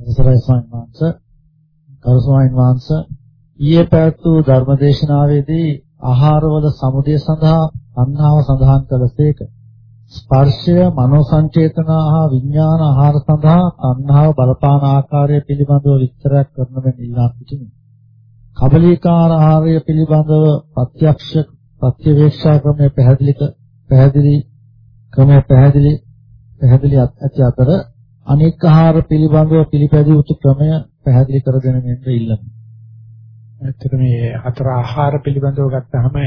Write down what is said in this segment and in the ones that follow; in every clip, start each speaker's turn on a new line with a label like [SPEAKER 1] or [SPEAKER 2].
[SPEAKER 1] අවසරයි ස්වාමීන් වහන්සේ කරු ස්වාමීන් වහන්සේ ඊයේ පැවැත්වූ ධර්මදේශනාවේදී ආහාරවල සමුදය සඳහා අන්නාව සඳහන් කළසේක ස්පර්ශය මනෝ සංචේතන හා විඥාන ආහාර සඳහා අන්නාව බලපාන ආකාරය පිළිබඳව විස්තරයක් කරන මෙන් ඉල්ලා සිටිමි. කබලීකාර ආහාරය පිළිබඳව ප්‍රත්‍යක්ෂ ප්‍රත්‍යවේක්ෂා ක්‍රමය පැහැදිලි පැහැදිලි ක්‍රමය පැහැදිලි පැහැදිලි ඇති අතර අනෙක් ආහාර පිළිබඳව පිළිපැදිය යුතු ක්‍රමය පැහැදිලි කර දෙන මෙන්න ඉල්ලමි.
[SPEAKER 2] ඇත්තට මේ හතර ආහාර පිළිබඳව ගත්තාම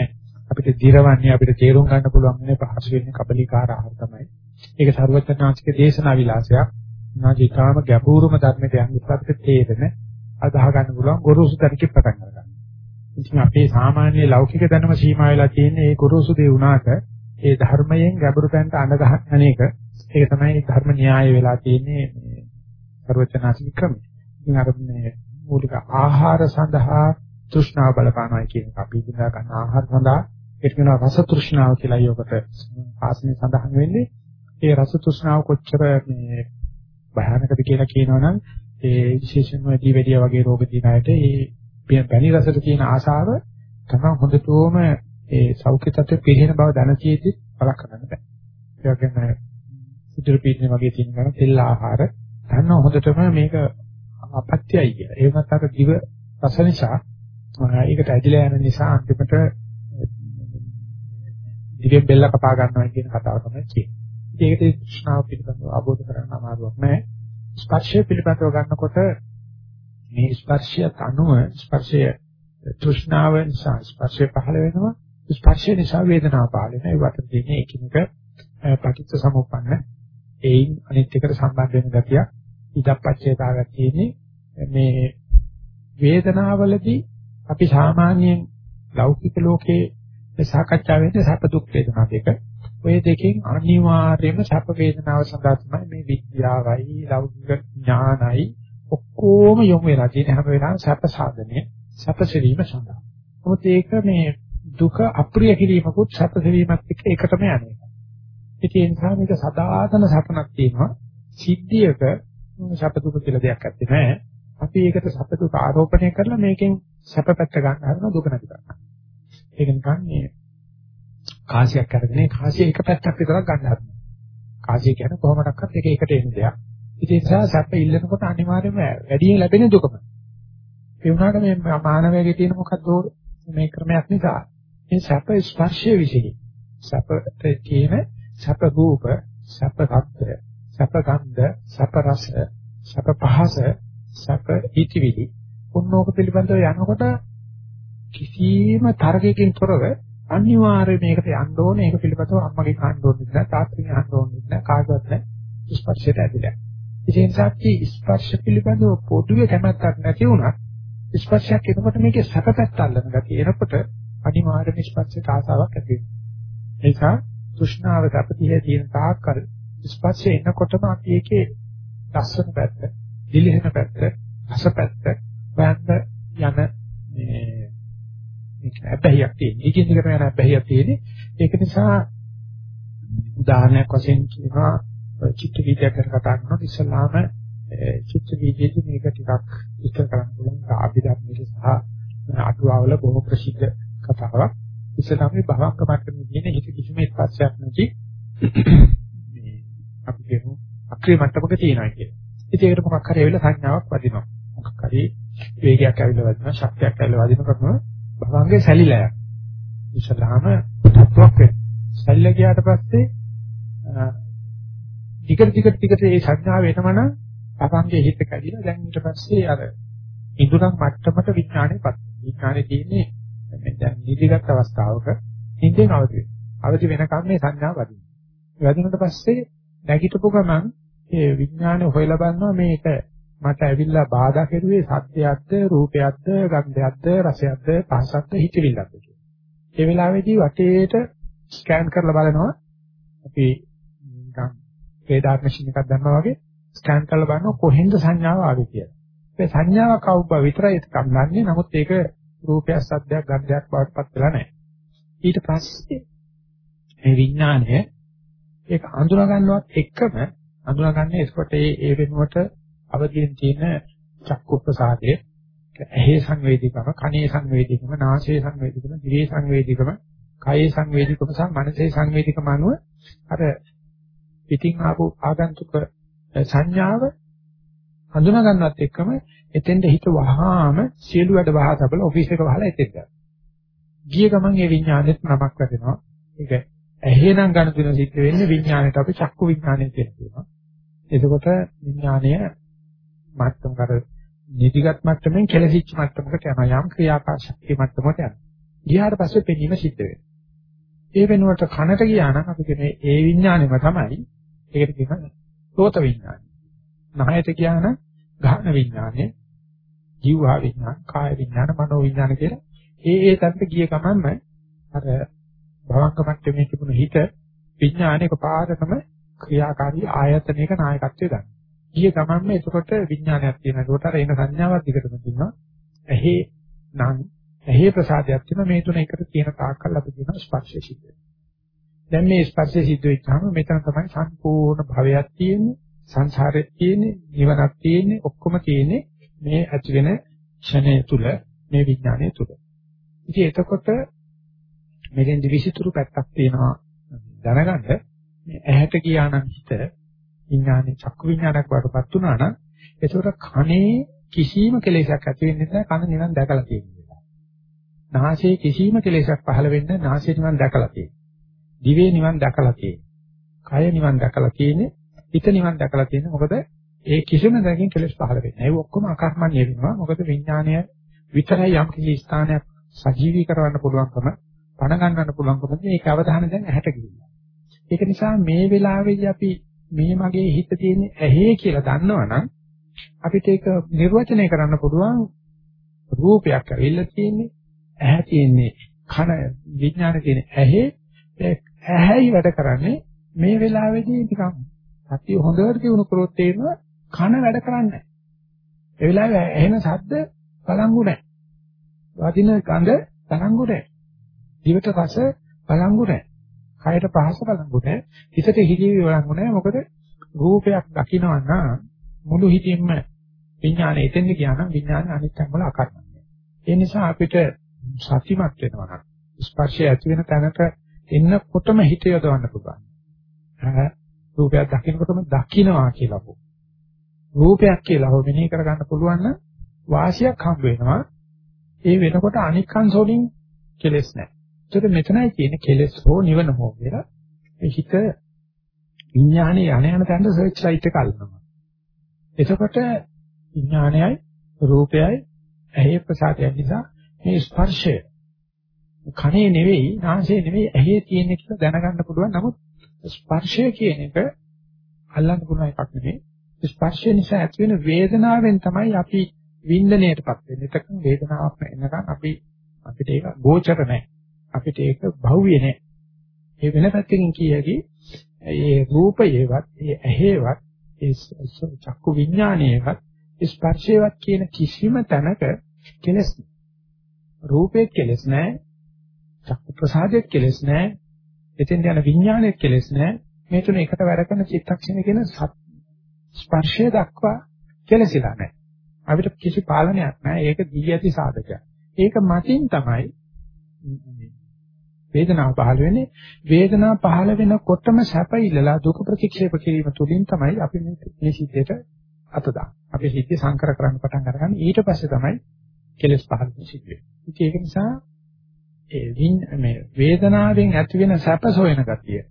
[SPEAKER 2] අපිට දිරවන්නේ අපිට තේරුම් ගන්න පුළුවන් මේ පහසු වෙන්නේ කබලිකාර ආහාර තමයි. ඒක ਸਰවඥාන්සික දේශනා විලාසයක්. නාජිකාම ගැඹුරුම ධර්මයට යන්න ඉස්සත් තේරෙන අදාහ ගන්න පුළුවන් ගොරෝසු තරිකේ පටන් ගන්නවා. ඉතින් අපේ සාමාන්‍ය ලෞකික දැනුම සීමා වෙලා තියෙන්නේ ඒ ගොරෝසු දේ වුණාට ඒ ධර්මයෙන් ගැඹුරු තැනට අඳ ගන්න එක. ඒක තමයි ධර්ම න්‍යාය වෙලා තියෙන්නේ මේ ਸਰවඥාන්සික ක්‍රමය. ඉතින් අර මේ මූලික ආහාර සඳහා තෘෂ්ණාව බලපානවා කියන එක අපි ඉඳලා ගන්න ආහාර සඳහා ඒක වෙනවා රස තෘෂ්ණාව කියලා යොකට ආසනේ සඳහන් වෙන්නේ. ඒ රස තෘෂ්ණාව කොච්චර මේ භයානකද කියලා කියනවනම් ඒ විශේෂයෙන්ම දීවැඩිය වගේ රෝග තියෙන අයට ඒ පැණි රසට තියෙන ආශාව තමයි හොඳටම ඒ සෞඛ්‍ය තත්ත්වෙ පිළිහෙන බව දැනතියෙදි බලක් කරන්න බෑ. ඒ වගේම සිදුරු පීඩන වගේ තියෙන ගමන් තෙල් ආහාර දන්නව හොඳටම මේක අපත්‍යයි කියලා. ඒ වුණත් අර දිව රස නිසා ඒකට ඇදිලා යන නිසා අන්තිමට දිවෙන් බෙල්ල කපා ගන්නවා කියන කතාව තමයි කියන්නේ. ඒකට තෘෂ්ණාව පිළිබඳව අවබෝධ කරගන්න අමාරුවක් නෑ. ස්පර්ශය පිළිබඳව ගන්නකොට මේ ස්පර්ශය අනුව ස්පර්ශය තෘෂ්ණාව නිසා ස්පර්ශය පහළ වෙනවා. ස්පර්ශය නිසා වේදනාව පහළ වෙනවා. ඒ වටේ තියෙන එකිනෙක පටිච්ච සමුප්පන්න ඒයින් අනිත් එකට සම්බන්ධ වෙන ගතිය ඉදප්පච්චේතාවක් තියෙන්නේ මේ වේදනාවලදී අපි සාමාන්‍යයෙන් ලෞකික ලෝකයේ සාකච්ඡා වෙන්නේ සැප දුක් වේදනා දෙක. ඔය දෙකෙන් අනිවාර්යයෙන්ම සැප වේදනාව සඳහා තමයි මේ විද්‍යාවයි ලෞකික ඥානයි ඔක්කොම යොමු වෙලා තියෙන හැම වෙලාවෙම සැප සාධනය සැප සිරීම සඳහා. මොකද ඒක මේ දුක අප්‍රිය කිරීමකුත් සැප සිරීමත් එක්ක එකටම යන්නේ. ඒ නිසා මේක සදාතන සැපනක් තියෙනවා. සිද්ධියක සැප දුක කියලා දෙයක් නැත්තේ නෑ. අපි ඒකට සැප දුක ආරෝපණය කරලා මේකෙන් සැප පැත්ත ගන්න හදන දුක නැති කරනවා. ඒක නිකන් මේ කාසියක් අරගෙන කාසිය එක පැත්තක් විතරක් ගන්න හදනවා. කාසිය කියන්නේ කොහොමඩක්වත් එක එකට එන දෙයක්. ඉතින් ඒ නිසා සැප ඉල්ලනකොට අනිවාර්යයෙන්ම වැඩියෙන් ලැබෙන දුකම. ඒ වුණාට මේ මානවයාගේ තියෙන මොකද්ද මේ ක්‍රමයක් නිසා මේ සැප ස්පර්ශයේ විශේෂයි. සැපට කියන සැප රූප, සැප රක්ත, සැප ගන්ධ, සැප රස, සැප පහස, සැප හිතවිලි. උන්නෝක පිළිබඳව යනකොට කිසිම තරකයකින් තොරව අනිවාර්යයෙන් මේකට යන්න ඕනේ ඒක පිළිබඳව අම්මගේ කන්න ඕනේ නැහැ තාත්තගේ අහන්න ඕනේ නැහැ කාටවත් නැහැ ස්පර්ශයට ඇදිලා. ඒ නිසා ස්පර්ශ පිළිබඳව පොදුවේ කැමැත්තක් නැති වුණත් ස්පර්ශයක් එනකොට මේකේ සැපපැත්ත අල්ලන ගතිය එනකොට අනිවාර්යයෙන් ස්පර්ශයට ආසාවක් ඇති වෙනවා. ඒ නිසා තෘෂ්ණාව අපතියේ තියෙන තාක්කල් ස්පර්ශය එනකොටම අපි ඒකේ ලස්සන පැත්ත, දිලිහෙන පැත්ත, රස පැත්ත, වන්ද යන මේ ඒක හැබැයික් තියෙන. ඒකෙන් දිගට යන හැබැයික් තියෙන්නේ. ඒක නිසා උදාහරණයක් වශයෙන් කියනවා චිත්ත විද්‍යාව ගැන කතා කරනකොට ඉස්සලාම චිත්ත විද්‍යාවේ මේක ටිකක් විස්තර කරන්න පුළුවන් අභිධර්මයේ සහ අටුවාවල බොහෝ ප්‍රසිද්ධ කතාවක්. ඉස්සලාමේ භවංග මට්ටමේ තියෙන හිත කිසිම ස්පර්ශයක් නැති මේ අපි කියමු අක්‍රිය මට්ටමක තියෙනවා කියන්නේ. ඉතින් ඒකට මොකක් හරි ඇවිල්ලා සංඥාවක් වදිනවා. මොකක් හරි වේගයක් ඇවිල්ලා වදිනවා, ශක්තියක් ඇවිල්ලා වදිනකොටම භවංගේ සැලිලා යනවා. ඉස්සලාම තත්ත්වයක් වෙනවා. සැලිලා ගියාට පස්සේ ටිකට ටිකට ටිකට මේ සංඥාව එනවනම් භවංගේ හිත කැඩිලා දැන් ඊට පස්සේ අර ඉදුණක් මට්ටමට විඥානයපත්. විඥානේ තියෙන්නේ මේ දැන් නිදිගත් අවස්ථාවක හිතෙන් අවදි වෙනවා. අවදි වෙනකම් මේ සංඥාව වදිනවා. වදිනකොට පස්සේ නැගිටපු ගමන් ඒ විඥානය හොයලා බලනවා මේක මට ඇවිල්ලා බාධා කෙරුවේ සත්‍යයක්ද රූපයක්ද ගන්ධයක්ද රසයක්ද පහසක්ද හිතවිල්ලක්ද කියලා. ඒ වෙලාවේදී වටේට ස්කෑන් කරලා බලනවා අපි නිකන් රේඩාර් මැෂින් එකක් දැම්මා වගේ ස්කෑන් කරලා බලනවා කොහෙන්ද සංඥාව ආවේ කියලා. ඒ සංඥාවක් ආව බව විතරයි ඒක ගන්නන්නේ. නමුත් ඒක රූපයක් සද්දයක් ගන්ධයක් බවට පත් වෙලා නැහැ. ඊට පස්සේ මේ විඥානය ඒක අඳුනා ගන්නවත් එක්කම අඳුනා ගන්න ඒකට ඒ ඒ වෙනුවට අවදියෙන් තියෙන චක්කු ප්‍රසාදයේ ඇහි සංවේදීකම, කනේ සංවේදීකම, නාසයේ සංවේදීකම, දිවේ සංවේදීකම, කයේ සංවේදීකම සහ මනසේ සංවේදීකම අනුව අර පිටින් ආපු ආගන්තුක සංඥාව හඳුනා ගන්නවත් එක්කම එතෙන්ට හිත වහාම සියලු වැඩ වහා තබලා ඔෆිස් එක වහලා එතෙන්ට යනවා. ගිය ගමන් ඒ විඥානෙත් නමක් වැටෙනවා. ඒක ඇහෙනම් ගන්න දෙන සිද්ධ වෙන්නේ විඥාණයට අපි චක්කු විඥානය කියලා කියනවා. එතකොට විඥාණය මත්තම කර නිදිගත් මට්ටමින් කෙලසිච්ච මට්ටමකට යනවා යම් ක්‍රියාකාශක්තිය මට්ටමකට යනවා. ගියාට පස්සේ පෙනීම සිද්ධ වෙනවා. ඒ වෙනුවට කනට ගියා නම් අපි කියන්නේ ඒ විඥාණයම තමයි. ඒකට කියනවා සෝත විඥානය. නහයට ගියා නම් ගහන විඥානය, ජීවහා විඥාන, කාය විඥාන, මනෝ විඥාන කියලා ඒ ඒ තත්ත්ව ගිය ගමන්ම අර භවංග මට්ටමේ තිබුණු හිත විඥානයක පාරකම ක්‍රියාකාරී ආයතනයක නායකත්වය ගන්න. ගිය ගමන්ම එතකොට විඥානයක් තියෙනවා. ඒකට අර එන සංඥාවක් දිගටම තියෙනවා. ඇහි නම් ඇහි ප්‍රසාදයක් තියෙනවා. මේ තුන එකට තියෙන තාක්කල් අපි කියනවා ස්පර්ශය සිද්ධ දැන් මේ ස්පර්ශය සිද්ධ වෙච්චාම මෙතන තමයි සම්පූර්ණ භවයක් තියෙන්නේ. සංසාරෙත් තියෙන්නේ, නිවනක් තියෙන්නේ, ඔක්කොම තියෙන්නේ මේ ඇති වෙන ක්ෂණය තුල, මේ විඥානය තුල. ඉතින් එතකොට මෙතෙන් දිවිසිතුරු පැත්තක් තියෙනවා දැනගන්න මේ ඇහැට ගියා නම් හිත විඥානේ චක්කු විඥානයක් වඩපත් වුණා නම් ඒකට කනේ කිසිම කෙලෙසක් ඇති වෙන්නේ නැහැ කන නිවන් දැකලා තියෙනවා. නාසයේ කිසිම කෙලෙසක් පහළ වෙන්නේ නැහැ නාසයේ නිවන් දැකලා තියෙනවා. දිවේ නිවන් දැකලා තියෙනවා. කය නිවන් දැකලා තියෙන්නේ හිත නිවන් දැකලා තියෙන්නේ මොකද ඒ කිසිම දෙයකින් කෙලෙස් පහළ වෙන්නේ නැහැ. ඒ ඔක්කොම අකර්මණ්‍ය වෙනවා. මොකද විඥානය විතරයි යම් කිසි ස්ථානයක් සජීවී කරවන්න පුළුවන්කම පණ ගන්නන්න පුළුවන්කම මේක අවධානය දැන් ඇහැට ගිහිල්ලා. ඒක නිසා මේ වෙලාවේදී අපි මේ මගේ හිත තියෙන ඇහි කියලා දන්නවනම් අපිට ඒක නිර්වචනය කරන්න පුළුවන් රූපයක් ඇවිල්ලා තියෙන්නේ ඇහැ තියෙන්නේ කන විඥාන තියෙන ඇහි ඇහැයි වැඩ කරන්නේ මේ වෙලාවේදී නිකන් සතිය හොඳට දිනු කරොත් තේරෙනවා කන වැඩ කරන්නේ ඒ වෙලාවේ ඇහෙන ශබ්ද බලංගු නැහැ. වදින ගඳ බලංගු නැහැ. දිවට රස බලංගු නැහැ. කයට පහස බලංගු නැහැ. හිතට හිතේ බලංගු නැහැ. මොකද රූපයක් දකිනවා නම් මුළු හිතින්ම විඥානය එතෙන්ද ගියා නම් විඥානය අනිත් තැන් වල අකර්මණය. ඒ නිසා අපිට සතිමත් වෙනවා නම් ස්පර්ශය ඇති වෙන තැනට එන්නකොටම හිත යොදවන්න පුළුවන්. රූපයක් දකිනකොටම දකින්නවා කියලා හෝ රූපයක් කියලා හෝ මෙනෙහි කරගන්න පුළුවන් නම් වාසියක් හම්බ වෙනවා. ඒ වෙනකොට අනික්කංශ වලින් කෙලෙස් නැහැ. ඒකට මෙතනයි තියෙන්නේ කෙලෙස් හෝ නිවන හෝ කියලා. ඒ හිත විඥානේ යන යන තැනට සර්ච් ලයිට් එක අල්ලනවා. එතකොට විඥානයයි රූපයයි ඇහි ප්‍රසාදය නිසා මේ ස්පර්ශය කනේ නෙවෙයි නාසයේ නෙවෙයි ඇහි තියෙන කියලා දැනගන්න පුළුවන්. නමුත් ස්පර්ශය කියන එක අල්ලන්න පුළුවන් එකක් නෙවෙයි. ස්පර්ශය නිසා ඇති වෙන වේදනාවෙන් තමයි අපි වින්දනයටපත් වෙන්නේ. ඒකම වේදනාවක් එනකන් අපි අපිට ඒක ගෝචර නැහැ. අපිට ඒක භෞවිය නෑ. ඒ වෙන පැත්තකින් කියකි ඒ රූපයේවත් ඒ ඇහේවත් ඒ චක්කු විඥානයේවත් ස්පර්ශයේවත් කියන කිසිම තැනක කෙලස් රූපේ කෙලස් නෑ චක්කු ප්‍රසාදයේ කෙලස් නෑ එතෙන් යන විඥානයේ කෙලස් නෑ මේ තුන එකට වැඩ කරන චිත්තක්ෂණ කියන ස්පර්ශය දක්වා කෙලසිලා නෑ අපිට කිසි පාලනයක් නෑ ඒක දී ඇති සාධකයක්. ඒක මතින් තමයි වේදනාව පහළ වෙන්නේ. වේදනාව පහළ වෙනකොටම සැප ඉල්ලලා දුක ප්‍රතික්ෂේප කිරීම තුළින් තමයි අපි මේ සිද්ධියට අත දාන්නේ. අපි සිද්ධිය සංකර කරන්න පටන් අරගන්නේ. ඊට පස්සේ තමයි කෙලස් පහළ වෙන සිද්ධිය. ඒක නිසා ඒ මේ වේදනාවෙන් ඇති වෙන සැප සොයන ගතිය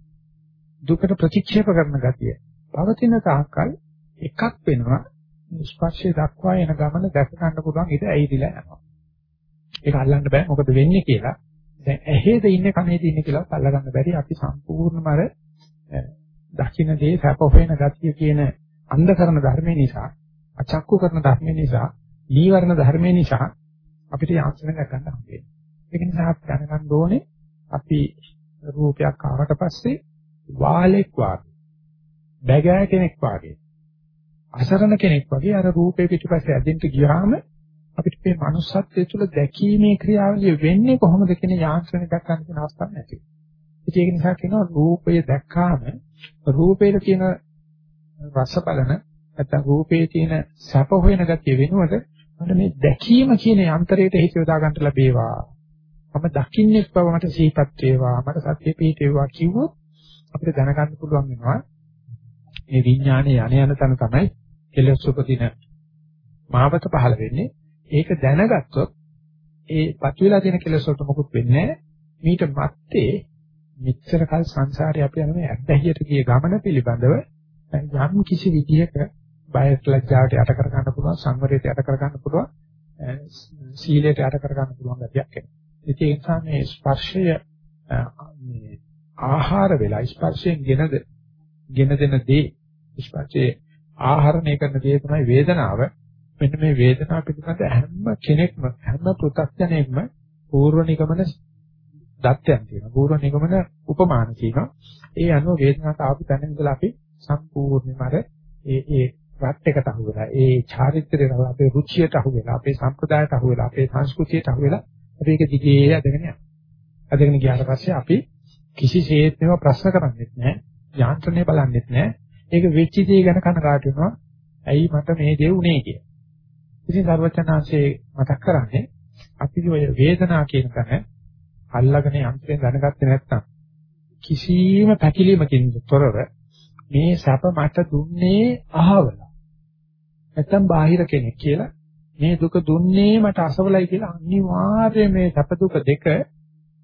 [SPEAKER 2] දුකට ප්‍රතික්ෂේප කරන ගතිය පවතින තාක්කල් එකක් වෙනවා ස්පර්ශය දක්වා එන ගමන දැක ගන්න පුළුවන් ඉත ඇයිදිලා යනවා. ඒක අල්ලන්න බෑ මොකද වෙන්නේ කියලා දැන් ඇහෙද ඉන්නේ කනේද ඉන්නේ කියලා අල්ලගන්න බැරි අපි සම්පූර්ණම අර දකින්න දේ සැප හොයන ගතිය කියන අන්ධ කරන ධර්මේ නිසා අචක්කු කරන ධර්මේ නිසා නීවරණ ධර්මේ නිසා අපිට යාන්ත්‍රණයක් ගන්න හම්බෙන්නේ. ඒක නිසා අපි දැනගන්න ඕනේ අපි රූපයක් ආවට පස්සේ වාලෙක් වාගේ බැගෑ කෙනෙක් වාගේ අසරණ කෙනෙක් වගේ අර රූපේ පිටිපස්සේ ඇදින්ට ගියාම අපිට මේ manussත්වයේ තුල දැකීමේ ක්‍රියාවලිය වෙන්නේ කොහොමද කියන යාන්ත්‍රණය දක්වන්න තියෙන අවස්ථාවක් නැති. ඒක නිසා කියනවා රූපය දැක්කාම රූපේට තියෙන රස බලන නැත්නම් රූපේ තියෙන සැප හොයන ගතිය වෙනුවට මට මේ දැකීම කියන යන්ත්‍රයට හිත යොදා ගන්න ලැබේවා. මම දකින්නේ බව මට සිහිපත් වේවා. මට සත්‍ය පිහිටේවා කිව්වොත් අපිට දැනගන්න පුළුවන් වෙනවා මේ විඥානේ යන යන තැන තමයි කෙලෙස් උපදින මාවත පහළ වෙන්නේ. ඒක දැනගත්තොත් ඒ පත්විලා තියෙන කෙලෙස් වලට මොකුත් වෙන්නේ නැහැ. මීට මත්තේ මෙච්චර කල් සංසාරේ අපි යන මේ ඇද්දහියට ගිය ගමන පිළිබඳව යම් කිසි විදිහක බයට ලැජ්ජාවට යට කර ගන්න පුළුවන් සංවරයට යට කර ගන්න පුළුවන් සීලයට යට කර ගන්න පුළුවන් ගතියක් එනවා. ඉතින් ඒ නිසා මේ ස්පර්ශය මේ ආහාර වෙලා ස්පර්ශයෙන් ගෙනද ගෙන දෙන දේ ස්පර්ශයේ ආහරණය කරන දේ තමයි වේදනාව. මෙන්න මේ වේදනාව පිළිබඳ හැම කෙනෙක්ම හැම පෘථග්ජනෙක්ම පූර්ව නිගමන දත්තයන් තියෙනවා. පූර්ව නිගමන උපමාන තියෙනවා. ඒ අනුව වේදනාවට ආපු තැන ඉඳලා අපි සම්පූර්ණයෙන්ම අර ඒ ඒ රත් එකට අහු වෙලා ඒ චාරිත්‍රයට අපේ රුචියට අහු වෙලා අපේ සම්ප්‍රදායට අහු වෙලා අපේ සංස්කෘතියට අහු වෙලා අපි ඒක දිගේ අදගෙන යනවා. අදගෙන ගියාට පස්සේ අපි කිසිසේත්ම ප්‍රශ්න කරන්නේත් නැහැ. යාන්ත්‍රණය බලන්නෙත් නැහැ. ඒක වෙච්ච දේ ගැන කනගාටු වෙනවා. ඇයි මට මේ දේ උනේ කියලා. ඉතින් සර්වචනාංශයේ මතක් කරන්නේ අපි ඔය වේදනාව කියන තැන අල්ලගෙන යන්ත්‍රයෙන් දැනගත්තේ නැත්නම් කිසියම් පැකිලීමකින් තොරව මේ සැප මට දුන්නේ අහවලා නැත්තම් බාහිර කෙනෙක් කියලා මේ දුක දුන්නේ මට අසවලයි කියලා අනිවාර්යයෙන් මේ සැප දුක දෙක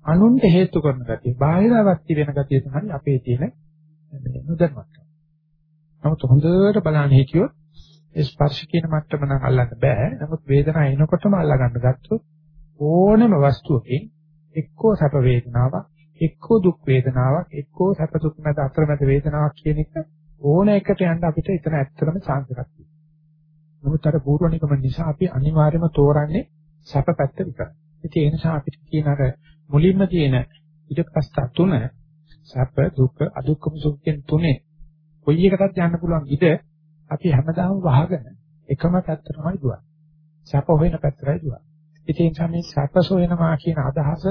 [SPEAKER 2] අනුන්ට හේතු කරන ගතිය බාහිරවත් වෙන ගතිය තමයි අපේ තියෙන මේ නොදැනුවත්. නමුත් හොඳට බලන්න හිටියොත් ඒ ස්පර්ශ කියන මට්ටම නම් අල්ලන්න බෑ. නමුත් වේදනාව එනකොටම අල්ලා ගන්න ගත්තොත් ඕනම වස්තුවකින් එක්කෝ සැප වේදනාවක්, එක්කෝ දුක් වේදනාවක්, එක්කෝ සැප දුක් මැද අතරමැද වේදනාවක් කියන එක ඕන එකට යන්න අපිට එතන ඇත්තටම chance එකක් තියෙනවා. නමුත් අර පූර්වනිකම නිසා අපි අනිවාර්යයෙන්ම තෝරන්නේ සැප පැත්ත විතරයි. ඉතින් ඒ නිසා අපිට කියන අර මුලින්ම තියෙන ඊටපස්ස තුන සැප දුක අදුක්කම සුඛ කියන තුනේ කොයි එකටත් යන්න පුළුවන් ඉඩ අපි හැමදාම වහගෙන එකම පැත්තටමයි දුවන්නේ. සැප හොයන පැත්තටයි දුවන්නේ. ඉතින් ඒ නිසා මේ සැප සොයනවා කියන අදහස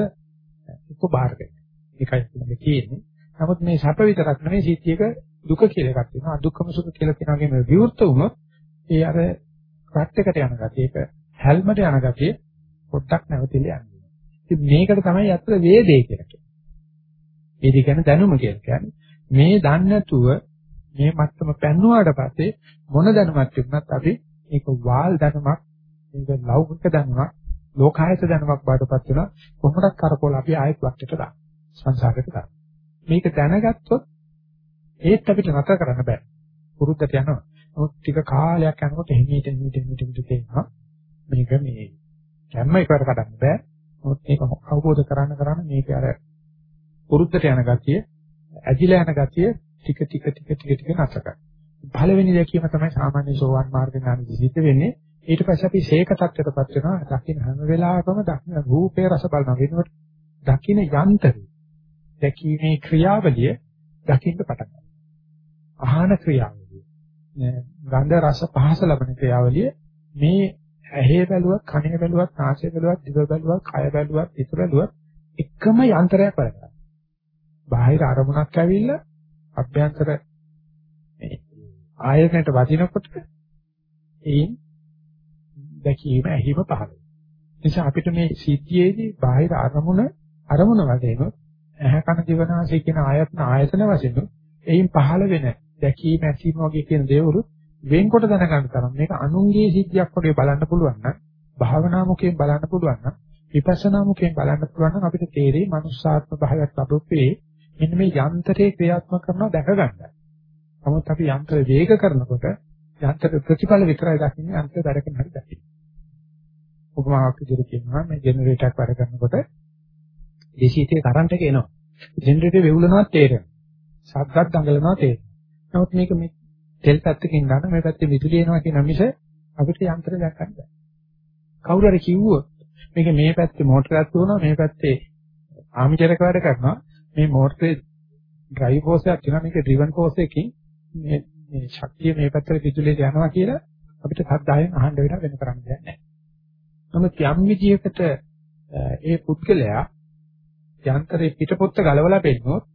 [SPEAKER 2] එක්ක බාර ගන්න. ඒකයි කියන්නේ. නමුත් මේ සැප විතරක් නෙමෙයි සිද්ධියක දුක කියලා එකක් තියෙනවා. අදුක්කම සුඛ කියලා කියන වගේ මේ විවෘත වුණොත් ඒ අර රට්ටකට යන ගතිය, ඒක හැල්මට යන ගතිය පොඩ්ඩක් නැවතිලා යනවා. ඉතින් මේකට තමයි අත්‍තර වේදේ කියලා කියන්නේ. වේදේ කියන්නේ දැනුම කියලා කියන්නේ. මේ දන්නේ නැතුව මේ මත්තම පැන්නුවාට පස්සේ මොන දැනුමක් තිබුණත් අපි ඒක වාල් දැනුමක්, මේක ලෞකික දැනුමක්, ලෝකායත දැනුමක් බාටපත් වෙනවා. කොහොමදක් කරකෝල අපි ආයෙත් වටේට දාන. සංසාරයට දාන. මේක දැනගත්තොත් ඒත් අපිට නතර කරන්න බෑ. පුරුද්දට යනවා. නමුත් ටික කාලයක් යනකොට හිමීට හිමීට හිමීට තේනවා මේක මේ කැම්ම එකවර කඩන්න බෑ. නමුත් මේක අවබෝධ කරන්න කරන්න මේක අර පුරුද්දට යන ගතිය, ඇදිලා යන ගතිය ටික ටික ටික ටික ටික නැසක. පළවෙනි දැකීම තමයි සාමාන්‍ය සෝවාන් මාර්ග ඥානදි සිද්ධ වෙන්නේ. ඊට පස්සේ අපි ශේක tattරපත් වෙනවා. දකින්න හැම වෙලාවකම දකින්න රූපේ රස බලන වෙනකොට දකින්න යන්ත්‍රය. දැකීමේ ක්‍රියාවලිය දකින්න පටන් ගන්නවා. ආහන ක්‍රියාව. ගන්ධ රස පහස ලබන ක්‍රියාවලිය මේ ඇහි බැලුවත් කනේ බැලුවත් නාසය බැලුවත් දිව බැලුවත් කය බැලුවත් ඉත බැලුවත් එකම යන්ත්‍රයක් වැඩ කරනවා. බාහිර අරමුණක් ඇවිල්ලා අභ්‍යන්තර මේ ආයතනයට වදිනකොට ඒන් දැකීම ඇහිම පහළ වෙනවා. නිසා අපිට මේ සිද්ධියේදී බාහිර අරමුණ අරමුණ වශයෙන් ඇහැ කන දිව නාසය කියන ආයතන ආයතන වශයෙන් එයින් පහළ වෙන දැකීම ඇසීම වගේ කියන දේවලු වෙන්කොට දැනගන්න තරම් මේක අනුන්ගේ සිද්ධියක් වගේ බලන්න පුළුවන් නම් භාවනා මුඛයෙන් බලන්න පුළුවන් නම් විපස්සනා මුඛයෙන් බලන්න පුළුවන් නම් අපිට තේරෙයි මනුස්සාත්ම භාවයක් ලැබුපේ මෙන්න මේ යන්ත්‍රයේ ක්‍රියාත්මක කරනවා දැක ගන්නයි. නමුත් අපි යන්ත්‍ර වේග කරනකොට යන්ත්‍ර ප්‍රතිඵල විතරයි දකින්නේ යන්ත්‍ර වැඩ කරන හැටි දකින්න. උපමාවක් විදිහට කියනවා මේ ජෙනරේටර් එකක් වැඩ කරනකොට DC කරන්ට් එක එනවා. ජෙනරේටර් වෙවුලනවා තේරෙනවා. සද්දක් දඟලනවා තේරෙනවා. නමුත් මේක මේ තෙල් පැත්තකින් ගන්න මේ පැත්තේ විදුලිය එනවා කියන මිස අපිට යන්ත්‍ර දැක්කන්න බෑ. කවුරු හරි කිව්වොත් මේක මේ පැත්තේ මෝටරයක් දුවනවා මේ පැත්තේ ආමිචරක වැඩ කරනවා මේ මොහොතේ drive force එකක් තියෙනවා මේක driven force එකකින් මේ මේ ශක්තිය මේ පැත්තට පිටුලේ යනවා කියලා අපිට සද්දායෙන් අහන්න වෙන වෙන කරන්න දෙයක් නැහැ. නමුත් යම් විදියකට ඒ පුද්ගලයා යන්ත්‍රයේ පිටපොත්ත ගලවලා පෙන්නොත්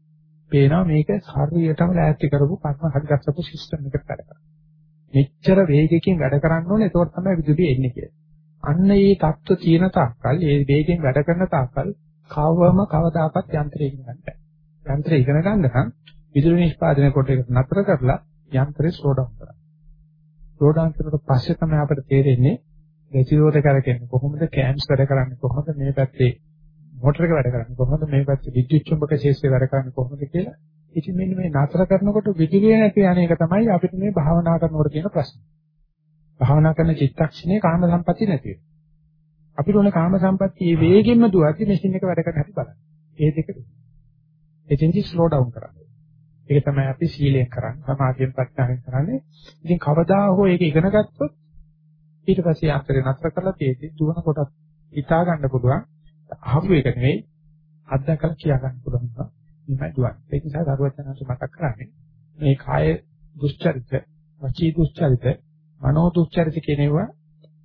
[SPEAKER 2] පේනවා මේක හරියටම ලෑස්ති කරපු කර්ම හදගත්තු සිස්ටම් එකකට වැඩ කරනවා. මෙච්චර වේගකින් වැඩ කරන්න ඕනේ ඒකෝර තමයි විදුලිය එන්නේ කියලා. අන්න ඒ தত্ত্ব තියෙන තාක්කල් ඒ වේගෙන් වැඩ කරන තාක්කල් කවවම කවදාකවත් යන්ත්‍රය ඉගෙන ගන්න බෑ. යන්ත්‍රය ඉගෙන ගන්න නම් විදුලි නිෂ්පාදනය කොට එක නතර කරලා යන්ත්‍රය ස්ලෝ ඩවුන් කරන්න. ස්ලෝ ඩවුන් කරලා පස්සේ තමයි අපිට තේරෙන්නේ ප්‍රතිරෝධ කරකෙන්නේ කොහොමද කෑම්ස් වැඩ කරන්නේ කොහොමද මේ පැත්තේ මෝටර එක වැඩ කරන්නේ කොහොමද මේ පැත්තේ විද්‍යුත් චුම්බක ශේෂ්ත්‍රය වැඩ කරන්නේ කොහොමද කියලා ඉතින් මෙන්න මේ නතර කරනකොට විදුලිය නැති යන එක තමයි අපිට මේ භාවනා කරනකොට තියෙන ප්‍රශ්නේ. භාවනා කරන චිත්තක්ෂණේ කාම සම්පatti නැති වෙනවා. අපිට ඕන කාම සම්පatti මේ වේගෙන්ම දුවති මැෂින් එක වැඩ කරන හැටි බලන්න. ඒ දෙක. එතෙන්දි ස්ලෝ ඩවුන් කරන්න. ඒක තමයි අපි සීලයෙන් කරන්නේ, සමාධියෙන් ප්‍රඥාවෙන් කරන්නේ. ඉතින් කවදා හෝ ඒක ඉගෙන ගත්තොත් ඊට පස්සේ අත්තරේ නතර කරලා තියෙදි දුවන කොට හිතා ගන්න පුළුවන්. අහපු එක නෙවෙයි අත්දකලා කියා ගන්න පුළුවන්. මේයි දුවන්නේ. ඒක නිසා දරුවචනanse මතක් කරන්නේ මේ කාය දුස්චරිත, වචී දුස්චරිත, මනෝ දුස්චරිත කියනවා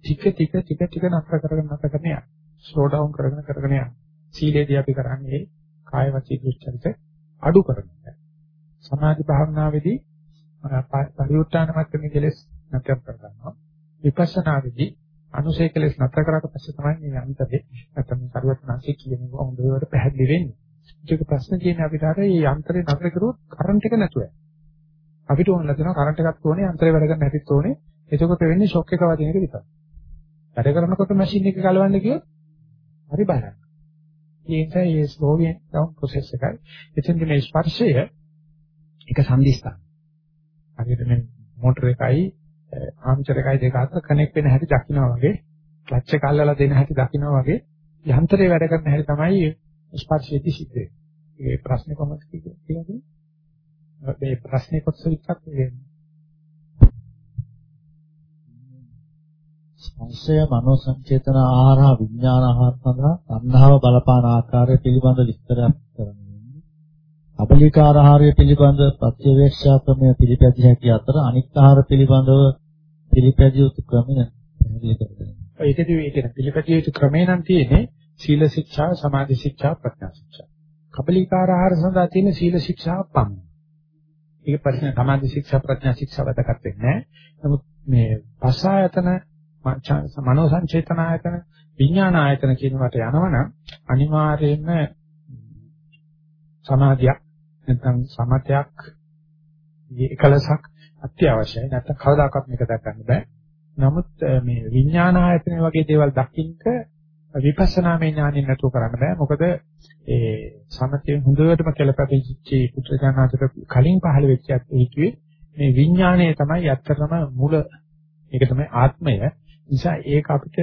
[SPEAKER 2] ටික ටික ටික ටික නතර කරගෙන නතර කරගෙන යන. ස්ලෝ ඩවුන් කරගෙන කරගෙන යන. සීලේදී අපි කරන්නේ කාය වචී දුස්චරිත අඩු කරගන්න. සමාධි භාවනාවේදී පරිඋත්ථාන මට්ටමේ කෙලෙස් නැත්නම් කර ගන්නවා. විපස්සනාවේදී අනුසය කෙලෙස් නැතර කරාට පස්සේ තමයි මේ අන්තරේ නැත්නම් සරුවත්නාංශය කියනවා හොඳට පැහැදිලි වෙන්නේ. ඒක ප්‍රශ්න තියෙන අපිට අර මේ යන්ත්‍රේ නතර කරුවොත් කරන්ට් එක නැතුව යනවා. අපිට ඕනලා තියෙනවා කරන්ට් එකක් ඕනේ යන්ත්‍රේ වැඩ කරන්න හැටිත් ඕනේ. එතකොට වෙන්නේ ෂොක් එක වදින එක විතරයි. වැඩ කරනකොට මැෂින් එක ගලවන්න ගියොත් හරි බයයි. ඒ නිසා මේ ස්ලෝවියන් ඩවුන් ප්‍රොසෙස් එකයි. එතෙන්දි මේ ස්පර්ශය එක සංදිස්ථාන. හරියට මේ මෝටර එකයි ආම්චර එකයි දෙක අතර කනෙක්ට් වෙන හැටි දකින්නවා වගේ, ක්ලච් එක අල්ලලා දෙන හැටි දකින්නවා වගේ යන්ත්‍රේ වැඩ කරන හැටි තමයි ස්පර්ශයේදී සිද්ධ වෙන්නේ. ඒ ප්‍රශ්නේ කොහොමද කියන්නේ? මේ ප්‍රශ්නේ කොටස විතරක් වෙන්නේ.
[SPEAKER 1] සංශය මනෝ සංචේතන ආහාර විඥාන ආහාර සඳහා සංධාව බලපාන ආකාරය පිළිබඳ විස්තරයක් කරන්නේ. අබලිකාර ආහාරය පිළිබඳ ප්‍රත්‍යවේක්ෂා ක්‍රමය පිළිපැදිය හැකි අතර අනික් ආහාර පිළිබඳව පිළිපැදිය යුතු ක්‍රමය පැහැදිලි කරගන්න.
[SPEAKER 2] ඒකදී ඒ කියන පිළිපැදිය යුතු ක්‍රමය නම් තියෙන්නේ සීල ශික්ෂා, සමාධි ශික්ෂා, ප්‍රඥා ශික්ෂා. කබලිකාර ආහාර සඳහා තියෙන සීල ශික්ෂා පමණයි. ඒක ප්‍රශ්න සමාධි ශික්ෂා, ප්‍රඥා ශික්ෂා වැදගත් වෙන්නේ නැහැ. නමුත් මේ පසායතන මනෝ සංචේතන ආයතන විඥාන ආයතන කියනකට යනවනම් අනිවාර්යයෙන්ම සමාධියක් නැත්නම් සමතයක් එකලසක් අත්‍යවශ්‍යයි. නැත්නම් කවදාකවත් මේක දැක ගන්න බෑ. නමුත් මේ විඥාන ආයතන වගේ දේවල් දකින්න විපස්සනාමය ඥානින් නැතුව කරන්න බෑ. මොකද ඒ සමතේ හොඳටම කෙලපැපිච්ච පුත්‍රජානකට කලින් පහළ වෙච්ච හිතුවේ මේ විඥාණය තමයි ඇත්තටම මුල ඒක තමයි ආත්මය. නිසා ඒක අපිට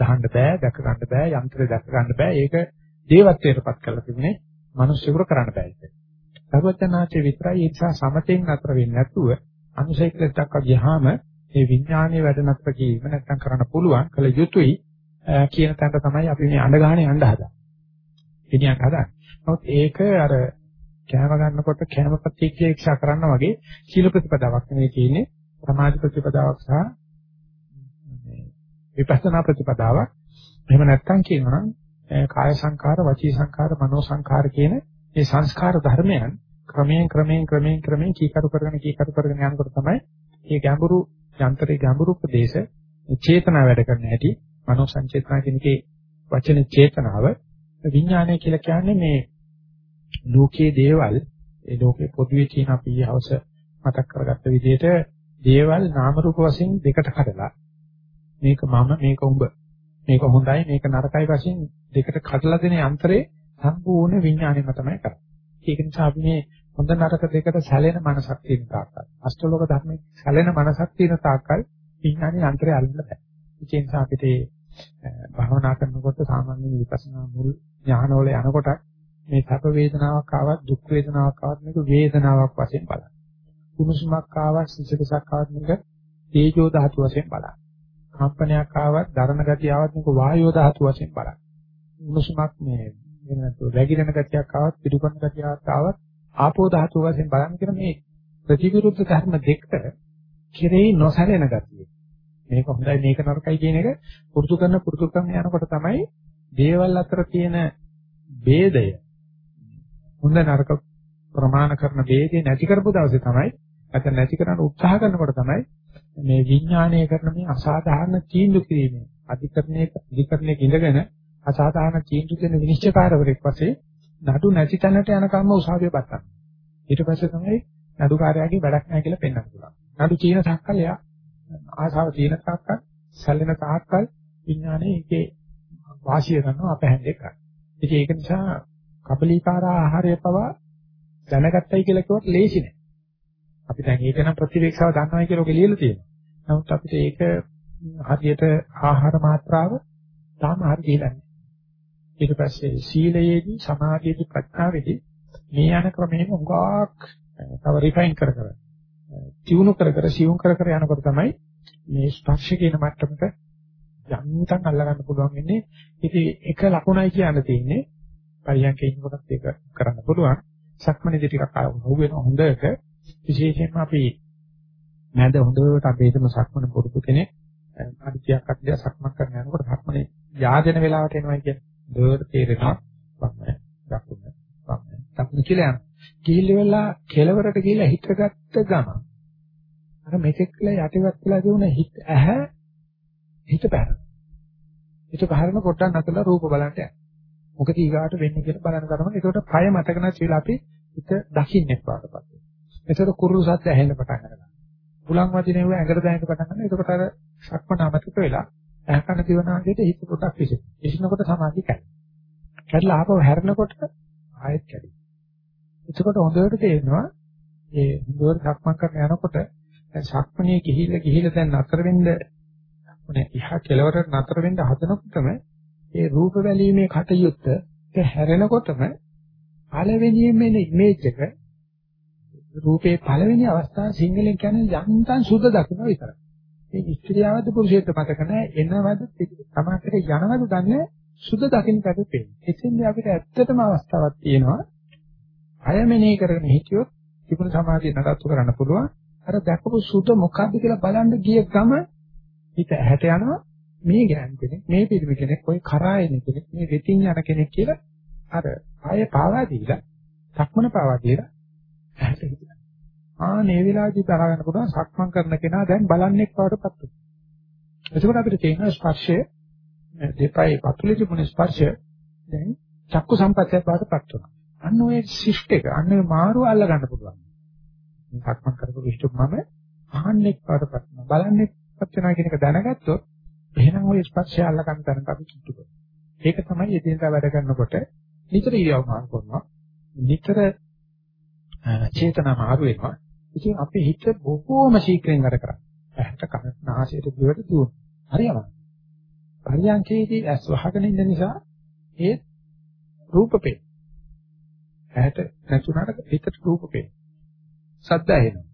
[SPEAKER 2] අදහන්න බෑ, දැක ගන්න බෑ, යන්ත්‍රය දැක ගන්න බෑ. ඒක දේවත්වයටපත් කරලා තිබුණේ මිනිස්සුන්ට කරන්න බෑ ඒක. සර්වඥාචේ විතරයි ඒ නිසා සමතෙන් අතර වෙන්නේ නැතුව අනුසයිකලට දක්වා ගියාම මේ විඥානයේ වැඩ නැත්නම් කීම නැත්නම් කරන්න පුළුවන් කළ යුතුයි කියන තැනට තමයි අපි මේ අඬ ගහන්නේ යන්න හදා. ගෙනියන්න හදා. නමුත් ඒක අර කෑම ගන්නකොට කෑම ප්‍රතික්‍රියා කරන්න වගේ සීල ප්‍රතිපදාවක් නෙවෙයි තියෙන්නේ සමාධි ප්‍රතිපදාවක් සහ විපස්සනා ප්‍රතිපදාවක්. එහෙම නැත්නම් කියනවා කාය සංකාර, වචී සංකාර, මනෝ සංකාර කියන මේ සංස්කාර ධර්මයන් ක්‍රමයෙන් ක්‍රමයෙන් ක්‍රමයෙන් ක්‍රමයෙන් කීකරු කරගෙන කීකරු කරගෙන යනකොට තමයි මේ ගැඹුරු යන්ත්‍රයේ ගැඹුරු ප්‍රදේශ චේතනා වැඩ කරන හැටි මනෝ සංචේතනා කියනකේ වචන චේතනාව විඥානය කියලා කියන්නේ මේ ලෝකයේ දේවල් ඒ ලෝකේ පොදුවේ තියෙන අපි ඊහවස මතක් කරගත්ත විදිහට දේවල් නාම රූප වශයෙන් දෙකට කඩලා මේක මම මේක උඹ මේක හොඳයි මේක නරකයි වශයෙන් දෙකට කඩලා දෙන යන්ත්‍රේ සම්පූර්ණ විඥාණයම තමයි කරන්නේ. ඒක නිසා අපි මේ හොඳ නරක දෙකට සැලෙන මනසක් තියෙන තාක්කල් අෂ්ටලෝක ධර්මයේ සැලෙන මනසක් තියෙන තාක්කල් විඥානයේ යන්ත්‍රය අල්ලන්න බෑ. ඒ නිසා අපිට භාවනා කරනකොට සාමාන්‍ය විපස්සනා මුල් ඥානවල යනකොට මේ සැප වේදනාවක් ආවත් දුක් වේදනාවක් ආවත් මේක වේදනාවක් වශයෙන් බලන්න. කුණුසුමක් ආවත් සිසිලසක් ආවත් මේක තේජෝ ධාතු වශයෙන් බලන්න. කම්පනයක් ආවත්, දරණ ගතිය ආවත් මේක වායෝ ධාතු වශයෙන් බලන්න. උණුසුමක් මේ එහෙම නැත්නම් වැగిරෙන ගතියක් ආවත්, පිටුපන් ගතියක් ආවත් ආපෝ ධාතු වශයෙන් බලන්න කියන මේ ප්‍රතිවිරුද්ධ ධර්ම දෙක කෙරෙහි නොසැලෙන ගතිය. මේක හොඳයි මේක නරකයි කියන එක පුරුදු කරන පුරුදු කරන යනකොට තමයි දේවල් අතර තියෙන ભેදය හොඳ නරක ප්‍රමාණ කරන ભેදේ නැති කරපු දවසේ තමයි නැත්නම් නැති කරන්න උත්සාහ කරනකොට තමයි මේ විඥානය කරන මේ අසාධාරණ තීන්දුව කිරීමේ අධිකරණයේ අධිකරණයේ ඉඳගෙන අසාධාරණ තීන්දුව දෙන විනිශ්චයකාරවරයෙක් වශයෙන් නඩු නැති තැනට යනකම්ම උසාවිය බත්තන. ඊට පස්සේ තමයි නඩුකාරයාගේ වැඩක් නැහැ කියලා පෙන්වන්න පුළුවන්. නඩු චීන සක්කල් එයා ආසාව තියෙන තාක්කල් සැලෙන තාක්කල් විඥානයේ ඒකේ වාසිය ගන්නවා අපහැන්නේ කරා. ඉතින් ඒක නිසා කපලීකාර ආහාරය පවා දැනගත්තයි කියලා කිව්වත් ලේසි නෑ. අපි දැන් ඒක නම් ප්‍රතිවේක්ෂාව දන්නවයි කියලා ඔක ලියලා තියෙනවා. නමුත් අපිට ඒක හරියට ආහාර මාත්‍රාව තාම හරි කියලා නෑ. ඊට පස්සේ සීලයේදී සමාධියේදී ප්‍රඥාවේදී මේ යන ක්‍රමයෙන් උගාක් තව රිෆයින් කර කර තියුණු කර කර සියුම් කර කර යනකොට තමයි මේ ස්පර්ශ කියන මට්ටමට යන්තම් අල්ලගන්න පුළුවන් වෙන්නේ. ඉතින් එක ලකුණයි කියන්න තියෙන්නේ පරියන්කේ ඉන්නකොටත් ඒක කරන්න පුළුවන්. සක්මණේදී ටිකක් අහු වෙන හොඳට විශේෂයෙන්ම අපි නැද හොඳට අපේටම සක්මන පුරුදු කෙනෙක් අනිත්‍යයක් අත්‍ය සක්මන් කරන යනකොට සක්මනේ යාදෙන වෙලාවට එනවා කියන්නේ දෙවර තේරෙනවා වම්ම දකුණ වම්ම දකුණ කියලා යනවා. කිහිල්ල වෙලා කෙලවරට ගිහිල්ලා හිතගත්ත ගම. අර මෙතෙක් කියලා යටිවත් වෙලා දුන හිත ඇහැ හිත පැහැර. හිත පැහැරෙන පොට්ටක් නැතලා රූප බලන්න යනවා. මොකද ඊගාට වෙන්නේ කියලා බලන ගමන් ඒකට පය මතක නැතිලා අපි හිත දකින්නේ පාඩපත් වෙනවා. ඒතර කුරුළු සද්ද ඇහෙන්න පටන් ගන්නවා. පුලන් වදිනේව ඇඟට දැනෙන්න පටන් ගන්නවා. ඒකට අර සක්මන අමතක වෙලා ඇහකන දිවනාගේට හිත පොඩක් විසින. විසිනකොට සමාධිය කැඩෙනවා. කැඩලා ආපහු හැරෙනකොට ආයෙත් කැඩෙනවා. එතකොට හොඳට තේරෙනවා ඒ හොඳට සක්මන් කරන යනකොට දැන් සක්මනේ ගිහිල්ලා ගිහිල්ලා දැන් නතර වෙන්න මොනේ ඉහා කෙලවර නතර වෙන්න හදනකොටම ඒ රූප වැලීමේ කටයුත්ත ඒ හැරෙනකොටම පළවෙනියෙන් එන ඉමේජ් එක රූපේ පළවෙනි අවස්ථාව සිංහලෙන් කියන්නේ යන්තම් සුද්ධ දකින්න විතරයි. මේ ස්ත්‍රියවද පුරුෂයෙක්ද මතක නැහැ එනවද තමාකට යනවද දන්නේ සුද්ධ දකින්න කටපේ. එතෙන්දී අපිට ඇත්තටම අවස්ථාවක් තියෙනවා. අයමනේ කරගෙන හිටියොත් තිබුණු සමාධිය නඩත්තු කරන්න පුළුවන්. අර දැකපු සුද්ධ මොකද්ද කියලා බලන්න ගිය ගම හිත ඇහැට යනවා මේ ගෑන් කෙනෙක් මේ පිළිම කෙනෙක් ওই කරා එන කෙනෙක් මේ වෙතින් යන කෙනෙක් කියලා අර ආය පාවා දීලා සක්මන පාවා දීලා ඇහැට හිතනවා. ආ මේ වෙලාවේදී බලා ගන්න පුළුවන් සක්මන් කරන කෙනා දැන් බලන්නේක් වඩපත් වෙනවා. එතකොට අපිට තේරෙන ස්පර්ශය දෙපයි පතුලේ තිබුණ ස්පර්ශය දැන් චක්කු සම්පත්තිය බාටපත් වෙනවා. අන්න ඔය ශිෂ්ට එක අන්න ඔය මාරු අල්ල ගන්න පුළුවන්. සක්මන් කරපු විශ්තුක් මම අහන්නේක් වඩපත් වෙනවා. බලන්නේක් පත් වෙනවා කියන එක දැනගත්තොත් එහෙනම් ওই ස්පර්ශය අල්ල ගන්න තරමට අපි කිට්ටු කරනවා. ඒක තමයි එදිනදා වැඩ කරනකොට නිතර ඉරියව් මාරු කරනවා. නිතර චේතනා මාරු වෙනවා. ඉතින් අපේ හිත බොහෝම ශීක්‍රයෙන් වැඩ කරා. ඇහැට කන නාසයට දිවට දුවන. හරියම. පරියන්කේදී ඇස් වහගෙන ඉන්න නිසා ඒ රූපපේ. ඇහැට නැතුණාට හිතට රූපපේ. සද්ද ඇහෙනවා.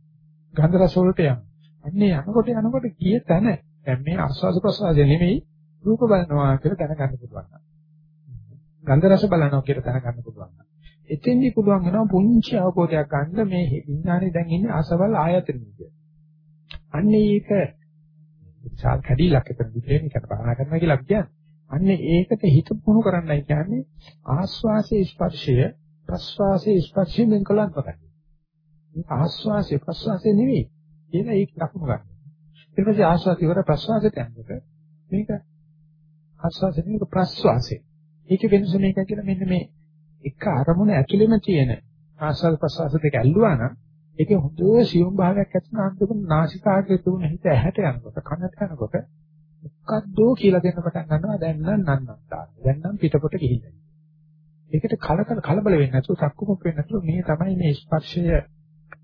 [SPEAKER 2] ගන්ධ රස වලට යනවා. අන්නේ යනකොට යනකොට කීය තැන දැන් මේ ආස්වාද ප්‍රසආද නෙමෙයි රූප බලනවා කියලා දැනගන්න පුළුවන්. ගන්ධ රස බලනවා කියලා දැනගන්න පුළුවන්. එතෙන්දී පුළුවන් වෙනවා පුංචි අවබෝධයක් ගන්න මේ විඥානේ දැන් ඉන්නේ ආසවල් ආයතනෙක. අන්න ඒක විශාල කැඩිලක් එතන දිපේන එකට බහනා කරනවා කියලා කියන්නේ. අන්න ඒකට හිත පුහුණු කරන්නයි කියන්නේ ආස්වාසේ ස්පර්ශය ප්‍රස්වාසේ ස්පර්ශයෙන් වෙන් කළාක් බලන්න. මේ ආස්වාසේ ප්‍රස්වාසේ නෙවෙයි. ඒක ඒක ලකුණු ගන්න. ඊට පස්සේ ආස්වාද ඉවර ප්‍රස්වාසයට යනකොට මේක ආස්වාද නෙවෙයි ප්‍රස්වාසය. ඒකේ වෙනස මේකයි කියලා මෙන්න මේ එක අරමුණ ඇතුළෙම තියෙන ආස්වාද ප්‍රස්වාස දෙක ඇල්ලුවා නම් ඒකේ හොඳ සියුම් භාවයක් ඇතිවෙන අන්තිම නාසිකාග්‍රේ තුන හිත ඇහැට යනකොට කනට යනකොට මොකද්දෝ කියලා දෙන්න පටන් ගන්නවා දැන් නම් නන්නත්තා. දැන් නම් පිටපොට ගිහිල්ලා. ඒකට කලකල කලබල වෙන්නේ නැතුව සක්කුමක් වෙන්නේ නැතුව මේ තමයි මේ ස්පර්ශය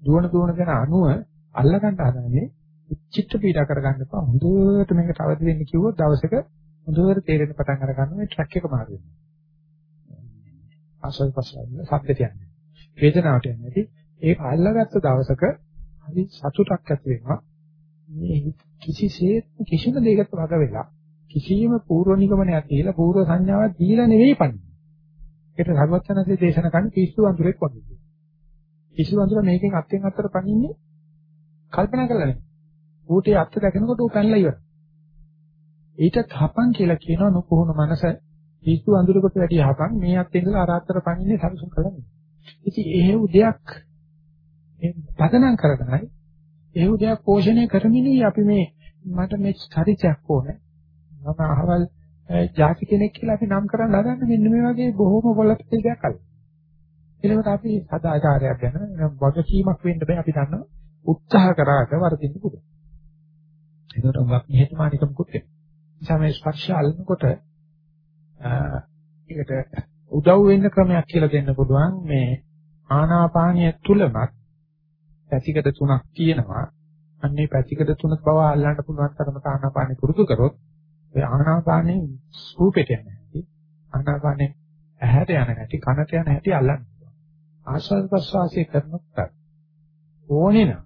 [SPEAKER 2] දුවන දුවන දෙන අණුව අල්ලගන්න හදන්නේ චිත්ත පීඩා කරගන්න එපා. හොඳට මේකට අවදි වෙන්න කිව්වොත් දවසක හොඳට තේරෙන්න පටන් අර ගන්නවා මේ ට්‍රැක් එක මාරු වෙනවා. ආසල් පස්සෙන් සද්දට යන්නේ. වේදනාවට යන්නේ නැති ඒක අල්ලගත්ත දවසක හරි සතුටක් ඇති වෙනවා. මේ කිසිසේත් කිසිම දෙයකට වග වෙලා කිසියම් පූර්ව නිගමනයක් දීලා පූර්ව සංඥාවක් දීලා නෙවෙයි පන්නේ. ඒකට රඝවත්තනසේ දේශනා කරන පිස්සු වඳුරෙක් වගේ. පිස්සු වඳුර මේකෙන් අත්ෙන් අත්තට පනින්නේ කල්පනා කරලා නෙවෙයි. ඌටේ අත්ත දැකනකොට ඌ පැනලා ඉවරයි. ඊටත් හපන් කියලා කියනවා නුකුහුණු මනස පිස්සු අඳුරකට වැඩි හපන් මේ අත්තේ ඉඳලා අර අත්තට පනින්නේ සරසුම් කරන්නේ. ඉතින් එහෙව් දෙයක් මේ පදනම් කරගෙනයි ඒ උදයක් පෝෂණය කරමිනී අපි මේ මට මේ චරිතයක් ඕනේ. මම අහවල් ಜಾති කෙනෙක් කියලා අපි නම් කරන් හදන්න මෙන්න මේ වගේ බොහොම වලට දෙයක් අල්ල. ඊළඟට අපි සදාචාරයක් ගැන වගකීමක් වෙන්න බෑ අපි දන්නවා උත්සාහ කරාට වර්ධින්න පුළුවන්. ඒකට උගක් නිහතමානීකමකුත් වෙනවා. නිසා මේ ස්පර්ශ අල්ලනකොට ඒකට උදව් වෙන්න ක්‍රමයක් කියලා දෙන්න පුළුවන් මේ ආනාපානිය තුලමත් පැතිකඩ තුනක් තියෙනවා. අන්නේ පැතිකඩ තුනක් බව අල්ලන්න පුළුවන් තරමට ආනාපානිය පුරුදු කරොත් ඒ ආනාපානේ රූපෙට යන හැටි ආනාපානේ ඇහැට යන හැටි කනට යන හැටි අල්ලන්න පුළුවන්. ආස්වාද ප්‍රසවාසය කරනකොට ඕනේ නම්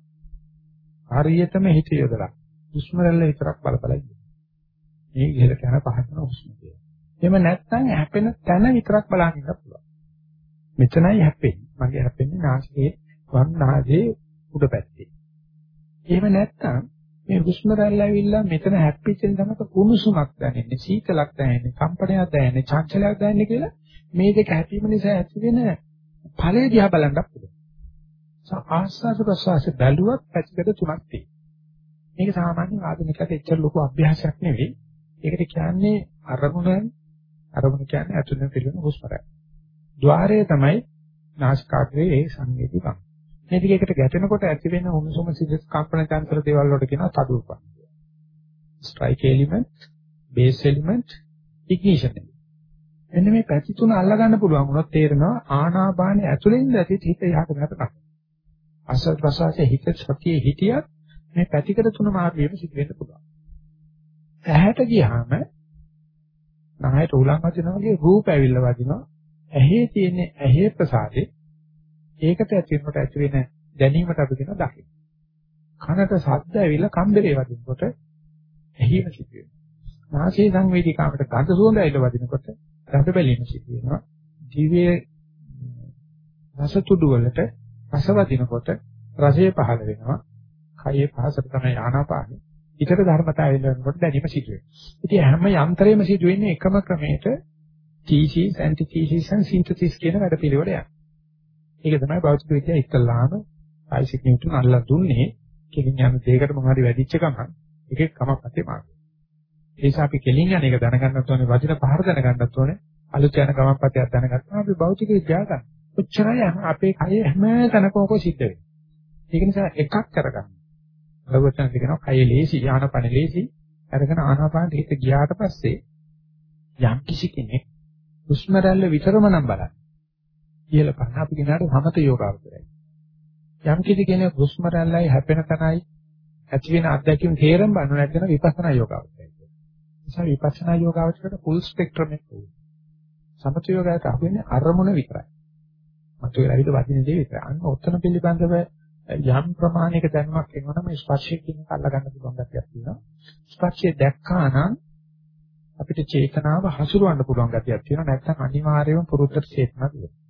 [SPEAKER 2] හරියටම හිත යොදලා හුස්ම රැල්ල විතරක් බල බල ඉන්න. මේ ඉහළට යන පහතන හුස්ම කියලා. එහෙම නැත්නම් හැපෙන තැන විතරක් බලන්න ඉන්න පුළුවන්. මෙතනයි හැපෙන්නේ. මගේ හැපෙන්නේ නාසයේ වම් නාසයේ උඩ පැත්තේ. එහෙම නැත්නම් මේ හුස්ම රැල්ල ඇවිල්ලා මෙතන හැප්පිච්ච තමක කුණුසුමක් දැනෙන්නේ, සීතලක් දැනෙන්නේ, කම්පනයක් දැනෙන්නේ, චංචලයක් දැනෙන්නේ කියලා මේ දෙක හැපීම නිසා ඇති වෙන ඵලය දිහා බලන්න පුළුවන්. ආස්වාද ප්‍රසවාස බැලුවත් පැතිකඩ තුනක් තියෙනවා. මේක සාමාන්‍ය ආධුනිකයට එච්චර ලොකු අභ්‍යාසයක් නෙවෙයි. ඒකට කියන්නේ අරමුණ අරමුණ කියන්නේ අතුලෙන් පිළිවෙන හුස්ම රැල්ල. ద్వාරය තමයි නාසිකාග්‍රයේ ඒ සංවේදීකම්. මේ දෙකකට ගැටෙනකොට ඇති වෙන උණුසුම සිද කම්පන චංචල දේවල් වලට කියනවා තදුපන්. Strike element, base element, ignition element. එන්න මේ පැති තුන අල්ලා ගන්න පුළුවන් වුණොත් තේරෙනවා ආනාපානයේ ඇතුළෙන් දැටි හිත යහට නැතක්. අසත් ප්‍රසාරයේ හිත සතියේ හිටියත් මේ පැතිකඩ තුන මාරු වීම සිදු වෙන්න පුළුවන්. ඇහැට ගියාම නහයට උලන් වදිනවා වගේ රූප ඇවිල්ලා වදිනවා. ඇහි තියෙන ඇහි ප්‍රසාරේ ඒකට ඇතිවෙනකොට ඇති වෙන දැනීමට අපි කියන දකින්න. කනට ශබ්ද ඇවිල්ලා කම්බරේ වදිනකොට ඇහිම සිදු වෙනවා. නාසයේ සංවේදීකාවට ගඳ සුවඳ ඇවිල්ලා වදිනකොට ගඳ බැලීම සිදු වෙනවා. දිවේ රස තුඩු වලට රස වදිනකොට රසය පහළ වෙනවා. කයේ පහසට තමයි ආනාපානෙ. ඊතර ධර්මතාවය වෙනකොට දැනීම සිදු වෙනවා. ඉතින් හැම යන්ත්‍රයේම සිදු වෙන්නේ එකම ක්‍රමයකට thesis, antithesis and synthesis කියන වැඩ පිළිවෙල යනවා. ඒක තමයි භෞතික විද්‍යාව ඉස්සල්ලාම ආයිසික් නිව්ටන් අල්ලලා දුන්නේ කෙලින් යන දෙයකට මොනවාරි වැඩිච්ච ගමන් ඒකේ කමක් නැතේ මාර්ගය. ඒ නිසා අපි කෙලින් යන එක දැනගන්නත් ඕනේ වදින පහර දැනගන්නත් ඕනේ අලුත් යන ගමන් පතයක් දැනගත්තා අපි භෞතික විද්‍යාව ගන්න. ඔච්චරයි අපේ කයේ හැම තැනකම සිද්ධ වෙන්නේ. ඒක නිසා එකක් කරගන්න. භගවතුන් කියනවා කයේ ලේසි ආනපන ලේසි අරගෙන ආනාපාන හිත ගියාට පස්සේ යම් කිසි කෙනෙක් හුස්ම රැල්ල විතරම නම් බලන්න. කියලා පන්න අපි කියනකට සමත යෝගාවචරයි. යම් කිසි කෙනෙක් හුස්ම රැල්ලයි හැපෙන තනයි ඇති වෙන අත්දැකීම් තේරෙන්න බන්න නැත්නම් විපස්සනා යෝගාවචරයි. නිසා විපස්සනා යෝගාවචරයට ෆුල් ස්පෙක්ට්‍රම් එක ඕනේ. සමත යෝගයට අහුවෙන්නේ අරමුණ විතරයි. මතු වෙලා විතර වදින දේ විතරයි. අන්න ඔතන පිළිබඳව යම් ප්‍රමාණයක දැනුමක් එනවා නම් ස්පර්ශය කියන එක අල්ලා ගන්න පුළුවන් ගැතියක් තියෙනවා. ස්පර්ශය දැක්කා නම් අපිට චේතනාව හසුරවන්න පුළුවන් ගැතියක් තියෙනවා. නැත්නම් අනිවාර්යයෙන්ම පුරුද්දට චේතනාව තියෙනවා.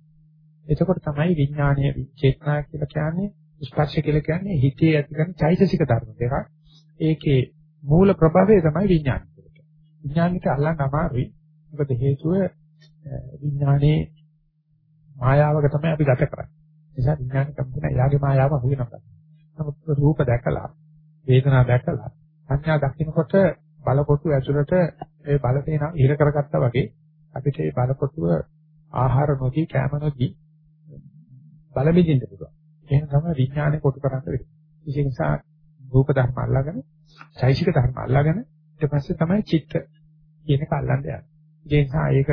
[SPEAKER 2] එතකොට තමයි විඥානීය චේතනා කියලා කියන්නේ ස්පර්ශ කියලා කියන්නේ හිතේ ඇතිවන චෛතසික ධර්ම දෙකක්. ඒකේ මූල ප්‍රභවය තමයි විඥාන කියලා. විඥානික අල්ලන්න අමාරුයි. මොකද හේතුව විඥානයේ මායාවක තමයි අපි ගත කරන්නේ. නිසා විඥානික කම්පන යාගේ මායාව හුවෙනවා. නමුත් රූප දැකලා වේදනා දැකලා සංඥා දකින්නකොට බලකොටු ඇතුළට ඒ බලපෑන ඉර කරගත්තා වගේ අපිට මේ බලකොටුව ආහාර නොදී කැම නොදී බල බෙදින්න පුළුවන්. එහෙනම් තමයි විඥානය කොටු කරන්න වෙන්නේ. ඒ නිසා රූප ධර්ම අල්ලාගෙන, චෛසික ධර්ම අල්ලාගෙන ඊට පස්සේ තමයි චිත්ත කියන එක අල්ලන්න යන්නේ. ඒ නිසා ඒක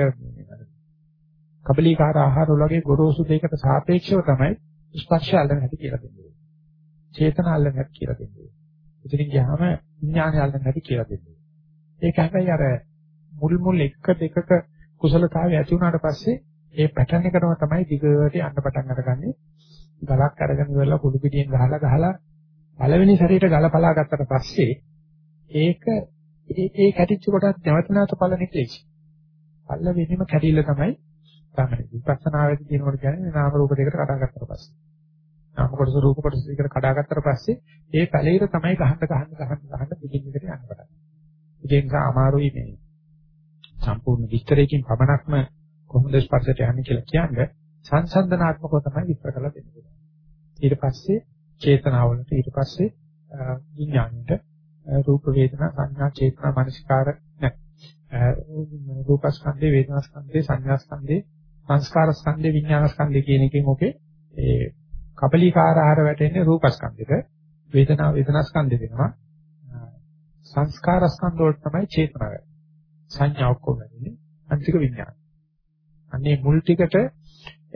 [SPEAKER 2] කබලීකාර ආහාර වලගේ ගොරෝසු දෙයකට සාපේක්ෂව තමයි ස්පර්ශය අල්ලන්න හැටි කියලා දෙන්නේ. චේතන අල්ලන්න හැටි කියලා දෙන්නේ. ඉතින් ගියාම විඥානය අල්ලන්න හැටි කියලා දෙන්නේ. ඒක හැබැයි අර මුල් මුල් එක දෙකක කුසලතාවය ඇති වුණාට පස්සේ ඒ පැටර්න් එකටම තමයි දිගට යන්න පටන් අරගන්නේ. ගලක් අරගෙන ඉවරලා කුඩු පිටියෙන් ගහලා ගහලා පළවෙනි සැරේට ගල පලා ගත්තට පස්සේ ඒක ඒ ඒ කැටිච්ච කොටත් නැවත නැවත පල නිකලෙච්ච. පළවෙනිම කැඩිල්ල තමයි තමයි විපස්සනාවේදී කියනකොට කියන්නේ නාම රූප දෙකට කඩාගත්තට පස්සේ. නාම කොටස රූප කොටස දෙකට කඩාගත්තට පස්සේ ඒ පැලේට තමයි ගහන්න ගහන්න ගහන්න ගහන්න පිටින් එකට යන්න පටන් ගන්නේ. ඒ නිසා අමාරුයි මේ සම්පූර්ණ විස්තරයකින් පමණක්ම කොහොමද ස්පර්ශයට යන්නේ කියලා කියන්නේ සංසන්දනාත්මකව තමයි විස්තර කරලා දෙන්නේ. ඊට පස්සේ චේතනාවලට ඊට පස්සේ විඥාණයට රූප වේදනා සංඥා චේතනා මනසිකාර නැහැ රූපස්කන්ධේ වේදනාස්කන්ධේ සංඥාස්කන්ධේ සංස්කාරස්කන්ධේ විඥානස්කන්ධේ කියන එකෙන් ඔකේ ඒ කපලිකාර ආහාර වැටෙන්නේ රූපස්කන්ධෙට වේදනා වේදනාස්කන්ධේ වෙනවා. සංස්කාරස්කන්ධ වලට තමයි චේතනාව සංඥා ඔක්කොම වෙන්නේ අන්තික විඥාන අන්නේ මුල් ටිකට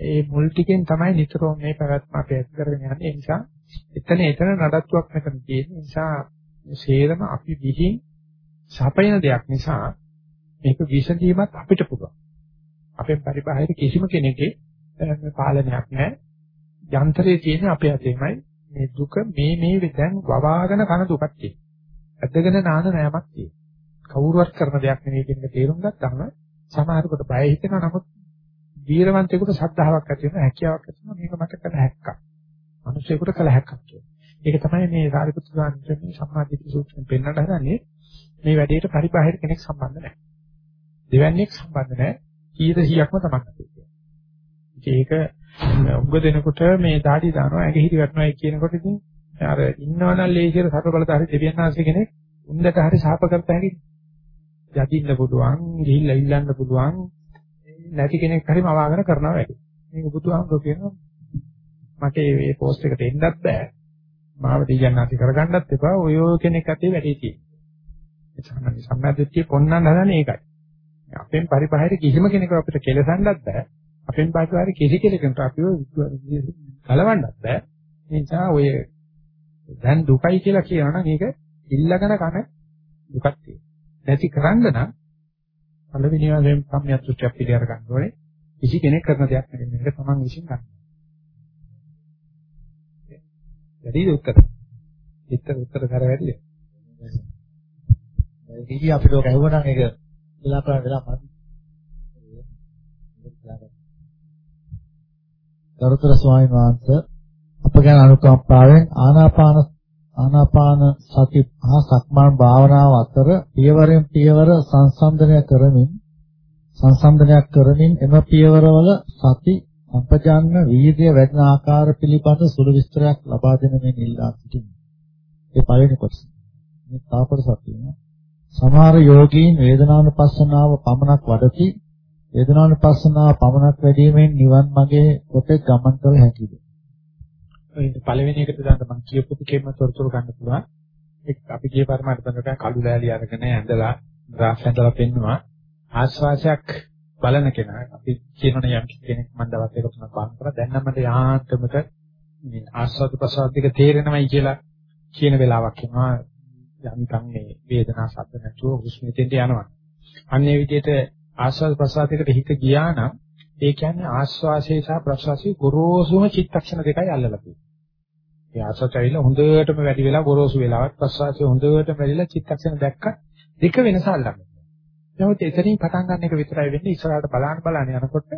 [SPEAKER 2] ඒ මුල් ටිකෙන් තමයි නිතරම මේ පැවැත්ම අපි ඇති කරගෙන යන්නේ. ඒ නිසා එතන එතන නඩත්තුවක් මෙතන තියෙන නිසා ශේරම අපි විහිං සපයන දෙයක් නිසා මේක විසඳීමත් අපිට පුළුවන්. අපේ පරිබාහිර කිසිම කෙනෙක්ගේ පාලනයක් නැහැ. යන්ත්‍රයේ තියෙන අපේ අතේමයි මේ දුක මේ මේ දැන් වවාගෙන කන දුකක් තියෙනවා. ඇදගෙන නාන නෑමක් තියෙනවා. කවුරුවත් කරන දෙයක් නෙවෙයි කියන එක තේරුම් ගත්තාම සමහරකට බය හිතෙනවා නමුත් වීරවන්තයෙකුට ශ්‍රද්ධාවක් ඇති වෙනවා හැකියාවක් ඇති වෙනවා මේක මට කළ හැක්කක්. මිනිසෙකුට කළ හැක්කක් කියලා. ඒක තමයි මේ සාරිපුත්‍ර සාන්තිමේ සම්මාදිට්ඨි සූත්‍රයෙන් පෙන්වන්න හදන්නේ මේ වැඩේට පරිබාහිර කෙනෙක් සම්බන්ධ නැහැ. දෙවන්නේක් සම්බන්ධ නැහැ. කීයද 100ක්ම තමයි. ඒක උග දෙනකොට මේ দাঁඩි දානවා ඇඟ හිරි වැටෙනවා කියනකොට ඉතින් අර ඉන්නවනම් ලේසියට සතර බලදාරි දෙවියන් වහන්සේ කෙනෙක් උන්දට හරි ශාප කරත හැකි. යදින්න පුළුවන්, ගිහිල්ලා ඉල්ලන්න පුළුවන්, නැති කෙනෙක් හරි මවාගෙන කරනවා වැඩි. මේක බුදුහාමුදුරුවෝ කියනවා මට මේ පෝස්ට් එකට එන්නත් බෑ. මාව දෙයයන්ාති කරගන්නත් එපා. ඔය කෙනෙක් අතේ වැඩි තියෙන්නේ. ඒ සම්මානි සම්මාදිට්ඨිය පොන්නන්න හදන්නේ ඒකයි. අපෙන් පරිබාහිර කිසිම කෙනෙකු අපිට කෙලසන්නත් බෑ. අපෙන් පරිබාහිර කිසි කෙනෙකුට අපිව කලවන්නත් බෑ. ඒ නිසා ඔය දැන් දුකයි කියලා කියනවනම් ඒක ඉල්ලගෙන කන දුකක් තියෙනවා. නැති කරන්න නම් පළවෙනි වශයෙන් සම්මිය දෘෂ්ටියක් පිළිඅර ගන්න ඕනේ. කිසි කෙනෙක් කරන දෙයක් නෙමෙයි මේක තමන් විසින් ගන්න. වැඩිද උත්තර? උත්තර උත්තර කර වැඩිද?
[SPEAKER 1] ඉතින් අපිට ඔක ඇහුවනම් ඒක වෙලා කරන්න වෙලා මදි. ගරුතර ස්වාමීන් වහන්සේ අප ගැන අනුකම්පාවෙන් ආනාපාන ආනාපාන සති හා සක්මන් භාවනාව අතර පියවරෙන් පියවර සංසන්දනය කරමින් සංසන්දනයක් කරමින් එම පියවරවල සති සම්පජාන්න වීර්ය වැඩෙන ආකාර පිළිබඳ සුළු විස්තරයක් ලබා දෙන මේ ඉල්ලා සිටිනවා. ඒ පළවෙනි කොටස. මේ තාපර සතිය. සමහර යෝගීන් වේදනානුපස්සනාව පමණක් වඩති වේදනානුපස්සනාව පමණක් වැඩිමෙන් නිවන් මාගේ කොටේ ගමන් කළ හැකිද?
[SPEAKER 2] පළවෙනි එකට දාන්න මම කියපු දෙකේම තොරතුරු ගන්න පුළුවන්. ඒක අපි ගිය පරමාර්ථ බඳක කළු ලෑලි අරගෙන ඇඳලා ග්‍රාෆ් ඇඳලා පෙන්නවා ආස්වාසයක් බලන කෙනා අපි කියනවනේ යම් කෙනෙක් මම දවස් දෙක තුනක් බලන කරා දැන් නම් මට යාන්තමට මේ ආස්වාද ප්‍රසාද දෙක තේරෙනවයි කියලා කියන වෙලාවක් එනවා යන්තම් මේ වේදනා සද්ද නැතුව හුස්ම දෙන්න යනවා. අන්න ඒ විදිහට ආස්වාද ප්‍රසාදයකට හිත ගියා නම් ඒ කියන්නේ ආස්වාසය සහ ප්‍රසවාසය ගොරෝසුම චිත්තක්ෂණ දෙකයි අල්ලලා තියෙන්නේ. ඒ ආසත් ඇවිල්ලා හොඳටම වැඩි වෙලා ගොරෝසු වෙලාවත් ප්‍රසවාසය හොඳටම වැඩිලා චිත්තක්ෂණ දැක්ක දෙක වෙනස අල්ලගන්න. නමුත් එතනින් පටන් ගන්න එක විතරයි වෙන්නේ ඉස්සරහට බලන්න බලන්න යනකොට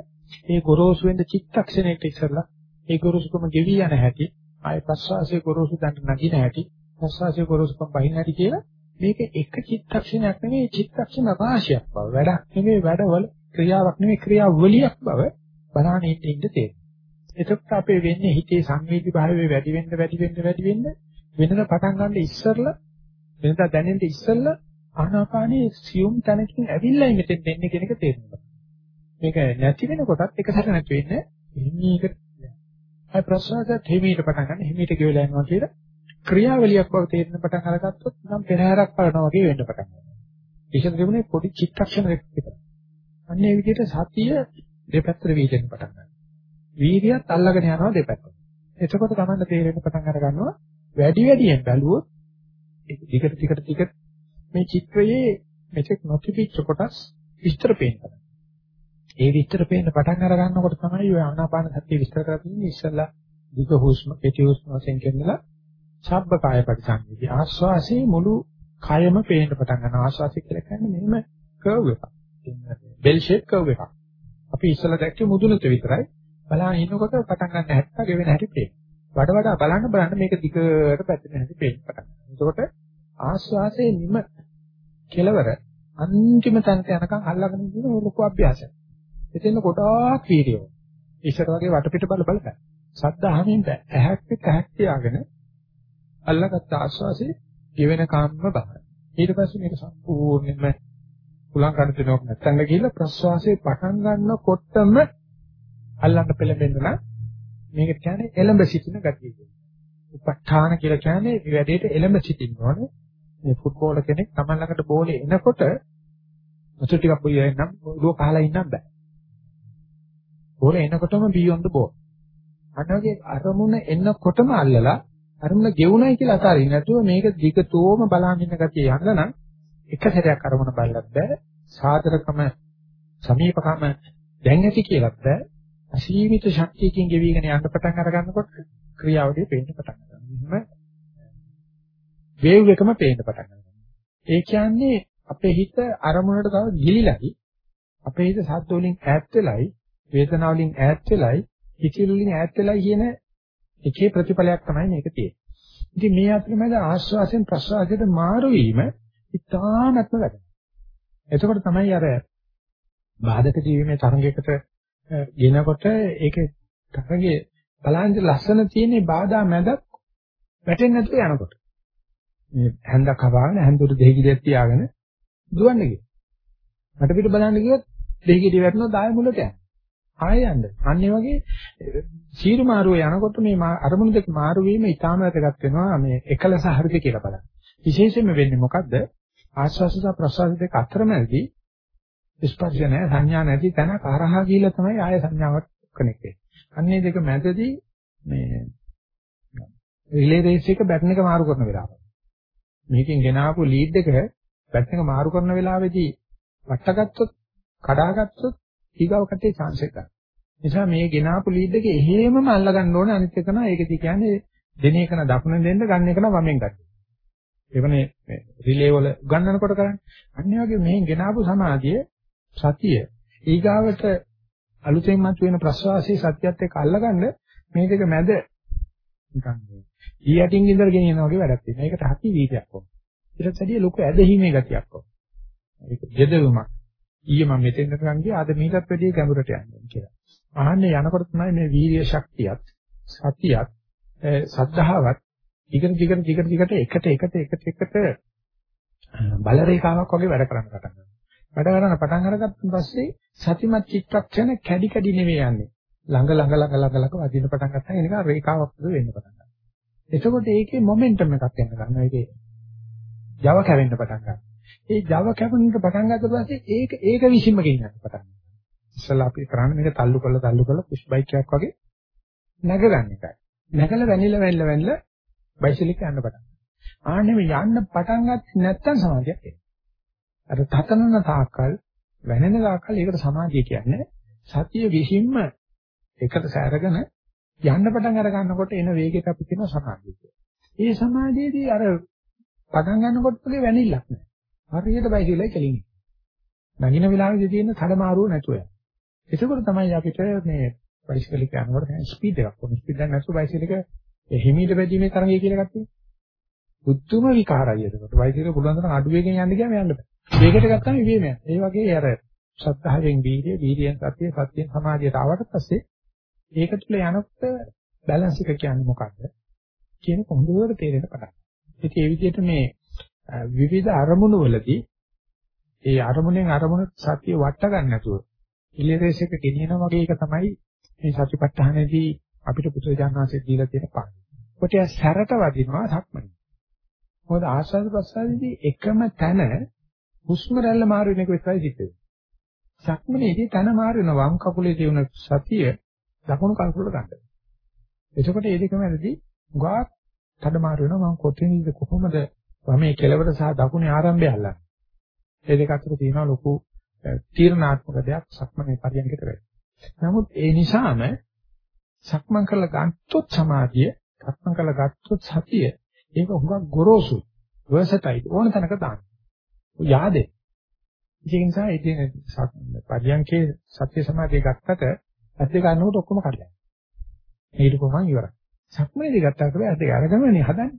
[SPEAKER 2] ඒ ගොරෝසු වෙන්න චිත්තක්ෂණයට ඉස්සරලා ඒ ගොරෝසුකම ගෙවි යන හැටි ආය ප්‍රසවාසයේ ගොරෝසු දන්න නගින හැටි ප්‍රසවාසයේ ගොරෝසුකම බහින හැටි කියලා මේක එක චිත්තක්ෂණයක් නෙවෙයි චිත්තක්ෂණ රාශියක් බව. වැඩක් නෙවෙයි වැඩවල ක්‍රියාවක් නෙවෙයි ක්‍රියාවලියක් බව බලන්න ඉන්න ඉන්න තේරෙනවා එතකොට අපේ වෙන්නේ හිතේ සංවේදී භාවය වැඩි වෙන්න වැඩි වෙන්න වැඩි වෙන්න වෙනද පටන් ගන්න ඉස්සරලා වෙනද දැනෙන්න ඉස්සරලා ආනාපානයේ සියුම් තැනකින් ඇවිල්ලා මෙතෙන් දෙන්නේ කියන එක තේරෙනවා. මේක නැති වෙනකොටත් එක සැර නැති වෙන්නේ. එන්නේ අය ප්‍රසවාසය හිමීට පටන් ගන්න. හිමීට ගෙවලා යනවා කියලා ක්‍රියාවලියක් බව තේරෙන පටන් අරගත්තොත් නම් පෙරහැරක් බලනවා වගේ වෙන්න පටන් ගන්නවා. ඒක තිබුණේ පොඩි චිත්තක්ෂණ දෙකක් විතර. අන්න ඒ විදිහට සතිය දෙපැත්තට වීදෙන්න පටන් ගන්නවා. වීර්යයත් අල්ලගෙන යනවා දෙපැත්තට. එතකොට තමයි තේරෙන්න පටන් අර ගන්නවා වැඩි වැඩියෙන් බැලුවොත් ටිකට ටිකට ටිකට මේ චිත්‍රයේ මෙතෙක් නොතිබිච්ච කොටස් විස්තර පේනවා. ඒ විස්තර පේන්න පටන් අර ගන්නකොට තමයි ඔය ආනාපාන සතිය විස්තර කරලා තියෙන්නේ ඉස්සෙල්ලා දිග හුස්ම කෙටි හුස්ම වශයෙන් කියනලා ශබ්ද කාය පරිසංවේදී ආශ්වාසයේ මුළු කයම පේන්න පටන් ගන්නවා. ආශ්වාසය කියලා කියන්නේ මෙහෙම කර්ව් එකක්. බෙල් ෂේප් කර්ව් එකක්. අපි ඉස්සෙල්ලා දැක්කේ මුදුනට විතරයි. බලන ඉන්නකොට පටන් ගන්න හැටි ගෙවෙන හැටි පේන. වඩ වඩා බලන්න බලන්න මේක දිගට පැතිරෙන හැටි පේන්න පටන් ගන්නවා. එතකොට ආස්වාසේ නිම කෙලවර අන්තිම තැනට යනකම් අල්ලගෙන ඉන්න ලොකු අභ්‍යාසයක්. එතෙන් ගොඩාක් වීර්යය. ඉස්සර වගේ වටපිට බල බල බෑ. සද්ද අහමින් බෑ. ඇහක් පිට ඇහක් තියාගෙන අල්ලගත්ත ආස්වාසේ ගෙවෙන කාම්ම බලන්න. ඊට පස්සේ මේක සම්පූර්ණයෙන්ම උලං කන දෙනවක් නැත්තංග ගිහිල්ලා ප්‍රස්වාසයේ පටන් ගන්නකොටම අල්ලන්න පෙළඹෙන්න නම් මේක කියන්නේ එළඹ සිටින ගතිය කියන්නේ. උපඨාන කියලා කියන්නේ මේ වැඩේට එළඹ සිටින්න ඕනේ. මේ ෆුට්බෝල් කෙනෙක් Taman ළඟට බෝලේ එනකොට මුතු ටිකක් පොయ్యෙන් නම් ඔළුව කහලා ඉන්නත් බෑ. බෝලේ එනකොටම බියොන්ද බෝල්. අනවගේ අරමුණ එනකොටම අල්ලලා අරමුණ ගෙවුණයි කියලා අතාරින්න නැතුව මේක දිගටම බලන් ඉන්න ගතිය යන්න නම් එක සැරයක් අරමුණ බලලත් බෑ. සාධරකම සමීපකම දැන් ඇති කියලාත් බෑ. අසීමිත ශක්තියකින් ගෙවිගෙන යන්න පටන් අර ගන්නකොට ක්‍රියාවලිය පේන්න පටන් ගන්නවා. එහෙම වේව් එකම පේන්න පටන් ගන්නවා. ඒ කියන්නේ අපේ හිත අරමුණට තව ගිලිලායි අපේ හිත සද්ද වලින් ඈත් වෙලයි වේදනාව වලින් ඈත් වෙලයි හිතිවිලි වලින් ඈත් වෙලයි කියන එකේ ප්‍රතිඵලයක් තමයි මේක තියෙන්නේ. ඉතින් මේ අතරමැද ආශ්වාසයෙන් ප්‍රශ්වාසයට මාරු වීම ඉතාමත්ම වැදගත්. එතකොට තමයි අර බාධක ජීවීමේ තරංගයකට ගෙනකොට ඒකේ තරංගේ බලන්න ලස්සන තියෙන බාධා මැදක් වැටෙන්නේ නැතුව යනකොට. මේ හැන්දක් හවාගෙන හැන්දුරු දෙහිගිරියක් තියාගෙන දුවන්න ගියා. මට පිට බලන්න ගියොත් දෙහිගිරිය වැටුණොත් ආයෙ මුලට යනවා. ආයෙ යන්න. අන්න ඒ වගේ සීරු මාරුව යනකොට මේ අරමුණු දෙක මාරු වීම ඉතාම වැදගත් වෙනවා මේ එකලස හරිද කියලා බලන්න. විශේෂයෙන්ම වෙන්නේ මොකද්ද? ආශ්වාස සහ ප්‍රශ්වාස දෙක අතරමැදි ස්පර්ශ නැහැ සංඥා නැති තැන කරහා ගිහිල්ලා තමයි ආය සංඥාවක් කනෙක්ට් වෙන්නේ. අන්නේ දෙක මැදදී මේ රිලේ රේස් එක බැටන් එක මාරු කරන වෙලාව. මේකෙන් ගෙන ආපු ලීඩ් එක බැටන් එක මාරු කරන වෙලාවේදී වට්ටගත්තොත් කඩාගත්තොත් ඊගාව කටේ chance එක ගන්න. නිසා මේ ගෙන ආපු ලීඩ් එක එහෙමම අල්ලගන්න ඕනේ අනිත් එක නෑ ඒක කියන්නේ දෙන එක න දකුණෙන් දෙන්න ගන්න එක න වමෙන් ගන්න. ඒකනේ මේ රිලේ වල උගන්වනකොට කරන්නේ. අන්න වගේ මෙහෙන් ගෙනාවු සමාධිය සතිය ඊගාවට අලුතෙන් මතුවෙන ප්‍රසවාසී සත්‍යයත් එක්ක අල්ලගන්න මේ දෙක මැද නිකන් මේ ඊ යටින් ඉඳලා ගෙනියනවා වගේ වැඩක් තියෙනවා. ඒකට හති වීදයක් ඕන. ඊට පස්සේ ලොකු ඇදහිීමේ ගතියක් ඕන. ඒක දෙදෙවමක්. ඊයේ මම මෙතෙන්ට ගන් ගියා අද මීටත් වැඩිය ගැඹුරට යන්න කියලා. ආන්නේ යනකොට තමයි මේ වීර්ය ශක්තියත් සතියත් සද්ධාවත් ටිකට ටිකට ටිකට ටිකට එකට එකට එකට එකට බල රේඛාවක් වගේ වැඩ කරන්න පටන් ගන්නවා. වැඩ කරන පටන් අරගත්තන් පස්සේ සතිමත් චිත්තක්ෂණ කැඩි කැඩි නෙවෙයි යන්නේ. ළඟ ළඟ ළඟ ළඟ ළඟ වදින පටන් ගත්තා එනක රේඛාවක් වගේ වෙන්න පටන් ගන්නවා. එතකොට ඒකේ මොමන්ටම් එකක් එන්න ගන්නවා. ඒකේ Java කැවෙන්න පටන් ගන්නවා. ඒ Java කැවෙන්න පටන් ගත්ත පස්සේ ඒක ඒක විසින්ම ගෙනියන්න පටන් ගන්නවා. ඉස්සලා අපි කරන්නේ මේක තල්ලු කරලා තල්ලු කරලා පුෂ් බයික් එකක් වගේ නැගගන්න එකයි. නැගලා වැනිලා වැනිලා වැනිලා බයිසිකල් යන්න පටන් ගන්නවා. ආන්නේ යන්න පටන් ගත්තේ නැත්තම් සමාධියක් එන්නේ. අර තතනන තාක්කල් වැනෙන තාක්කල් ඒකට සමාධිය කියන්නේ සතිය විසින්ම එකට සැරගෙන යන්න පටන් අර ගන්නකොට එන වේගයට අපි කියනවා සමාධිය කියලා. ඒ සමාධියේදී අර පටන් ගන්නකොට වගේ වැනිල්ලක් නැහැ. හරියට බයිසිකලයි කෙලින්නේ. නගින වෙලාවෙදී තියෙන තඩමාරුව නැතුව යනවා. ඒකවල තමයි අපිට මේ බයිසිකල් එක යනකොට ස්පීඩ් එකක් ඕන. ස්පීඩ් එක නැතුව බයිසිකල් එක හිමීට බැදීමේ තරඟය කියලා එකක් තියෙනවා. බුද්ධම විකාරයි එතකොට. බයිසිකල් පුළුවන් තරම් අඩු වේගෙන් යන්න ගියාම යන්න බෑ. වේගයට ගත්තම ඉබේම යනවා. ඒ වගේ අර සත්‍තාවෙන් වීර්ය, වීර්යයෙන් සතිය, සතියෙන් සමාධියට ආවට පස්සේ ඒක තුළ යනකොට බැලන්ස් එක කියන්නේ මොකක්ද? කියන කොහොමද තේරෙන්න පටන් ගන්නවා. ඉතින් ඒ විදිහට මේ විවිධ අරමුණු වලදී ඒ අරමුණෙන් අරමුණ සතිය වට ගන්න නැතුව ඉලෙරේස් එක ගෙනියන වගේ එක තමයි මේ සතිපට්ඨානයේදී අපිට පුත්‍රජානනාංශය දීලා තියෙන පාඩම. කොට සැරට වදිනවා සක්මනේ. මොකද ආස්වාද ප්‍රසාරයේදී එකම තැන හුස්ම රැල්ල මාරු වෙන එක විතරයි සිද්ධ වෙන්නේ. සක්මනේදී තන මාරු වෙන වම් කකුලේ තියෙන සතිය දකුණු කකුලට ගන්න. එතකොට මේ දෙකම ඇරදී උගා තද මාරු වෙනවා මම කොතනින්ද කොහොමද වමේ කෙලවර සහ දකුණේ ආරම්භය අල්ලන්නේ. මේ දෙක අතර තියෙන ලොකු තීරණාත්මක දෙයක් සක්මනේ පරියන්කට වෙයි. නමුත් ඒ නිසාම සක්මන් කරලා ගත්තොත් සමාධිය, සක්මන් කරලා ගත්තොත් සතිය ඒක හුඟක් ගොරෝසුයි. වර්සටයිල් ඕන තැනක දාන්න. යාදේ. ඒක නිසා ඉතින් පරියන්කේ සත්‍ය සමාධිය ගත්තට ඇත්ත ගන්නකොට ඔක්කොම කඩලා. ඊට කොහොමද ඉවරයි. සක්මනේදී ගත්තාට බෑ ඇත්ත අරගෙනනේ හදන්නේ.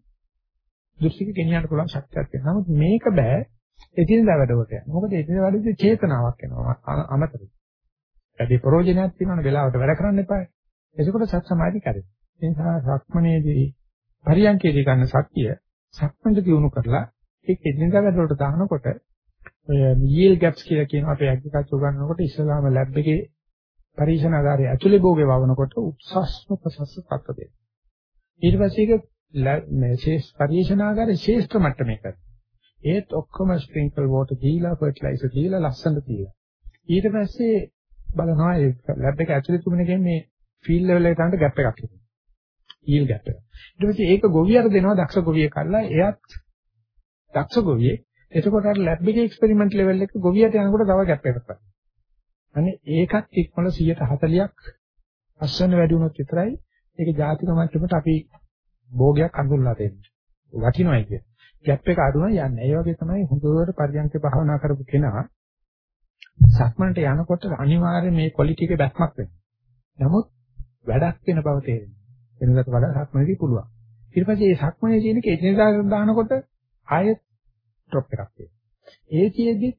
[SPEAKER 2] දෘෂ්ටික ගෙනියන්න පුළුවන් ශක්තියක් තියෙනවා. නමුත් මේක බෑ එදිනදා වැඩවලට යන්න. මොකද එදිනදා වැඩදී චේතනාවක් එනවා අමතරයි. වැඩි ප්‍රෝජනයක් තියෙනවනේ වෙලාවට වැඩ කරන්න එපා. එතකොට සත් සමාධි කැරේ. ඒ නිසා සක්මනේදී පරියන්කේදී ගන්න සතිය සක්මන්ට දිනු කරලා ඒක එදිනදා වැඩවලට දානකොට ඔය yield gaps කියලා කියන අපේ ඇග්‍රිකල්චර් ගන්නකොට ඉස්සලාම ලැබ් එකේ පරීක්ෂණාගාරයේ ඇතුලේ භෝගේ වවනකොට උත්සස්ම ප්‍රසස්ස තත්ත්ව දෙන්න. ඊට පස්සේ ඒක මේ ශේෂ පරීක්ෂණාගාරයේ ශේෂ්ඨ මට්ටමේ කරනවා. ඒත් ඔක්කොම ස්ප්‍රින්කල් වෝටර් දීලා ෆර්ටිලයිසර් දීලා ලස්සනට දීලා. ඊට පස්සේ බලනවා ඒ ලැබ් එක ඇතුලේ තිබුණේ මේ ෆීල්ඩ් ලෙවල් එකට යනට ગેප් එකක් තියෙනවා. yield gap එක. ඊට පස්සේ ඒක ගොවියට දෙනවා දක්ෂ ගොවිය කරලා එයත් දක්ෂ ගොවියෙක්. එතකොට අර ලැබ් එකේ එක්ස්පෙරිමන්ට් ලෙවල් එක ගොවියට යනකොට තව ગેප් එකක් ගන්නවා. අනේ ඒකත් ඉක්මන 140ක් අස්සන වැඩි වුණොත් විතරයි ඒක ජාතික මට්ටමට අපි භෝගයක් අඳුල්ලා දෙන්නේ. වටිනවයි කිය. ગેප් එක අඩු නම් යන්නේ. ඒ වගේ තමයි හොඳට පරියන්ක භාවනා කරපු කෙනා සක්මන්ට යනකොට අනිවාර්යයෙන් මේ ක්වොලිටි එකේ බැස්මක් වෙනවා. නමුත් වැඩක් වෙන බව තේරෙනවා. වෙනකට වඩා සක්මනේදී පුළුවන්. ඊට පස්සේ මේ සක්මනේ තියෙන කේතනදා දානකොට ආයෙත් ඩ්‍රොප් එකක් තියෙනවා. ඒ කියෙදි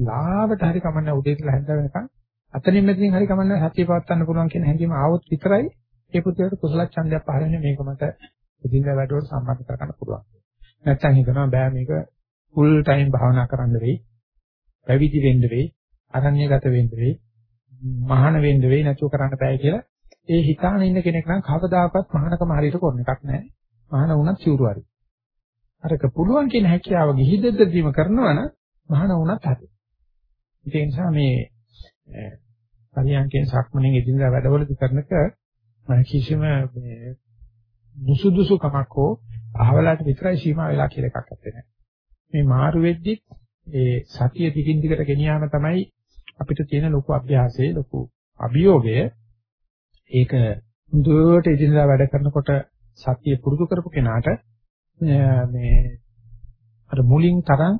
[SPEAKER 2] ලාවට හරි කමන්න උදේ ඉඳලා හැන්ද වෙනකන් අතනින් මෙතනින් හරි කමන්න සතිය පවත්වන්න පුළුවන් කියන හැඟීම ආවොත් විතරයි ඒ පුතේට කුසල ඡන්දයක් පහළ වෙන්නේ මේක මත ඉදින්දා වැඩවලට සම්බන්ධ කරගන්න පුළුවන්. නැත්තම් හිතනවා බෑ මේක ෆුල් ටයිම් භාවනා කරන්න වෙයි. පැවිදි වෙන්න වෙයි. අරණ්‍යගත වෙන්න වෙයි. මහාන වෙන්න වෙයි නැතුව කරන්න බෑ කියලා ඒ හිතාන ඉන්න කෙනෙක් නම් කවදාකවත් මහානකම හරියට කරන එකක් නැහැ. මහාන වුණත් සිවුරු හරි. අරක පුළුවන් කියන හැකියාව ගිහිදෙද්දීම කරනවා නම් මහාන වුණත් හරි. ඒ නිසා මේ පරියන්කෙන් සක්මණෙන් එදිනදා වැඩවලදී කරනක කිසිම මේ දුසුදුසු කමක් හෝ අහවලට විතරයි සීමා වෙලා කියලා එකක් නැත්තේ. මේ මාරු වෙද්දි ඒ සතිය දිගින් දිගට ගෙනියාම තමයි අපිට තියෙන ලොකු අභ්‍යාසයේ ලොකු අභියෝගය. ඒක හොඳට එදිනදා වැඩ කරනකොට සතිය පුරුදු කරපු කෙනාට මේ අර මුලින් තරම්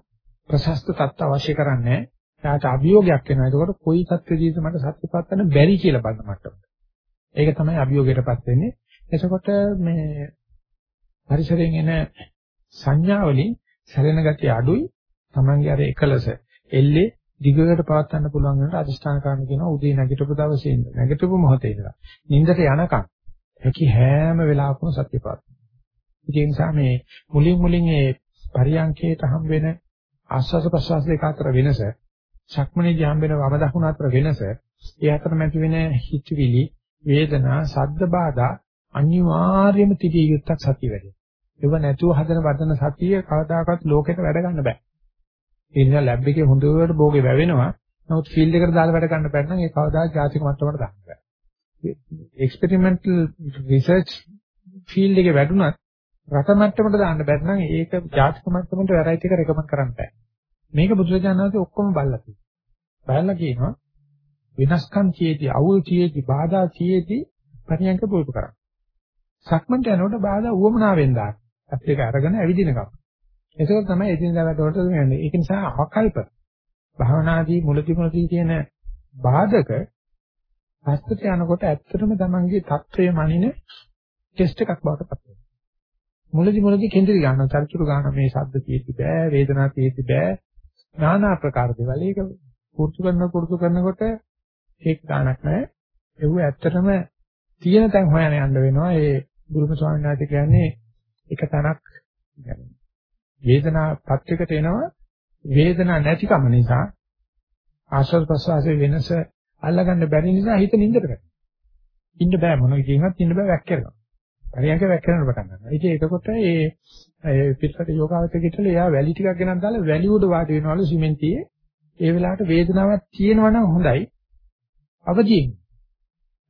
[SPEAKER 2] ප්‍රශස්ත තත්ත්ව අවශ්‍ය කරන්නේ එයාට අභියෝගයක් වෙනවා. ඒකෝට කොයි තත්ත්වෙදීද මට සත්‍යපත් වෙන්න බැරි කියලා බලන මට්ටමට. ඒක තමයි අභියෝගයටපත් වෙන්නේ. එතකොට මේ පරිසරයෙන් එන සංඥා වලින් සැලෙන ගතිය අඩුයි. Tamange අර එකලස එල්ලේ දිගට පවත්වන්න පුළුවන් වෙනට අදිෂ්ඨාන කරන්න කියනවා උදේ නැගිටපු දවසේ ඉඳලා නැගිටපු මොහොතේ ඉඳලා නිින්දට යනකම් හැකි හැම වෙලාවකම සත්‍යපත්. ඒ නිසා මේ මුලින් මුලින් ඒ පරියන්කේට හම් වෙන ආස්වාද ප්‍රසවාස දෙක අතර වෙනස ශක්මණේදී හම් වෙන වම දකුණ අතර වෙනස ඒ අතර මැති වෙන හිතවිලි වේදනා සද්ද බාධා අනිවාර්යයෙන්ම තිබිය යුත්තක් සතිය වැඩි. ඒව නැතුව හදන වදන සතිය කවදාකවත් ලෝකෙට වැඩ ගන්න බෑ. ඒ නිසා ලැබ් එකේ හොඳට භෝගේ වැවෙනවා. නමුත් ෆීල්ඩ් එකට දාලා වැඩ ගන්න බැන්න ඒ කවදා ජාතික මට්ටමට දාන්න බෑ. එක්ස්පෙරිමන්ටල් රිසර්ච් ෆීල්ඩ් එකේ වැඩුණත් රට මට්ටමට දාන්න බැන්නම් ඒක ජාතික මට්ටමට වැරයිටි එක රෙකමන්ඩ් කරන්න බෑ. මේක බුදුරජාණන් වහන්සේ ඔක්කොම බලලා තියෙනවා. බලලා කියනවා විනාශකම් තියේදී අවුල් තියේදී බාධා තියේදී පරියන්ක පුරුදු කරා. සක්මන්ට යනකොට බාධා වුවමනාවෙන් දාන. අත් දෙක අරගෙන ඇවිදිනකම්. ඒක තමයි එදිනදා වැඩවලට යන්නේ. ඒක නිසා අකල්ප භාවනාදී මුලදී මුලදී කියන බාධක හස්තට යනකොට ඇත්තටම තමන්ගේ தත්වය මනින ටෙස්ට් එකක් බවට පත් වෙනවා. මුලදී මුලදී කේන්ද්‍රය ගන්න, චර්චුරු ගන්න මේ ශබ්ද තියෙති බෑ, වේදනා තියෙති බෑ. নানা ආකාර දේවල් ඒක පුරුදු කරන පුරුදු කරනකොට ඒක ගන්නක් නෑ. ඒව ඇත්තටම තියෙන තැන් හොයන යන්න වෙනවා. ඒ ගුරුම ස්වාමීන් වහන්සේ කියන්නේ එක තැනක් වේදනා පත්‍යකට එනවා වේදනා නැතිකම නිසා ආශ්‍රද ප්‍රසවාසයේ වෙනස අල්ලගන්න බැරි නිසා හිත නින්දට වැටෙනවා. ඉන්න බෑ මොන විදිහකින්වත් ඉන්න බෑ වැක්කෙනවා. පරියන්ක වැක්කෙනවට පටන් ගන්නවා. ඉතින් ඒකකොට ඒ පිටකට යෝගාවචර කිටල එයා වැලි ටිකක් ගෙනත් දාලා වැලි උඩ වාඩි වෙනවලු සිමෙන්තියේ. ඒ වෙලාවට වේදනාවක් තියෙනවා නම් හොඳයි. අවදියෙන්.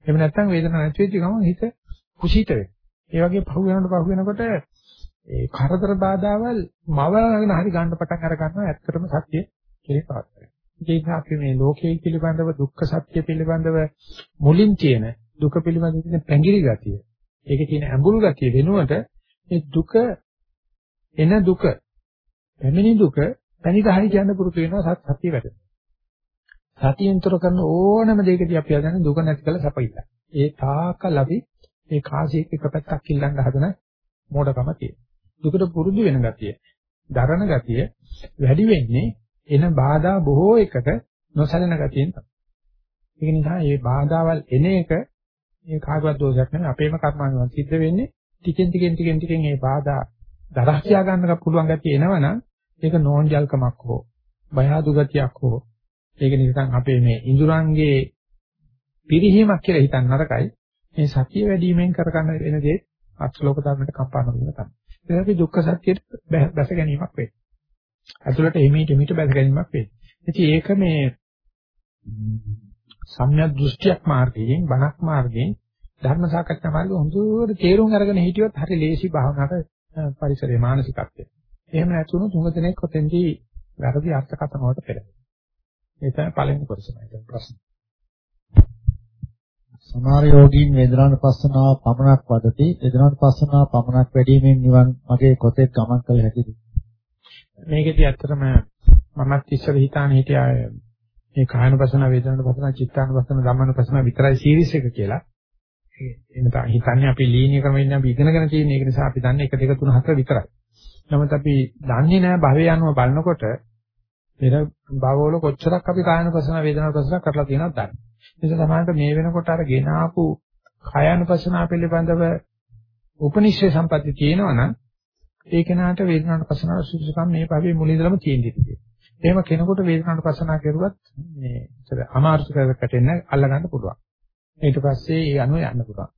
[SPEAKER 2] එහෙම නැත්නම් වේදනාවක් නැති වෙච්ච ගමන් හිත කුසීත වෙනවා. ඒ වගේ පහු වෙනකොට පහු වෙනකොට ඒ කරදර බාධාවල් මවගෙන හරි ගන්න පටන් අර ගන්නවා ඇත්තටම සත්‍ය කෙරේ පාත්‍රය. ඒ නිසා අපි මේ ලෝකයේ පිළිබඳව දුක්ඛ සත්‍ය පිළිබඳව මුලින් තියෙන දුක පිළිබඳව තියෙන පැංගිරි ගතිය. ඒකේ තියෙන ඇඹුල් ගතිය වෙනුවට මේ දුක එන දුක පැමිණි දුක පැණිගහයි කියන්න පුරුදු වෙනවා සත්‍ය වැඩ. සතියෙන්තර කරන ඕනම දෙයකදී අපි හදන්නේ දුක නැති කළ සැපිල්ල. ඒ තාකල් අපි මේ කාසියක එක පැත්තක් ඉල්ලන්න හදන මෝඩකම තියෙනවා. දුකට පුරුදු වෙන ගතිය, දරණ ගතිය වැඩි වෙන්නේ එන බාධා බොහෝ එකට නොසැලෙන ගතියෙන් තමයි. ඒක නිසා මේ බාධාවල් එන එක මේ කාගවත් දෝෂයක් නෙවෙයි අපේම කර්මානුවන් සිද්ධ වෙන්නේ ටිකෙන් ටිකෙන් ටිකෙන් ටිකෙන් මේ බාධා දරහ කියා ගන්න පුළුවන් ගැතිය එනවනම් ඒක නෝන්ජල්කමක් හෝ බය අඩු ගතියක් හෝ ඒක නිකන් අපේ මේ ඉඳුරංගේ පිරිහීමක් කියලා හිතන්න නරකයි. මේ සතිය වැඩිවීමෙන් කරගන්න වෙන දේ අත්ලෝක ධර්මයට කම්පා නොවීම තමයි. ඒක අපි දුක්ඛ සත්‍යයට බැස ගැනීමක් වෙන්නේ. ඇතුළට එමෙහිට එමෙහිට බැස ගැනීමක් වෙන්නේ. ඉතින් ඒක මේ සම්‍යක් දෘෂ්ටියක් මාර්ගයෙන් බණක් මාර්ගයෙන් ධර්ම සාකච්ඡා මාර්ගයෙන් හොඳට තේරුම් අරගෙන හිටියොත් හරි ලේසි භාවනාවට පරිසරයේ මානසිකත්වය. එහෙම නැතුණු තුන් දෙනෙක් කොතෙන්දී වැරදි අර්ථකථන වලට පෙළෙනවා. ඒ තමයි පළවෙනි කොටසයි ප්‍රශ්න.
[SPEAKER 1] සමහර යෝගීන් වේදනානුපස්සනාව පමණක් වදති වේදනානුපස්සනාව පමණක් වැඩිමෙන් නිවන් මගේ කොතෙක් ගමන් කළ හැකිද?
[SPEAKER 2] මේකෙදි ඇත්තටම මමත් ඉස්සර හිතාන හිටියා මේ කායනුපස්සන වේදනානුපස්සන චිත්තානුපස්සන ධම්මානුපස්සන විතරයි සීරීස් එක කියලා. එනතා හිතන්නේ අපි ලීනිය ක්‍රමයෙන් අපි ඉගෙනගෙන තියෙන ඒක නිසා අපි දන්නේ 1 2 3 4 විතරයි. නමුත් අපි දන්නේ නැහැ භවය අනුව බලනකොට පෙර භවවල කොච්චරක් අපි කායනුපස්සන වේදනානුපස්සන කරලා තියෙනවද දන්නේ. නිසා සමහරවිට මේ වෙනකොට අර ගෙන ආපු කායानुපසනාව පිළිබඳව උපනිශ්‍රේ සම්පatti තියෙනවනම් ඒ කෙනාට වේදනානුපසනාව සුසුකම් මේ භවයේ මුලින්දලම තියෙන දෙයක්. එහෙම කෙනෙකුට වේදනානුපසනාව කරුවත් මේ ඉතල අමාරුකරකට එන්න අල්ල ගන්න පුළුවන්. ඊට පස්සේ ඒ අනුව යන්න පුළුවන්.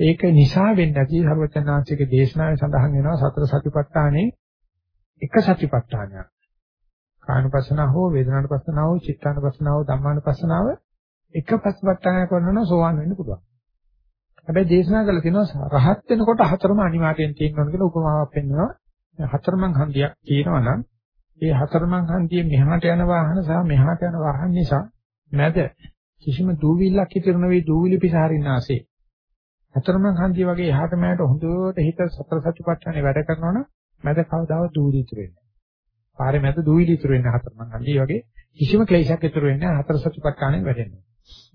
[SPEAKER 2] ඒක නිසා වෙන්නේ නැති සර්වචනාංශික දේශනාවේ සඳහන් වෙනවා සතර සතිපට්ඨානේ එක සතිපට්ඨානයක්. කායනුපසනාව හෝ වේදනානුපසනාව හෝ චිත්තානුපසනාව ධම්මානුපසනාව එක පස්වට්ටාන කරනවා සෝවාන් වෙන්න පුළුවන්. හැබැයි දේශනා කළ තියෙනවා රහත් වෙනකොට හතරම අනිවාර්යෙන් තියෙනවා කියලා උපමාවක් පෙන්වනවා. හතරමං හන්දියක් තියෙනවා නම් ඒ හතරමං හන්දියේ මෙහාට යන වාහන සහ මෙහාට යන වාහන නිසා මැද කිසිම දූවිල්ලක් ඉතිර නෙවෙයි දූවිලි පිසාරින්න ආසේ. හතරමං හන්දිය වගේ එහාට මෙහාට හොඳට හිත සතර සතිපට්ඨානේ වැඩ කරනවනම් මැද කවදාවත් දූවිලි ඉතුරු වෙන්නේ නැහැ. පාරේ මැද දූවිලි ඉතුරු වෙන්නේ හතරමං හන්දිය වගේ කිසිම ක්ලේශයක් ඉතුරු වෙන්නේ නැහැ හතර සතිපට්ඨානේ වැඩෙන්නේ.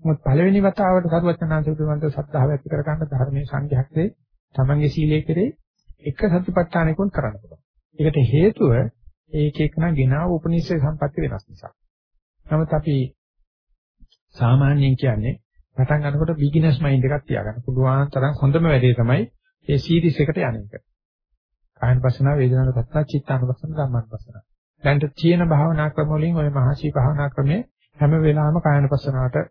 [SPEAKER 2] මොකද පළවෙනි වතාවට සරුවචනාංශ පිළිබඳව සත්‍තාව ඇති කරගන්න ධර්මයේ සංඝයාක්සේ තමන්ගේ සීලයේ කෙරේ එක සතිපට්ඨානයකින් කරන්න පුළුවන්. ඒකට හේතුව ඒක එක්කන ගෙනාව උපනිෂේ සම්පatti වෙනස් නිසා. නමුත් අපි සාමාන්‍යයෙන් කියන්නේ පටන් ගන්නකොට බිග්ිනර්ස් මයින්ඩ් එකක් තියාගන්න පුළුවන් තරම් හොඳම වැඩේ තමයි ඒ සීරීස් එකට යන එක. කායන පස්සන වේදනාන පස්සන චිත්තාන පස්සන ධම්මන පස්සන. දැන් තියෙන භාවනා ක්‍රම වලින් ওই මහසි භාවනා ක්‍රමයේ හැම වෙලාවෙම කායන පස්සනාවට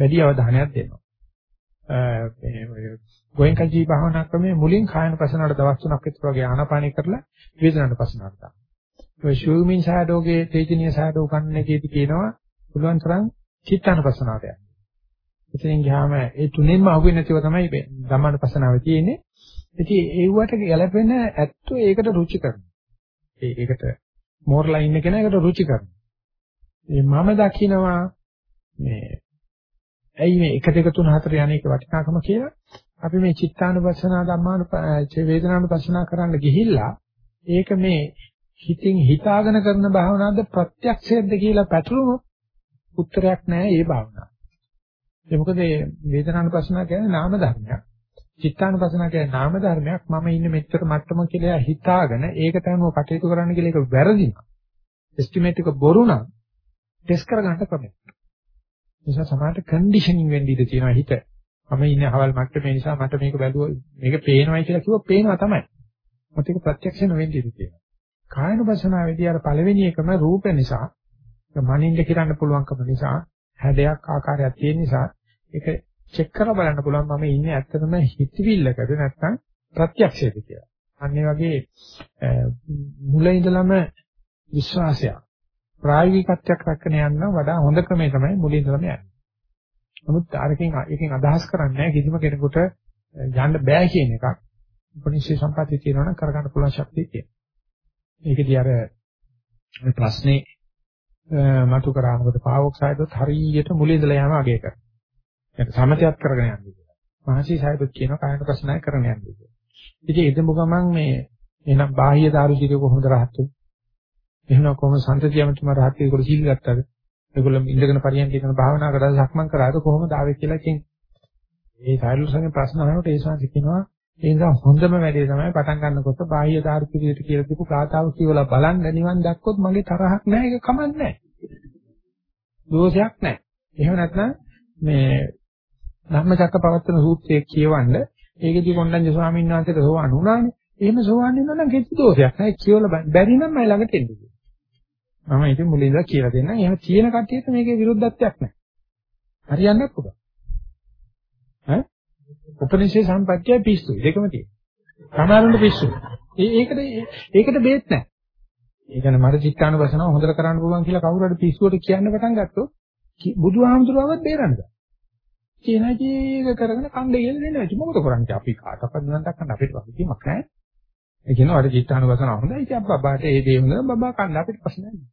[SPEAKER 2] වැඩි අවධානයක් දෙනවා. මේ ගෝයන්කල්ජී භාවනා ක්‍රමයේ මුලින් කායන පසනාවට දවස් තුනක් විතර වගේ ආනාපානය කරලා වේදනාවට පසනාවට දානවා. ඔය ශූමින් සාඩෝගේ තේජනීය සාඩෝ කන්නේකේදී කියනවා පුළුවන් තරම් චිත්තාන පසනාවට යන්න. එතනින් ගියාම ඒ තුනෙන්ම අහුවෙන්නේ නැතිව තමයි ධම්මාන පසනාවේ තියෙන්නේ. ඉතින් ඒවට ගැළපෙන ඇත්තෝ ඒකට රුචි කරනවා. ඒකට මෝරලා ඉන්න කෙනා ඒකට රුචි කරනවා. මේ මම දකිනවා මේ ඇයි මේ 1 2 3 4 යන එක වටිනාකම කියලා අපි මේ චිත්තානුපස්සනා ධම්මානු වේදනානුපස්සනා කරන්න ගිහිල්ලා ඒක මේ හිතින් හිතාගෙන කරන භාවනාවද ප්‍රත්‍යක්ෂයක්ද කියලා පැටළුනොත් උත්තරයක් නැහැ ඒ භාවනාව. ඒ මොකද වේදනානුපස්සනා කියන්නේ නාම ධර්මයක්. චිත්තානුපස්සනා කියන්නේ නාම ධර්මයක්. මම ඉන්නේ මෙච්චර මට්ටම කියලා හිතාගෙන ඒක තමයි කටයුතු කරන්න කියලා ඒක වැරදිනවා. එස්ටිමේට් එක බොරු නම් ටෙස්ට් කරගන්න ක්‍රමයක්. නිසා සමහරට කන්ඩිෂනින් වෙන්න ඉඩ තියෙනවා හිත. මම ඉන්නේ අහවල් මට්ටමේ නිසා මට මේක බැලුවා මේක පේනවයි කියලා කිව්වොත් පේනවා තමයි. මොකද ඒක ප්‍රත්‍යක්ෂ නොවෙන්න ඉඩ තියෙනවා. කායනුපසනාවේදී අර පළවෙනි එකම රූප නිසා මනින්ද කිරන්න පුළුවන්කම නිසා හැඩයක් ආකාරයක් තියෙන නිසා ඒක චෙක් කරලා බලන්න පුළුවන් මම ඉන්නේ ඇත්තටම හිතවිල්ලකද නැත්නම් ප්‍රත්‍යක්ෂයේද කියලා. අන්න වගේ මුල ඉඳලම විශ්වාසයක් ප්‍රායෝගිකත්වයක් රැකගෙන යන්න වඩා හොඳ ක්‍රමය තමයි මුලින් ඉඳලම යන්නේ. නමුත් අරකින් එකෙන් අදහස් කරන්නේ කිසිම කෙනෙකුට යන්න බෑ කියන එකක්. උපනිෂේ සම්පatti තියෙනවා නම් කරගන්න පුළුවන් ශක්තිය තියෙනවා. ඒකදී අර ප්‍රශ්නේ මතු කරා මොකද පාවොක්සයිඩොත් හරියට මුලින් ඉඳලා යනවා අගය කරා. ඒක සමතයක් කරගෙන යන්නේ කියලා. මහසි සයිඩොත් කියනවා කායන ප්‍රශ්නය කරගෙන යන්නේ කියලා. ඉතින් එදෙමු ගමන් මේ එහෙනම් බාහ්‍ය දාරුචිරිය කොහොමද රහත් වෙන්නේ? එහෙනම් කොහොමද සම්තතියමතුමා රහත් ඒගොල්ලෝ සීල් ගත්තද? ඒගොල්ලෝ ඉඳගෙන පරියන්ක කරන භාවනා කරලා සක්මන් කරාද කොහොමද ආවේ කියලා ඉතින් ඒ සායලුසගේ ප්‍රශ්න අහනකොට ඒ ශාන්ති කියනවා ඒ නිසා හොඳම වැඩේ තමයි පටන් ගන්නකොට බාහ්‍ය දාර්ශනිකයට කියලා දීපු කාතාව කියවලා බලන්න නිවන් දැක්කොත් මගේ තරහක් නැහැ ඒක කමක් නැහැ. දෝෂයක් නැහැ. එහෙම නැත්නම් මේ ධම්මචක්ක පවත්තන සූත්‍රයේ කියවන්න ඒකෙදි කොණ්ඩඤ්ඤ ස්වාමීන් වහන්සේට සෝවාන් වුණානේ. එහෙම සෝවාන් වෙනවා නම් කිසි දෝෂයක් නැහැ. කියවල බැරි නම් මම ළඟට එන්න. මම ඉතින් මුලින් ඉඳලා කියලා දෙන්නම්. එහෙම තියෙන කට්ටියට මේකේ විරුද්ධත්වයක් නැහැ. හරියන්නත් පුළුවන්. ඈ? උපනිෂේ සම්පත්තිය පිස්සු දෙකම තියෙනවා. සමහරුන්ට පිස්සු. ඒ ඒකට ඒකට බේත් නැහැ. ඒ කියන්නේ මර චිත්තානුපසනාව හොඳට කරන්න පුළුවන් කියලා කවුරු හරි පිස්සුවට කියන්න පටන් ගත්තොත් බුදුහාමුදුරුවවත් බේරන්න බෑ. කියනජීක කරගෙන කණ්ඩේ කියලා දෙන්න ඇති මොකද කරන්නේ අපි කාටවත් නන්දක් කරන්න අපිට වගකීමක් නැහැ. ඒ කියනවා අර චිත්තානුපසනාව හොඳයි ඉතින් බබාට ඒ දේ හොඳ බබා කන්න අපිට ප්‍රශ්න නැහැ.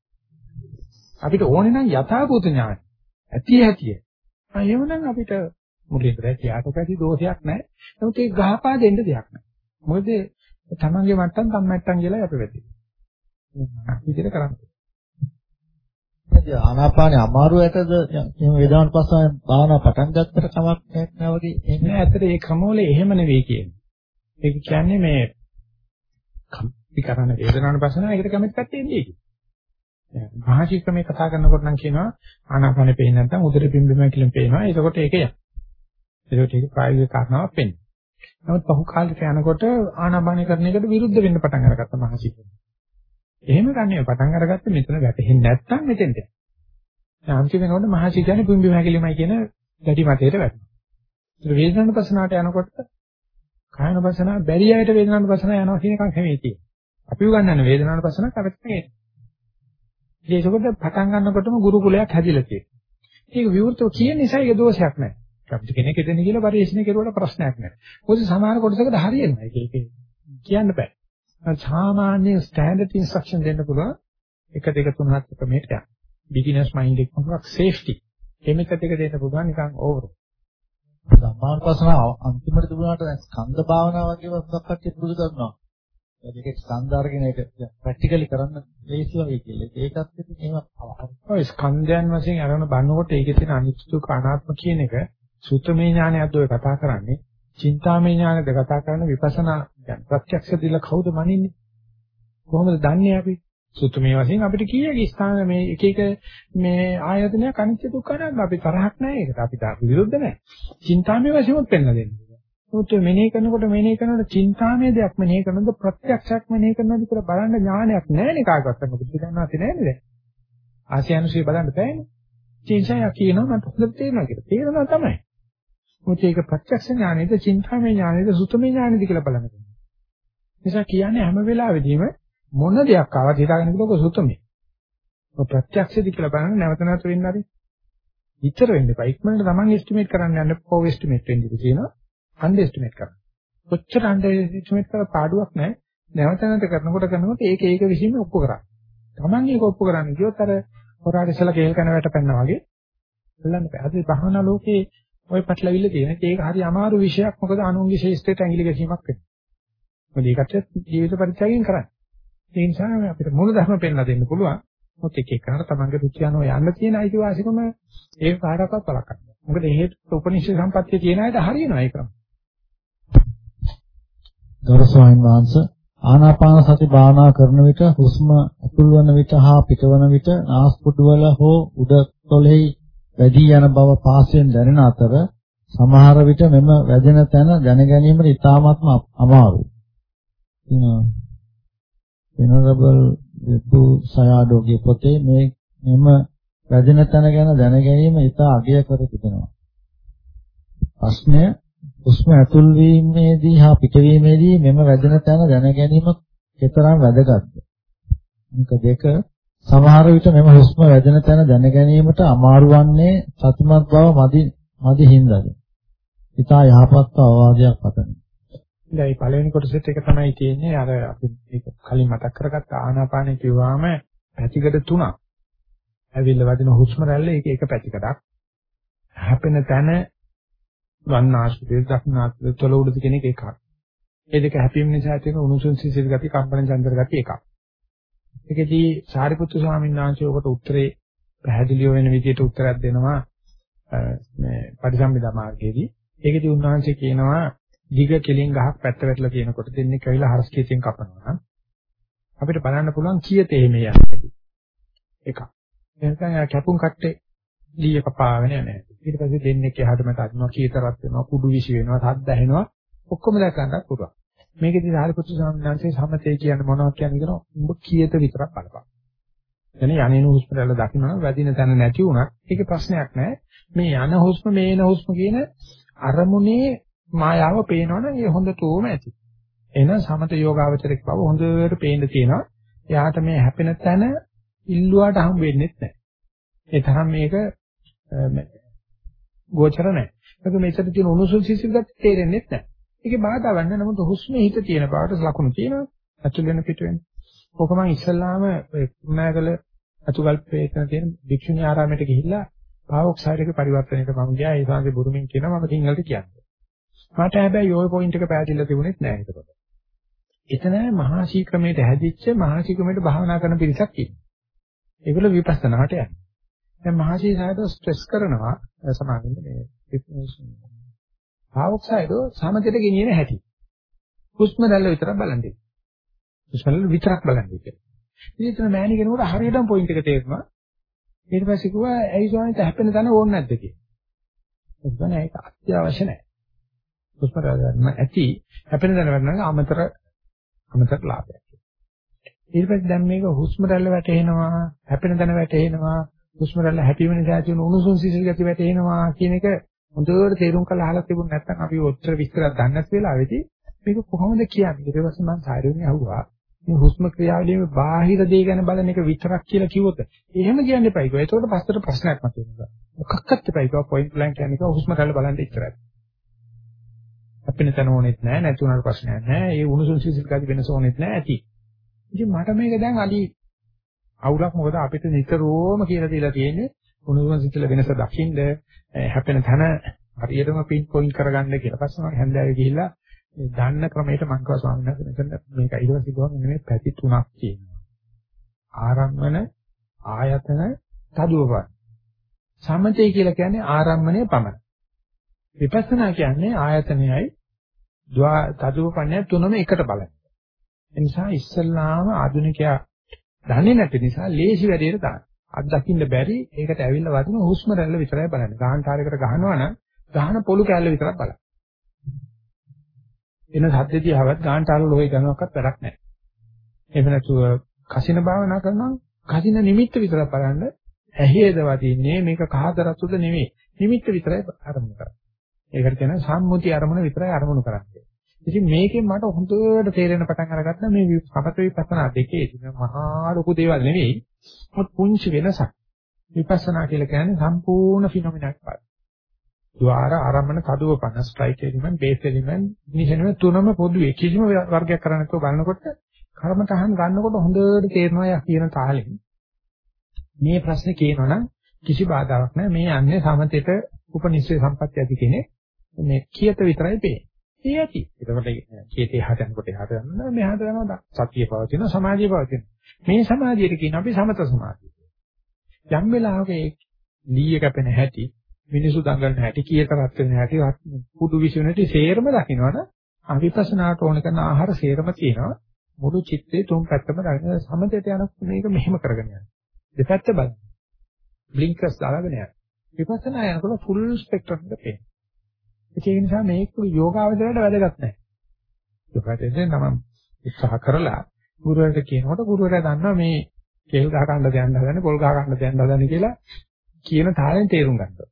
[SPEAKER 2] අපිට ඕනේ නම් යථාභූත ඥාන. ඇති ඇතිය. එහෙමනම් අපිට මුලින්ම කියාට පැති දෝෂයක් නැහැ. නමුත් ඒක ගහපා දෙන්න දෙයක් නැහැ. මොකද තමන්ගේ මට්ටම් තම්මැට්ටම් කියලා අපි වෙති. විදිහට කරන්නේ.
[SPEAKER 1] එතකොට ආනාපානේ අමාරු ඇටද එහෙම වේදනාවන් පස්සෙන් භාවනා පටන් ගත්තට කමක් නැහැ වගේ
[SPEAKER 2] එන්නේ. ඇත්තට ඒ ක්‍රමවල එහෙම නෙවෙයි කියන්නේ. ඒක කියන්නේ මේ කම්පි කරන වේදනාවන් පස්සෙන් ඒකට කැමති පැත්තේ ඉන්නේ. මහාචි ක්‍රමේ කතා කරනකොට නම් කියනවා ආනාපානේ පේන්නේ නැත්නම් උදේ පිම්බෙම කියලා පේනවා. එතකොට ඒක යන. එතකොට ඒක ප්‍රායෝගික කාරණාවක් වෙන්නේ. නමුත් පහු කාලෙක යනකොට ආනාපානේ කරන එකට විරුද්ධ වෙන්න පටන් අරගත්තා මහාචි ක්‍රමේ. එහෙම ගන්නේ පටන් අරගත්තේ මෙතන වැටෙන්නේ නැත්තම් මෙතෙන්ට. දැන් අන්තිම වෙනකොට මහසි කියන්නේ පුම්බි මහකිලිමයි කියන ගැටි මතයට වැටෙනවා. ඒක වේදනාන පසනාවට යනකොට කායන පසනාව බැරි අයට වේදනාන පසනාව යනවා කියන එකක් හැමේ තියෙන්නේ. අපි උගන්වන්නේ වේදනාන පසනාව කවත්තේ ඒකකොට පටන් ගන්නකොටම ගුරුකුලයක් හැදිලා තියෙනවා. ඒක විවෘතව කියන නිසා ඒක දෝෂයක් නැහැ. අපිට කෙනෙක් එතන කියලා පරිශීලනය කරුවට ප්‍රශ්නයක් නැහැ. මොකද සමහර කොටසකට හරියනවා. ඒක ඒක කියන්න බෑ. සාමාන්‍ය ස්ටෑන්ඩඩ් ඉන්ස්ට්‍රක්ෂන් දෙන්න පුළුවන් 1 2 3 4 ක්‍රමයට යන්න. බිග්ිනර්ස් මයින්ඩ් එක මොකක් සේෆ්ටි. කෙනෙක් දෙක දෙන්න පුළුවන් නිකන් ඕවර්.
[SPEAKER 1] ධම්මානුපස්සන අන්තිමට තිබුණාට දැන් ස්කන්ධ භාවනාව වගේ වස්තුවක් කට්ටිය පුරුදු කරනවා. ඒක ස්කන්ධ අරගෙන ඒක ප්‍රැක්ටිකලි කරන්න ලේසි වගේ කියලා. ඒකත් ඉතින් එහෙම
[SPEAKER 2] ඔය ස්කන්ධයන් වශයෙන් අරගෙන බලනකොට ඒකේ තියෙන අනිත්‍ය දුක්ඛ අනාත්ම කියන එක සුත්තමේ ඥානයත් ඔය කතා කරන්නේ. චින්තාමේ ඥානද කතා කරන විපස්සනා දැන් ප්‍රත්‍යක්ෂ දිල කවුද මනින්නේ? කොහොමද දන්නේ අපි? සුතුමේ වශයෙන් අපිට කීයක ස්ථාන මේ එක එක මේ ආයතනයක් අනිත්‍ය දුක්ඛ අනාත්ම අපි තරහක් නැහැ ඒකට අපි තා විරුද්ධ නැහැ. චින්තාමේ වශයෙන් උත් පෙන්ලා දෙන්නේ. උත් මෙනෙහි කරනකොට මෙනෙහි කරනකොට චින්තාමේ දෙයක් මෙනෙහි කරනකොට ප්‍රත්‍යක්ෂයක් මෙනෙහි කරනකොට කියලා බලන්න ඥානයක් නැහැ නේ කාටවත් මොකද දන්නාත් නැහැ නේද? ආසියානුසී බලන්න බෑනේ. චින්තනය කියනවා මට හොඳට තේරෙනවා කියලා. තේරෙනවා තමයි. මොකද ඒක ප්‍රත්‍යක්ෂ ඥානෙද, චින්තාමය ඥානෙද, සුතමේ ඥානෙද කියලා බලන්න. නිසා කියන්නේ හැම වෙලාවෙදීම මොන දෙයක් ආවත් හිතාගෙන ඉන්නකොට සුතමේ. ඔය ප්‍රත්‍යක්ෂද කියලා බලන්න නැවත නැවත වෙන්න හරි. විතර වෙන්න එපා. ඉක්මනට Taman estimate කරන්න යන්න පොව estimate වෙන්න ඉතින් කියනවා. under estimate කරන්න. කොච්චර under estimate කරලා පාඩුවක් නැහැ. නැවත නැවත කරනකොට කරනකොට ඒක ඒක විසින්ම ඔප්පු කරා. Taman ඒක ඔප්පු කරන්න ගියොත් අර හොරාට ඉස්සලා කේල් කන වැට පැන්නා වගේ බලන්න බෑ. අද භවනා ලෝකේ ওই පැටලවිල්ල තියෙන. ඒක හරි අමාරු විෂයක්. මොකද අනුන්ගේ ශේෂ්ඨයට ඇඟිලි ගැසීමක් වෙනවා. මොකද ඒකට ජීවිත පරිත්‍යාගයෙන් කරන්නේ. ඒ නිසා අපිට මූල ධර්ම පෙන්ලා දෙන්න පුළුවන්. මොකද එක එකනට තමන්ගේ රුචියනෝ යන්න තියෙන අයිතිවාසිකම ඒක කාටවත් බලකන්න. මොකද හේතු උපනිෂේ සම්පත්තිය තියෙන අයට හරියනවා ඒක.
[SPEAKER 1] ගරු ස්වාමීන් වහන්සේ ආනාපාන සති භාවනා කරන විට හුස්ම අතුල් වන විට හා පිටවන විට නාස්පුඩු වල හෝ උඩ තොලෙහි වැඩි යන බව පාසයෙන් දැනෙන අතර සමහර විට මෙම වැදෙන තැන දැන ගැනීමට ඉතාමත්ම අමාරුයි. වෙනරබල් වෙබ්බු සයාඩෝගේ පොතේ මේ මෙම වැදෙන තැන ගැන දැන ගැනීම ඉතා අගය කර තිබෙනවා. ප්‍රශ්නය හුස්ම ඇතුල් වීමේදී හා පිටවීමේදී මෙම වැදෙන තැන දැන ගැනීම කෙතරම් වැදගත්ද? අංක දෙක සමහර විට මෙම හුස්ම වැදෙන තැන දැන ගැනීමට අමාරු වන්නේ සතිමත් බව මදි මදි හින්දාද. ඊට යහපත් අවවාදයක් පතමි.
[SPEAKER 2] දැන් මේ පළවෙනි කොටසෙත් එක තමයි තියෙන්නේ අර අපි මේක කලින් මතක් කරගත්ත ආනාපානෙ කිව්වම පැතිකඩ තුනක්. ඇවිල්ලා වදින හුස්ම රැල්ල ඒක එක පැතිකඩක්. හැපෙන තැන වන්නාශුදේ දක්නාත් තොල උඩද කියන එක එකක්. ඒ දෙක හැපීම නිසා තියෙන උණුසුම් සිසිල් ගති කම්පන චන්දර ගති එකක්. ඒකෙදී සාරිපුත්තු ස්වාමීන් වහන්සේ ඔබට උත්තරේ පැහැදිලිව වෙන විදිහට උත්තරයක් දෙනවා මේ පරිසම්මිදා මාර්ගයේදී. ඒකෙදී උන්වහන්සේ කියනවා දිග කෙලින් ගහක් පැත්ත වැටලා තියෙනකොට දෙන්නේ කවිලා හරස් කීයෙන් කපනවා නම් අපිට බලන්න පුළුවන් කීයතේ මේ යන්නේ. එකක්. එහෙනම් කැපුම් කට්ටේ දී කපාගෙන යන්නේ. ඊට පස්සේ දෙන්නේ එහාට මට අදිනවා කීතරක් වෙනවා කුඩු විශ් වෙනවා සද්ද ඇහෙනවා ඔක්කොම දැක ගන්නත් පුළුවන්. මේකෙදි සාරිපුත්‍ර ස්වාමීන් වහන්සේ සමතේ කියන්නේ මොනවද කියන්නේ කියනවා උඹ කීයද විතරක් බලපන්. එනේ යන්නේ හුස්ම රැල්ල දකින්න වැඩින තැන නැති වුණත් ඒකේ ප්‍රශ්නයක් නැහැ. මේ යන හුස්ම මේ එන හුස්ම කියන අරමුණේ මායාව පේනවනම් ඒ හොඳටම ඇති. එහෙනම් සමත යෝගාවචරයක් බව හොඳට පේන්න තියෙනවා. එයාට මේ හැපෙන තැන ඉල්ලුවාට හම් වෙන්නේ නැහැ. ඒ තරම් මේක ගෝචර නැහැ. ඒක මෙතන තියෙන උණුසුම් සිසිල් ගති තේරෙන්නේ නැහැ. ඒකේ බාධාවක් නැහැ. නමුත් හුස්මේ හිත තියෙන බවට ලකුණු තියෙනවා. ඇතුල් වෙන පිට වෙන. ඕක මම ඉස්සල්ලාම කුණාගල අතුගල්පේ තියෙන වික්ෂුණී ආරාමයට ගිහිල්ලා පාවොක්සයිඩ් එක පරිවර්තනයට මම ගියා. ඒ සාංශේ බුරුමින් කියනවා මම සිංහලට කියන්නේ. මට හැබැයි ওই පොයින්ට් එක පැහැදිලිලා තිබුණෙත් නෑ ඒකට. එතන මහා ශීක්‍රමයට හැදිච්ච මහා ශීක්‍රමයට භාවනා කරන පිරිසක් ඉන්නවා. ඒගොල්ලෝ විපස්සනාට යනවා. දැන් මහා ශීසායද ස්ට්‍රෙස් කරනවා සමාගම මේ පාවොක්සයිඩ් සමතේට ගෙනියන හැටි. හුස්ම දැල්ල විතරක් බලන්නේ. හුස්ම දැල්ල විතරක් බලන්නේ කියලා. ඉතින් එතන මෑණි කෙනෙකුට හරියටම පොයින්ට් එක තේරුණා. ඊට පස්සේ කිව්වා ඇයි ස්වාමීන් හැපෙන තැන ඕනේ නැද්ද කියලා. ඒක නෑ ඒක අත්‍යවශ්‍ය නෑ. හුස්ම දැල්ල ඇති හැපෙන තැන වෙනවා අමතර අමතර ලාභයක්. ඊට පස්සේ දැන් මේක හුස්ම රැල්ල වැටෙනවා, හැපෙන තැන වැටෙනවා, හුස්ම රැල්ල හැපීම නිසා ඇති වෙන උණුසුම් සිසිල් ගති වැටෙනවා කියන එක හොඳට තේරුම් කරලා අහලා තිබුණ නැත්නම් අපි ඔච්චර විස්තරයක් දන්නේ නැති වෙලාවෙදී මේක කොහොමද කියන්නේ? ඊට පස්සේ මම සායරුනේ අහුවා. මේ හුස්ම ක්‍රියාවලියේ බාහිර දේ ගැන බලන එක විතරක් කියලා කිව්වොත් එහෙම කියන්න එපා. ඒක ඒකට පස්සට ප්‍රශ්නයක් මතුවෙනවා. මොකක්වත් එපා. ඒක පොයින්ට් බ්ලැන්ක් කියන්නේ හුස්ම රැල්ල බලන්න ඉච්චරයි. අපින තන ඕනෙත් නැහැ නැති උනාට ප්‍රශ්නයක් නැහැ. ඒ උණුසුම් සිසිල් ගති වෙනස ඕනෙත් නැහැ ඇති. ඉතින් මට මේක දැන් අලි අවුලක් මොකද අපිට නිතරම කියලා තියලා තියෙන්නේ උණුසුම් සිසිල් වෙනස දකින්න හැපෙන තන හරියටම පින් පොයින්ට් කරගන්න කියලා. පස්සේ මම හැන්දෑවේ ගිහිල්ලා මේ දන්න ක්‍රමයට මං කව ස්වාමීන් වහන්සේ මෙතන මේක ඊට පස්සේ ගිහම නෙමෙයි පැති තුනක් තියෙනවා. ආරම්මන ආයතන තදුවපන්. සමතේ කියලා කියන්නේ ආරම්මණය පමණ. විපස්සනා කියන්නේ ආයතනයයි ද්වා තදුවපන්නේ තුනම එකට බලන. ඒ නිසා ඉස්සල්ලාම ආධුනිකයා දන්නේ නැති නිසා ලේසි වැඩේට දාන්න. අත් දකින්න බැරි ඒකට ඇවිල්ලා වදින හුස්ම රැල්ල විතරයි බලන්නේ. ගහන තාරයකට ගහනවා නම් ගහන පොළු කැල්ල විතරක් බලන්න. එන සද්දදී ආවත් ගහන තාර ලෝහේ ගනවක්වත් වැඩක් නැහැ. එහෙම නැතුව කසින භාවනා කරනවා කසින නිමිත්ත විතරක් බලන්න ඇහිේද වදින්නේ මේක කහද රතුද නෙමෙයි. නිමිත්ත විතරයි අරමුණු කරන්නේ. ඒකට කියන සම්මුති අරමුණ විතරයි අරමුණු කරන්නේ. ඉතින් මේකෙන් මට හොඳට තේරෙන පටන් අරගත්තා මේ සමත විපස්සනා දෙකේ තියෙන මහා ලොකු දේවල් නෙවෙයි. මොකද පුංචි වෙනසක්. විපස්සනා කියලා කියන්නේ සම්පූර්ණ ෆිනොමිනක් පාඩ. ద్వාර ආරම්භන කදුව පන ස්ට්‍රයික් එලිමන්ට් බේස් එලිමන්ට් නිසෙනම තුනම පොදුවේ කිසිම වර්ගයක් කරන්නේ නැතුව බලනකොට කර්මතහන් ගන්නකොට හොඳට තේරෙනවා යා කියන තාලෙන්. මේ ප්‍රශ්නේ කියනවනම් කිසි බාධාවක් නැහැ. මේ යන්නේ සමතේට උපනිශ්‍රේ සම්පත්‍ය ඇති කෙනෙක්. මේ කියත විතරයි පේන්නේ. ඒ ඇති. ඒකට කීතේ හට යනකොට එහාට යනවා මෙහාට යනවා සතිය පවතින සමාධිය පවතින. මේ සමාධියට කියන අපි සමත සමාධිය. යම් වෙලාවක ඒ ලීය කැපෙන හැටි මිනිසු දඟලන හැටි කීතරත් වෙන හැටි පුදු විශ්ුණටි සේරම දකින්නවනේ අවිපස්සනාට ඕන කරන ආහාර සේරම තියෙනවා මුළු චිත්තේ තුන් පැත්තම දකින්න සමතේට යන මේක මෙහෙම කරගෙන යනවා. දෙපැත්ත බලන්න. බ්ලින්කර්ස් දාලාගෙන යනවා. විපස්සනා යනකොට ෆුල් ස්පෙක්ට්‍රම් එක පේනවා. ඒ නිසා මේක යෝගාවචරයට වැදගත් නැහැ. යෝගාවචරයෙන් තමයි උත්සාහ කරලා ගුරුවරට කියනකොට ගුරුවරයා දන්නවා මේ කෙල් ගහ ගන්න දෙයන්න හදන්නේ පොල් ගහ ගන්න දෙයන්න හදන්නේ කියලා කියන තාලෙන් තේරුම් ගන්නවා.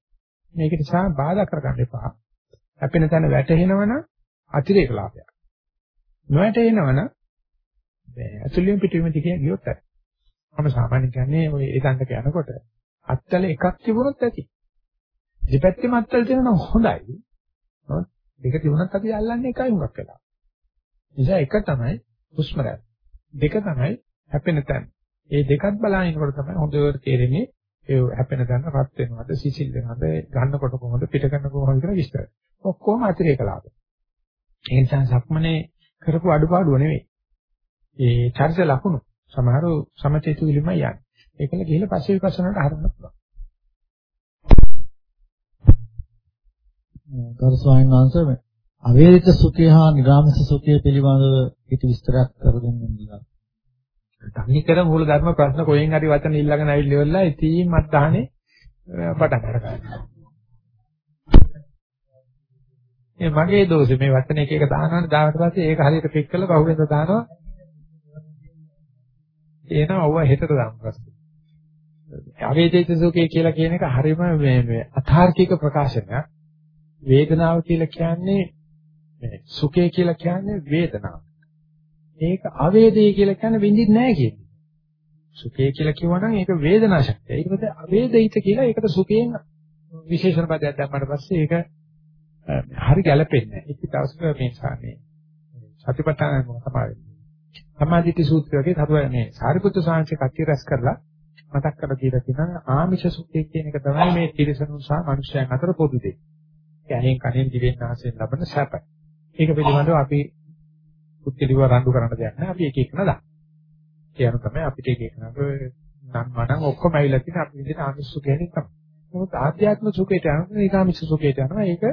[SPEAKER 2] මේක නිසා බාධා කරගන්න එපා. හැපෙන තැන වැටෙනවනම් අතිරේක ලාභයක්. නොවැටෙනවනම් මේ ඇතුළෙන් පිටුවෙම දිගේ ගියොත් ඇති. මම සාමාන්‍යයෙන් කියන්නේ ඔය ඒ දණ්ඩක යනකොට අත්තල එකක් තිබුණොත් ඇති. දෙපැත්තෙම අත්තල් තියෙනවා හොඳයි. දෙක තිබුණත් අපි අල්ලන්නේ එකයි හුඟක් වෙලා. නිසා එක තමයි හුස්ම රැල්ල. දෙක තමයි හැපෙන තැන. මේ දෙකත් බලනකොට තමයි හොඳට තේරෙන්නේ ඒ හැපෙන තැන රත් වෙනවද සිසිල් වෙනවද ගන්නකොට කොහොමද පිට කරනකොට කොහොමද කියලා විස්තර. ඔක්කොම අතිරේක ලාභ. ඒ නිසා සක්මනේ කරපු අඩුපාඩුව නෙවෙයි. ඒ චර්ච ලකුණු සමහරව සමතේතු විලිමයි යන්නේ. ඒකල ගිහිල්ලා පස්සේ විපස්සනාට හරවන්න පුළුවන්.
[SPEAKER 1] ගරු ස්වාමීන් වහන්සේ මේ අවේරිත සුඛය හා නිරාමස සුඛය පිළිබඳව පිටි විස්තරයක් කර දෙන්න කියලා.
[SPEAKER 2] තනිකර මූල ධර්ම ප්‍රශ්න කොහෙන් හරි වචන ඉල්ලගෙන ඇවිල්ලා ඉතින් මත් දහනේ පටන් ගන්නවා. මේ මගේ දෝෂේ මේ වචන එක එක දානවනේ දාවට පස්සේ ඒක හරියට පික් කරලා බහුවෙන්ද දානවා. එනවා ඔව හෙටට දාමු ප්‍රශ්නේ. අවේදිත සුඛය කියලා කියන එක හරියම මේ මේ අතාර්කික ප්‍රකාශනයක්. වේදනාව කියලා කියන්නේ මේ සුඛය කියලා කියන්නේ වේදනාව. ඒක අවේදී කියලා කියන්නේ විඳින්නේ නැහැ කියන්නේ. සුඛය කියලා කිව්වනම් ඒක වේදනා ශක්තිය. ඊට පස්සේ අවේදිත කියලා ඒකට සුඛයෙන් විශේෂණ පදයක් දැම්මට පස්සේ ඒක හරි ගැළපෙන්නේ නැහැ. ඒක දවසක මේ සාමේ සතිපට්ඨාන තමයි. සමාධිති සූත්‍රය වගේ තරුව මේ සාරිපුත්‍ර සාංශේ කච්චි රැස් කරලා මතක් කරලා දීලා තියෙනවා ආමිෂ සුඛය කියන එක තමයි මේ තිරසනුන් සහ මනුෂ්‍යයන් අතර පොදු දෙය. ඒ ඇහෙන් කනෙන් දිවෙන් නාසයෙන් ලබන සැප. ඒක පිළිබඳව අපි පුත්තිලිව රණ්ඩු කරන්න දෙයක් නැහැ. අපි එක එක නදා. ඒ අනුව තමයි අපිට එක එක නඟ නම් වණන් ඔක්කොම ඇවිල්ලා තියෙන අපි විදිහට ආමිෂ සුඛයෙන් තමයි. නමුත් ආධ්‍යාත්ම සුඛයට යනවා ඒකාමිෂ සුඛයට යනවා. ඒක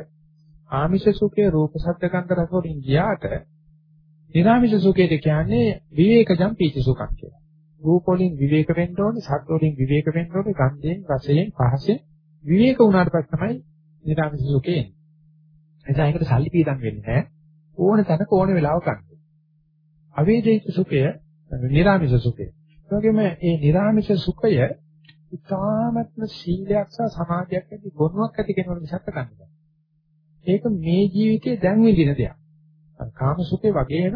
[SPEAKER 2] ආමිෂ සුඛයේ රූප ශබ්ද ගන්ධ රස වලින් ගියාට නිරාමිෂ සුඛයට කියන්නේ විවේකජම් පීති සුඛක් කියලා. රූප වලින් විවේක වෙන්න ඕනේ, ශබ්ද වලින් විවේක වෙන්න ඕනේ, ගන්ධයෙන්, රසයෙන්, පහසෙන් විවේක වුණාට පස්සේ තමයි නිරාමිෂ සුඛය එන්නේ. එතන ඒකට සල්ලි පීඩම් වෙන්නේ නැහැ. ඕන තැනක ඕන වෙලාවක ගන්න. අවේදිත සුඛය, නිරාමිෂ සුඛය. ඒ වගේම මේ නිරාමිෂ සුඛය ඉතාමත්ම සීලයක් සහ සමාධියක් ඇති ගුණයක් ඇති කෙනෙකුට මිසක් ගන්න බෑ. ඒක මේ ජීවිතේ දැන් විඳින දෙයක්. කාම සුඛේ වගේම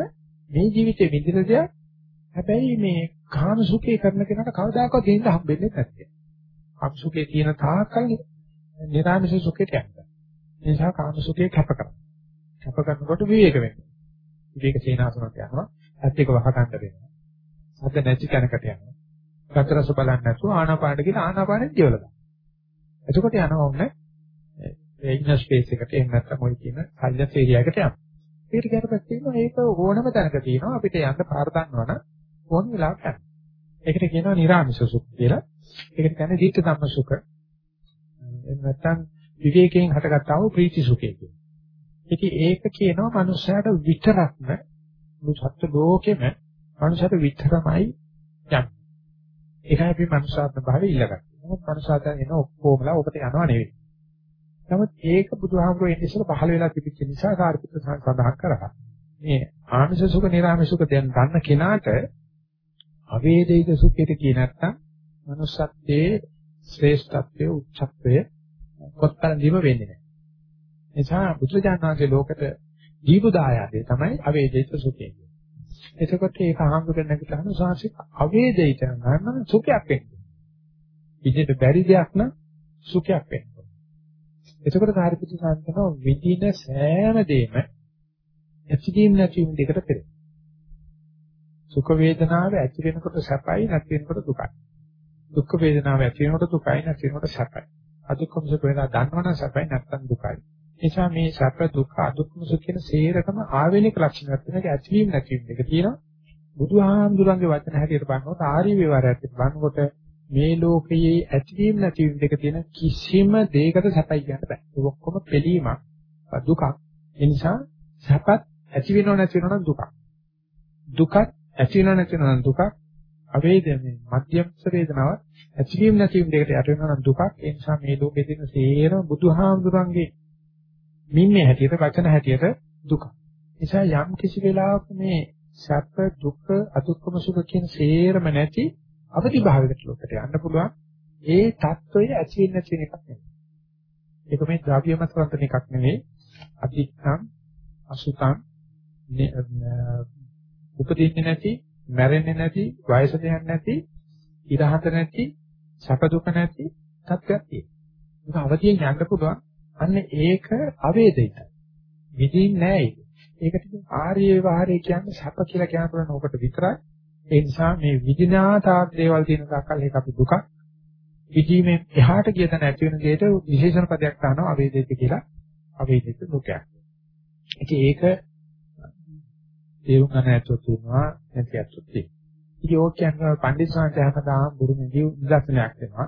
[SPEAKER 2] මේ ජීවිතේ විඳින දෙයක්. හැබැයි මේ කාම සුඛේ කරන කෙනාට කවදාකවත් දෙන්න හම්බෙන්නේ නැහැ. කාම සුඛේ තියෙන තාක්කල් නිරාමිෂ සුඛයට යනවා. ඒ නිසා කාම සුඛේ කැප කරනවා. කැප කරනකොට විවේක වෙනවා. විවේක සේනාසනට යනවා. ඇත්ත එක වහ ගන්න වෙනවා. සද්ද නැති තැනකට යනවා. සතරස බලන්නේ නැතුව ආනාපානට ගිහලා ආනාපානෙත් ජීවල ගන්න. එතකොට යනවා ඔන්න ඒ ඉන්න ස්පේස් එකට එහෙම නැත්නම් ඔය කියන සල්ලස් ඒරියාවකට යනවා. ඒකට ගියට පස්සේ ඒක ඕනම තැනක තියෙනවා අපිට යන්න පාර දන්නවනම් ඕන වෙලාවක යන්න. ඒකට කියනවා නිර්ආමිෂ සුඛ කියලා. ඒකට කියන්නේ ධිට්ඨ ධම්ම සුඛ. එහෙම නැත්නම් විවේකයෙන් හටගත්තා වූ ප්‍රීති සුඛය කියලා. ඉතින් ඒක කියනවා මනුස්සයාට විතරක්ම මුළු සත්ත්ව ලෝකෙම මනුස්සයාට විතරමයි යන්නේ. ඒකයි අපි මනුස්සාත්ම භාවය ඉල්ලගන්නේ. නමුත් මනුස්සාතන එන ඔක්කොමලා ඔබට යනවා නෙවෙයි. නමුත් ඒක බුදුහාමුදුරුවෝ එන්නේ ඉස්සෙල්ලා පහළ වෙලා තිබිච්ච නිසා කාර්යපුත්‍ර සඳහන් කරා. මේ ආමිෂ සුඛ නිර්ආමිෂ සුඛ දැන් ගන්න කෙනාට අවේදිත සුඛයට කිය නැත්තම් manussත්වයේ ශ්‍රේෂ්ඨත්වයේ උච්චත්වයේ කොත්තන දීම වෙන්නේ නැහැ. එනිසා බුදුජානනාගේ ලෝකෙට දීපු දායාදේ තමයි අවේදිත සුඛය. එතකොට ඒක අහංගුගෙන නැගිටහම සාසික අවේදිත නම් සුඛයක් වෙන්නේ. විදිහට බැරි දෙයක් නම් සුඛයක් වෙන්නේ. එතකොට කාර්යපති සාන්තනෝ විඳින සෑම දෙයක්ම ඇතිවීම නැතිවීම දෙකට පෙරේ. සුඛ වේදනාව ඇති වෙනකොට සැපයි නැති වෙනකොට දුකයි. දුක් වේදනාව ඇති වෙනකොට දුකයි නැති වෙනකොට සැපයි. අදුක්කම සුඛ වේදනා දන්නවනම් සැපයි නැත්නම් දුකයි. නිසා මේ සැප දුක අදුක්කම සුඛ කියන සේරකම ආවේනික ලක්ෂණයක් වෙනක ඇතිවීම නැතිවීම දෙක තියෙනවා. බුදුහාමුදුරන්ගේ වචන හැටියට බලනකොට ආර්ය විවරයට බලනකොට මේ ලෝකයේ ඇතිවීම නැතිවීම දෙක තියෙන කිසිම දෙයකට සැපයි කියන්න බෑ. ඒක ඔක්කොම පිළීමක් දුකක්. ඒ නිසා සැපත් ඇති වෙනව නැති වෙනව නම් දුකක්. දුකත් ඇති වෙනව නැති වෙනව නම් දුකක්. අවේදනේ මධ්‍යස්ථ වේදනාව ඇතිවීම නැතිවීම දෙකට යට වෙනවා නම් දුකක් ඒ නිසා මේ ලෝකේ තියෙන සේරම බුදුහාමුදුරන්ගේ මින්නේ හැටියට වචන හැටියට දුක. නිසා යම් කිසි වෙලාවක මේ සැප දුක් අදුක්කම සුඛ කියන සේරම නැති අවදිභාවයකට ලෝකට යන්න පුළුවන්. ඒ தত্ত্বය ඇති වෙන තියෙන එකක් නෙවෙයි. ඒක මේ ද්‍රව්‍යමත් වන්තන එකක් නෙවෙයි. අතිත්තම් අසුතම් උපදින්නේ නැති මැරෙන්නේ නැති, වයසට යන්නේ නැති, ඉරහත නැති, සැප දුක නැති තත්ත්වයක් තියෙනවා. ඒක අවදියෙන් යන්න පුළුවන්. අන්න ඒක අවේදිත. විදින් නෑ ඒක. ඒකට ආර්ය විවහාරය කියන්නේ සැප කියලා කියන කරන ඕකට විතරයි. ඒ නිසා මේ විදිනා තාක් දේවල් තියෙන තාක්කල් ඒක අපි දුකක්. විදීමේ එහාට ගිය තැන ඇති වෙන දෙයට විශේෂණ පදයක් ගන්නවා අවේදිත කියලා. අවේදිත දුකයක්. ඉතින් ඒක තේරුම් ගන්න ඇතුළත් වෙනවා නැති ඇතුළත් තියෙනවා. ඉතින් ඕක කියන්නේ පණ්ඩිත සාන්ත හැමදාම බුරුමේදී නිදර්ශනයක් වෙනවා.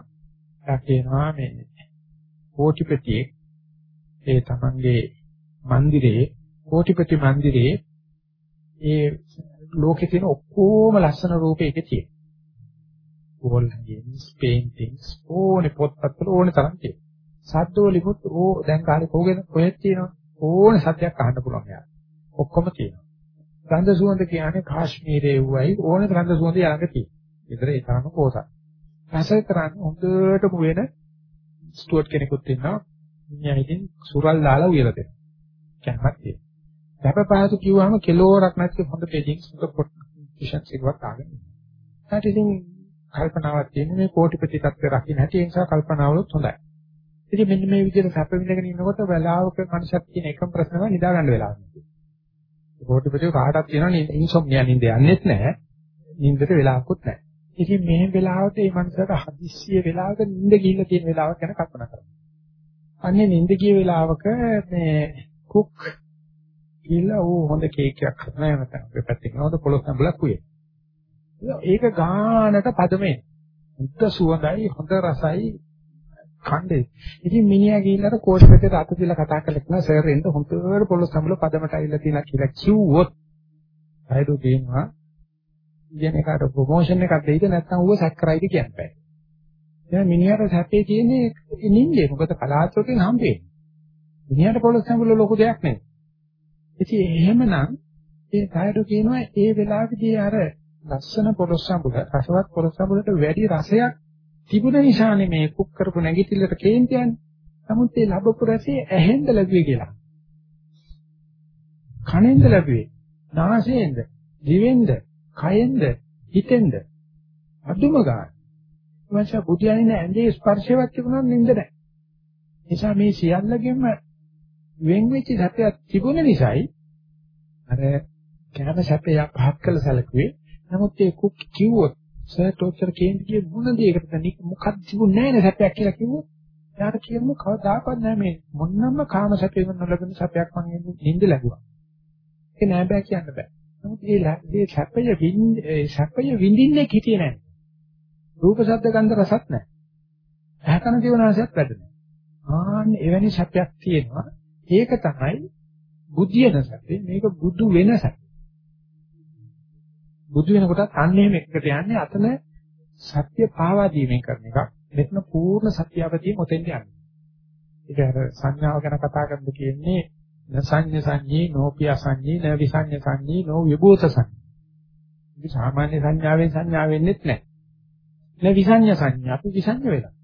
[SPEAKER 2] එයා කියනවා මේ කෝටිපතියේ ඒ තමන්ගේ મંદિરේ කෝටිපති મંદિરේ ඒ ලෝකේ තියෙන ඔක්කොම ලස්සන රූප එකේ තියෙනවා. වෝල්ගේම්ස්, පේන්ටින්ග්ස්, ඕනේ පොත්පත්වල ඕනේ තරම් තියෙනවා. සද්දෝලිකුත් ඕ දැන් කාලේ කෝගෙන කොහෙද තියෙනවා? ඕන සත්‍යයක් අහන්න පුළුවන් යාර. ඔක්කොම තියෙනවා. ගන්ධ සුවඳ කියන්නේ කාශ්මීරයේ වුවයි ඕන ගන්ධ සුවඳ යාග තියෙනවා. ඒතර ඒ තරම පොසත්. රස කරන්නේ හොඳටම වෙන ස්ටුවර්ට් කෙනෙකුත් ඉන්නවා. මිනිහා ඉතින් සුරල් දාලා උයලා දෙනවා. කැමත් තියෙනවා. සැප පහසු කිව්වම කෙලෝරක් නැති හොඳ පෙඩින්ග්ස් හොඳ පොට්ෂන්ස් එකක් ආගෙන. ඒත් ඉතින් කල්පනාවක් තියෙන මේ කෝටිපති තත්ත්වය රකින්න හැටි ඒ නිසා කල්පනාවලුත් හොඳයි. ඉතින් මෙන්න මේ විදිහට සැප විඳගෙන ඉන්නකොට වෙලාවක මනසක් තියෙන එකම ප්‍රශ්නම නිදා ගන්න වෙලාවක් නෙවෙයි. කෝටිපතිව කාටවත් තියෙනවා ඉන්සොම්නියා නිින්ද යන්නේත් නැහැ. නිින්දට වෙලාවකුත් නැහැ. ඉතින් මේ වෙලාවට මේ මනසට හදිස්සිය වෙලාවක නිින්ද ගිහිල්ලා තියෙන වෙලාවක් ගැන කල්පනා කරනවා. අන්නේ නිින්ද ගිය වෙලාවක මේ කුක් කියලා ඌ හොඳ කේක් එකක් හදනවා නැත්නම් අපේ පැත්තේ නෝද පොලොස් නඹලක් උයේ. ඒක ගානට පදමේ. හොඳ සුවඳයි හොඳ රසයි කණ්ඩේ. ඉතින් මිනිහා ගිහිල්ලා කෝෂපෙතේ අත තියලා කතා කරලා කියනවා සර් එන්න හොඳට පොළොස් සම්බල පදමට ඇවිල්ලා තියෙනවා කියලා කිව්වොත් අයදු දෙනවා ඉගෙන එකට ප්‍රොමෝෂන් එකක් දෙයිද නැත්නම් ඌව සැක් කරයිද කියන්න බෑ. දැන් මිනිහාට සැපේ තියෙන්නේ නිින්දේ මොකද කලාතුරකින් හම්බෙන්නේ. මිනිහාට පොළොස් සම්බල ලොකු දෙයක් නෙවෙයි. ඉතින් එහෙමනම් ඒ කායඩු කියනවා ඒ වෙලාවේදී අර ලස්සන පොළොස් සම්බුල රසවත් පොළොස් සම්බුලට වැඩි රසයක් තිබුණ නිසානේ මේ කුක් කරපු නැගිටිල්ලට කේන්ති යන්නේ. නමුත් ඒ ලැබපු රසය ඇහෙන්ද ලැබුවේ කියලා. කනෙන්ද ලැබුවේ. නාසයෙන්ද, දිවෙන්ද, කයෙන්ද, හිතෙන්ද. අදුම ගන්න. එවන්සා බුදියානින ඇඳේ ස්පර්ශයක් තිබුණා නින්ද නැහැ. නිසා මේ සියල්ලගෙම වෙන් වෙච්ච සැපයක් තිබුණ නිසායි අර කෑම සැපය පහත් කළ සැලකුවේ. නමුත් ඒ කුක් කිව්වොත් සර්ට් ඔච්චර කේන්ති කිය මොන දෙයකටද මොකක්ද තිබුණ නැහැ නේ සැපයක් කියලා කිව්වොත් එයාට කියමු කවදාකවත් නැහැ මේ මොන්නම්ම කාම සැපේම නොලබන සැපයක් මං නින්ද ලැබුවා. ඒක නෑ බෑ කියන්න බෑ. නමුත් ඒ මේ සැපය විඳ සැපය විඳින්නේ හිටියේ නැහැ. රූප ශබ්ද ගන්ධ රසත් නැහැ. ඇහැකන දිවනාසයත් වැඩ නැහැ. ආන්න එවැනි සැපයක් තියෙනවා. ඒක තමයි බුද්ධියන සැපේ මේක බුදු වෙන සැපේ. බුදු වෙනකොටත් අන්න එහෙම එකට යන්නේ අතන සත්‍ය පාවා දීමෙන් කරන එක. මෙතන පූර්ණ සත්‍යවතිය මොතෙන්ද යන්නේ. ඒක අර සංඥාව ගැන කතා කරද්දී කියන්නේ නසඤ්ඤ සංඤී නෝපිය සංඤී න විසඤ්ඤ සංඤී නෝ විභූත සංඤී. ඉතින් සාමාන්‍ය සංඥාවෙන් සංඥා වෙන්නේත් නැහැ. න විසඤ්ඤ සංඥා අපි විසඤ්ඤ වෙලා.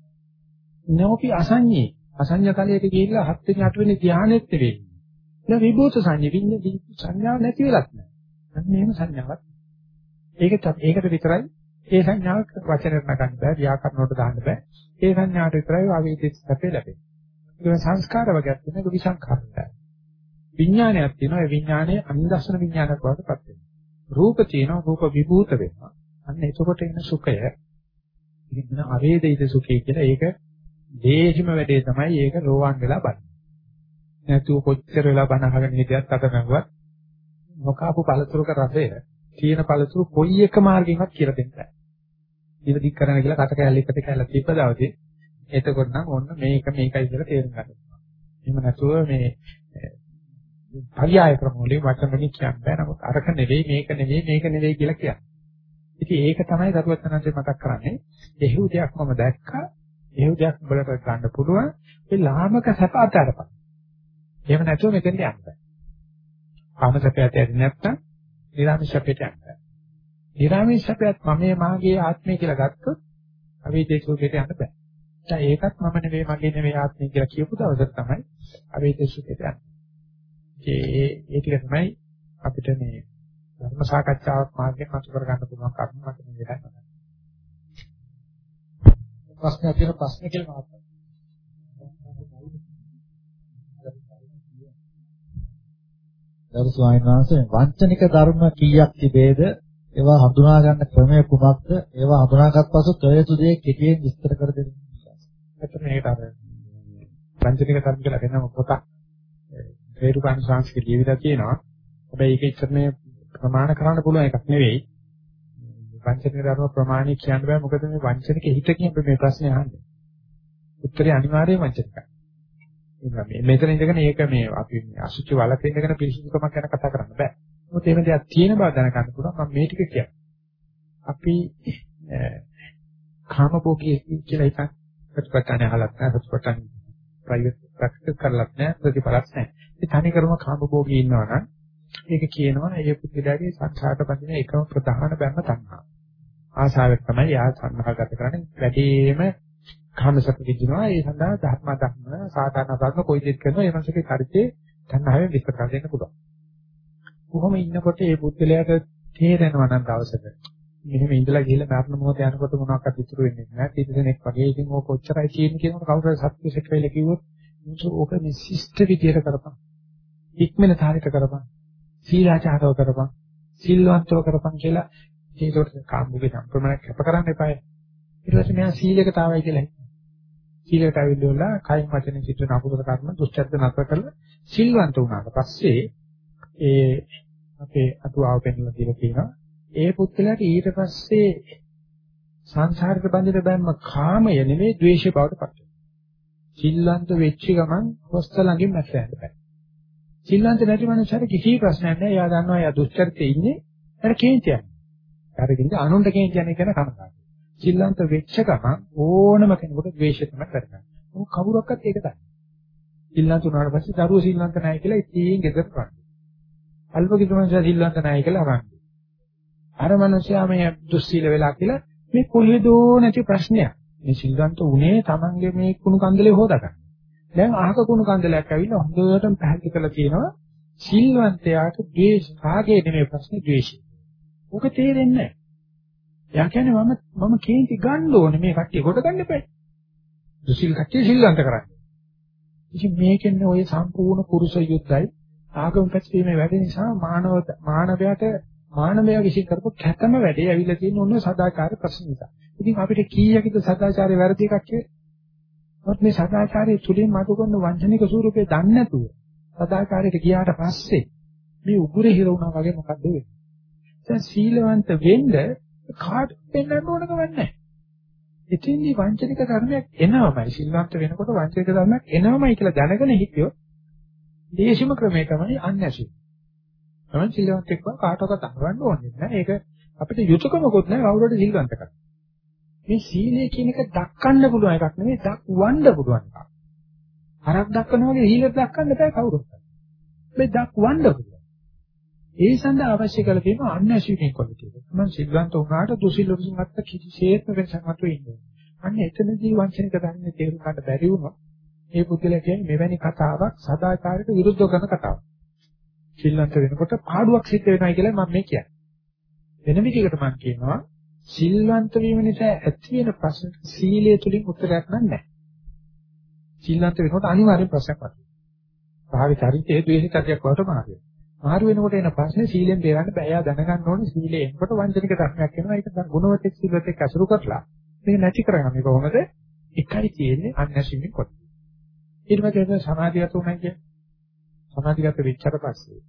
[SPEAKER 2] නෝපි අසඤ්ඤී අසඤ්ඤ කලයට ගිහිල්ලා හත් වෙනි අට වෙනි ධානයෙත් වෙන්නේ. න විභූත සංඤී විඤ්ඤාණ සංඥාව නැති වෙලත් නැහැ. අන්න එහෙම සංඥාවක් ඒකට ඒකට විතරයි ඒ සංඥාව වචනයට නගන්න බෑ ව්‍යාකරණ වලට දාන්න බෑ. ඒ සංඥාවට විතරයි ආවේදිත සැපේ ලැබෙන්නේ. ඒක සංස්කාර වර්ගයක් තියෙන එක විසංඛාරය. විඥානයක් තියෙනවා ඒ විඥානයේ අනිදර්ශන විඥානයක් වඩපත් වෙනවා. රූප තියෙනවා රූප විභූත වෙනවා. අන්න එතකොට එන සුඛය ඉතින් අවේදිත සුඛය කියලා ඒක දේශිම වැඩේ තමයි ඒක රෝවන් වෙලා බලන්නේ. නැතුව කොච්චර වෙලා බණ අහගෙන හිටියත් අත නැගුවත් නොකාපු පළතුරුක රසය තියෙන පළතුරු කොයි එක මාර්ගයකින්වත් කියලා දෙන්න බෑ. ඉව දික් කරන්න කියලා කට කැලේ එකට කැලේ තිබ්බ දවසේ එතකොට නම් ඔන්න මේක මේකයි කියලා තේරුම් ගන්න. එහෙම නැතුව මේ පරියාය ක්‍රම වලින් වචන කියන්න බෑ. නමුත් අරක නෙවෙයි මේක නෙවෙයි මේක නෙවෙයි කියලා කියන්නේ. ඉතින් ඒක තමයි දරුවචනන්සේ මතක් කරන්නේ. එහෙව් දෙයක් මම දැක්කා. එහෙව් දෙයක් උඹලට ගන්න පුළුවන්. ඒ ලාමක සැප අතරපන්. එහෙම නැතුව මෙතෙන් යන්න බෑ. කාම සැපය ඇති නැත්නම් නිරාමිෂපයට යන්න. නිරාමිෂපයත් මමයේ මාගේ ආත්මය කියලා ගත්තොත් අවේදේශුකයට යන්න බෑ. දැන් ඒකත් මම නෙවෙයි මගේ නෙවෙයි ආත්මය කියලා කියපු දවසට තමයි අවේදේශුකයට යන්නේ. ඒ ඒ ටික තමයි අපිට මේ ධර්ම සාකච්ඡාවක් මාර්ගයෙන් මතු කර ගන්න පුළුවන් කරුණු මත මේ වෙලාවට.
[SPEAKER 1] ප්‍රශ්නයක් තියෙන ප්‍රශ්න කියලා මාත් ගරු ස්වාමීන් වහන්සේ වංචනික ධර්ම කීයක් තිබේද? ඒවා හඳුනා ගන්න ක්‍රමය කුමක්ද? ඒවා හඳුනාගත් පසු කළ යුතු දේ කෙටියෙන් විස්තර කර දෙන්න.
[SPEAKER 2] මෙතන මේකට අර වංචනික ධර්ම කියලා වෙනම පොතක් හේතුකාණ සංස්කෘතිය ලියවිලා තියෙනවා. හැබැයි ඒක ඉතරනේ ප්‍රමාණ කරන්න පුළුවන් එකක් නෙවෙයි. වංචනික ධර්ම ප්‍රමාණي කියන්න බෑ මොකද මේ වංචනික හිතකින් අපි මේ ප්‍රශ්නේ අහන්නේ. උත්තරේ අනිවාර්යයෙන් වංචනිකයි. මේ මෙතන ඉඳගෙන ඒක මේ අපි අසුචි වලක ඉඳගෙන පිරිසිදුකමක් ගැන කතා කරන්න බෑ. මොකද එහෙම දෙයක් තියෙන බව දැනගන්න පුළුවන්. මම මේ ටික කියන්නේ. අපි කාමභෝගී කියලා එකක් ප්‍රතිපත්තන අහලත් නැහැ ප්‍රතිපත්තන ප්‍රයිවට් ප්‍රැක්ටිස් කරලත් නැහැ ප්‍රතිපලත් නැහැ. ඒ තනිකරම කාමභෝගී ඉන්නවා නම් ඒක කියනවා ඒ පුද්ගලයාගේ සංසාරට බඳින එකම ප්‍රධාන බැම්ම තණ්හා. ආශාවෙක් තමයි යා සංහාගත කරන්නේ වැඩිම කාමසප්ප විදිනවා ඒ සඳහා ධර්ම ධර්ම සාධාරණ ධර්ම කොයි දෙයක් කරනවා ඒ මාසකේ චරිතේ තණ්හාවෙන් විස්තර කරන්න දෙන්න පුළුවන්. කොහොම ඉන්නකොට ඒ පුද්ගලයාට තේරෙනවා නම් දවසක මෙහෙම ඉඳලා ගිහලා මරණ මොහොත යනකොට මොනවක්වත් ඉතුරු වෙන්නේ නැහැ. තිරසනෙක් වගේ ඉතින් ඕක කොච්චරයි තියෙන්නේ කියනකොට කවුරු හරි සත්‍යයක් වෙලා කිව්වොත් ඕක නිසිෂ්ඨ විදියට කරපන්. ඉක්මන තාරිත කරපන්. සීලාචාරව කරපන්. සිල්වන්තව කරපන් කියලා ඒකට කාමුගේ සම්ප්‍රමණය කැප කරන්න එපායි. ඊට පස්සේ මෙයා සීලයකට ආවයි කියලා හිතනවා. සීලයට අවිල්ලවලා කයින් වචනෙන් සිද්ධ නපුර කර්ම දුෂ්චර්ත නතර කරලා සිල්වන්ත වුණාට පස්සේ ඒ අපේ අතුආව පෙන්නලා දීලා කියනවා ඒ පුත්කලට ඊට පස්සේ සංසාරයට බැඳින බැම්ම කාමය නෙමෙයි ද්වේෂය බවට පත් වෙනවා. සිල්වන්ත වෙච්ච ගමන් හොස්ත ළඟින් මැස්සෙන්න බෑ. සිල්වන්ත නැති මනුස්සයෙක් කිසි ප්‍රශ්නයක් නැහැ. එයා දන්නවා එයා දුෂ්චරිතේ ඉන්නේ. ඒකට කේන්තියක්. ඒකට කිව්ද අනුන්ට කේන්තියක් කියන කමකාරය. සිල්වන්ත වෙච්ච ගමන් ඕනම කෙනෙකුට ද්වේෂය තමයි කරගන්නේ. මොකද කවුරක්වත් ඒක දන්නේ. සිල්වන්ත උනාට පස්සේ දරුවෝ සිල්වන්ත නැහැ කියලා ඉතින් ගෙදර කරන්නේ. අල්පකිතුමන්සා සිල්වන්ත නැහැ කියලා අරන්නේ. අර මනුස්සයා මේ දුස්සීල වෙලා කියලා මේ කොහෙදෝ නැති ප්‍රශ්නයක්. මේ සිල්වන්ත උනේ Tamange මේ කුණු කන්දලේ හොදගන්න. දැන් අහක කුණු කන්දලයක් ඇවිල්ලා හොඳටම පැහැදිලි කරලා තියෙනවා සිල්වන්තයාට ද්වේෂ රාගය නෙමෙයි ප්‍රශ්නේ ද්වේෂය. ඔක තේරෙන්නේ නැහැ. එයා කියන්නේ මම මම කේන්ති ගන්න ඕනේ මේ කට්ටිය කොට ගන්න එපා. දුසිල් කට්ටිය සිල්වන්ත කරන්නේ. ඉතින් මේකෙන්නේ ওই සම්පූර්ණ පුරුෂ යුද්ධයි ආගම පැතිරීමේ වැඩ නිසා මානව මානවයාට මානවයා විසින් කරපු කැතම වැඩේ ඇවිල්ලා තියෙන ඔන්න සදාචාර ප්‍රශ්න නිසා. ඉතින් අපිට කීයකද සදාචාරයේ වැරදි එකක් කියලා? මොකද මේ සදාචාරයේ තුලින් මතු කරන වංචනික ස්වරූපේ දන්නේ නැතුව සදාචාරයට ගියාට පස්සේ මේ උගුරේ හිර වුණා වගේ මොකද්ද වෙන්නේ? දැන් සීලවන්ත වෙන්න කාට පෙන්වන්න ඕනක වෙන්නේ ඉතින්දි වංචනික ධර්මයක් එනවමයි සිල්වන්ත වෙනකොට වංචනික ධර්මයක් එනවමයි කියලා දැනගෙන හිටියොත් දේශිම ක්‍රමය තමයි අන්‍යසි. තමයි සිල්වන්ත එක්ක කාටවත් අහවන්න ඕනේ නැහැ. ඒක අපිට යුතුයකමකුත් නැහැ කවුරුහරි සිල්වන්ත කරන්න. මේ සීලය කියන එක දක්කන්න පුළුවන් එකක් නෙවෙයි දක්වන්න පුළුවන් එකක්. හරක් දක්වන වගේ සීලය දක්වන්න බෑ කවුරුත්. මේ දක්වන්න පුළුවන්. ඒ සඳහා අවශ්‍ය කරලා තියෙන අන්‍යශීලී කොලිතිය. මම සිල්වන්ත වුණාට දුසිල්ලුසුන් අත්ත කිසිසේත්ම වෙනසක් නැතුව ඉන්නවා. අන්න එතනදී වංචනික ධර්මයේ තේරුම් ගන්න බැරි වුණොත් මේ පුද්ගලයා කියන්නේ මෙවැනි කතාවක් සදාචාරයට විරුද්ධව කරන කතාවක්. සිල්වන්ත වෙනකොට පාඩුවක් සිද්ධ වෙනවා කියලා මම මේ කියන්නේ. වෙන විදිහකට මම කියනවා සිල්වන්ත වීම නිසා ඇති වෙන ප්‍රශ්න සීලය තුලින් උත්තරයක් නැහැ. සිල්වන්ත වෙනකොට අනිවාර්යෙන් ප්‍රශ්නයක් වතුනවා. භාවි චරිතයේ ද්වේෂිතයක් වට මාර්ගය. මාරු වෙනකොට එන ප්‍රශ්නේ සීලෙන් බේරන්න බෑ. එයා දැනගන්න ඕනේ සීලේ එනකොට වංචනික ධර්මයක් වෙනවා. ඒක ගුණවතෙක් සීලවතෙක් අසුරු කරලා මේක නැති කරගන්න. මේක කොහොමද? එකයි තියෙන්නේ අන්‍යශීලී කොට. ඊට පස්සේ සමාධියත් උනා කියන්නේ සමාධිගත වෙච්චට පස්සේ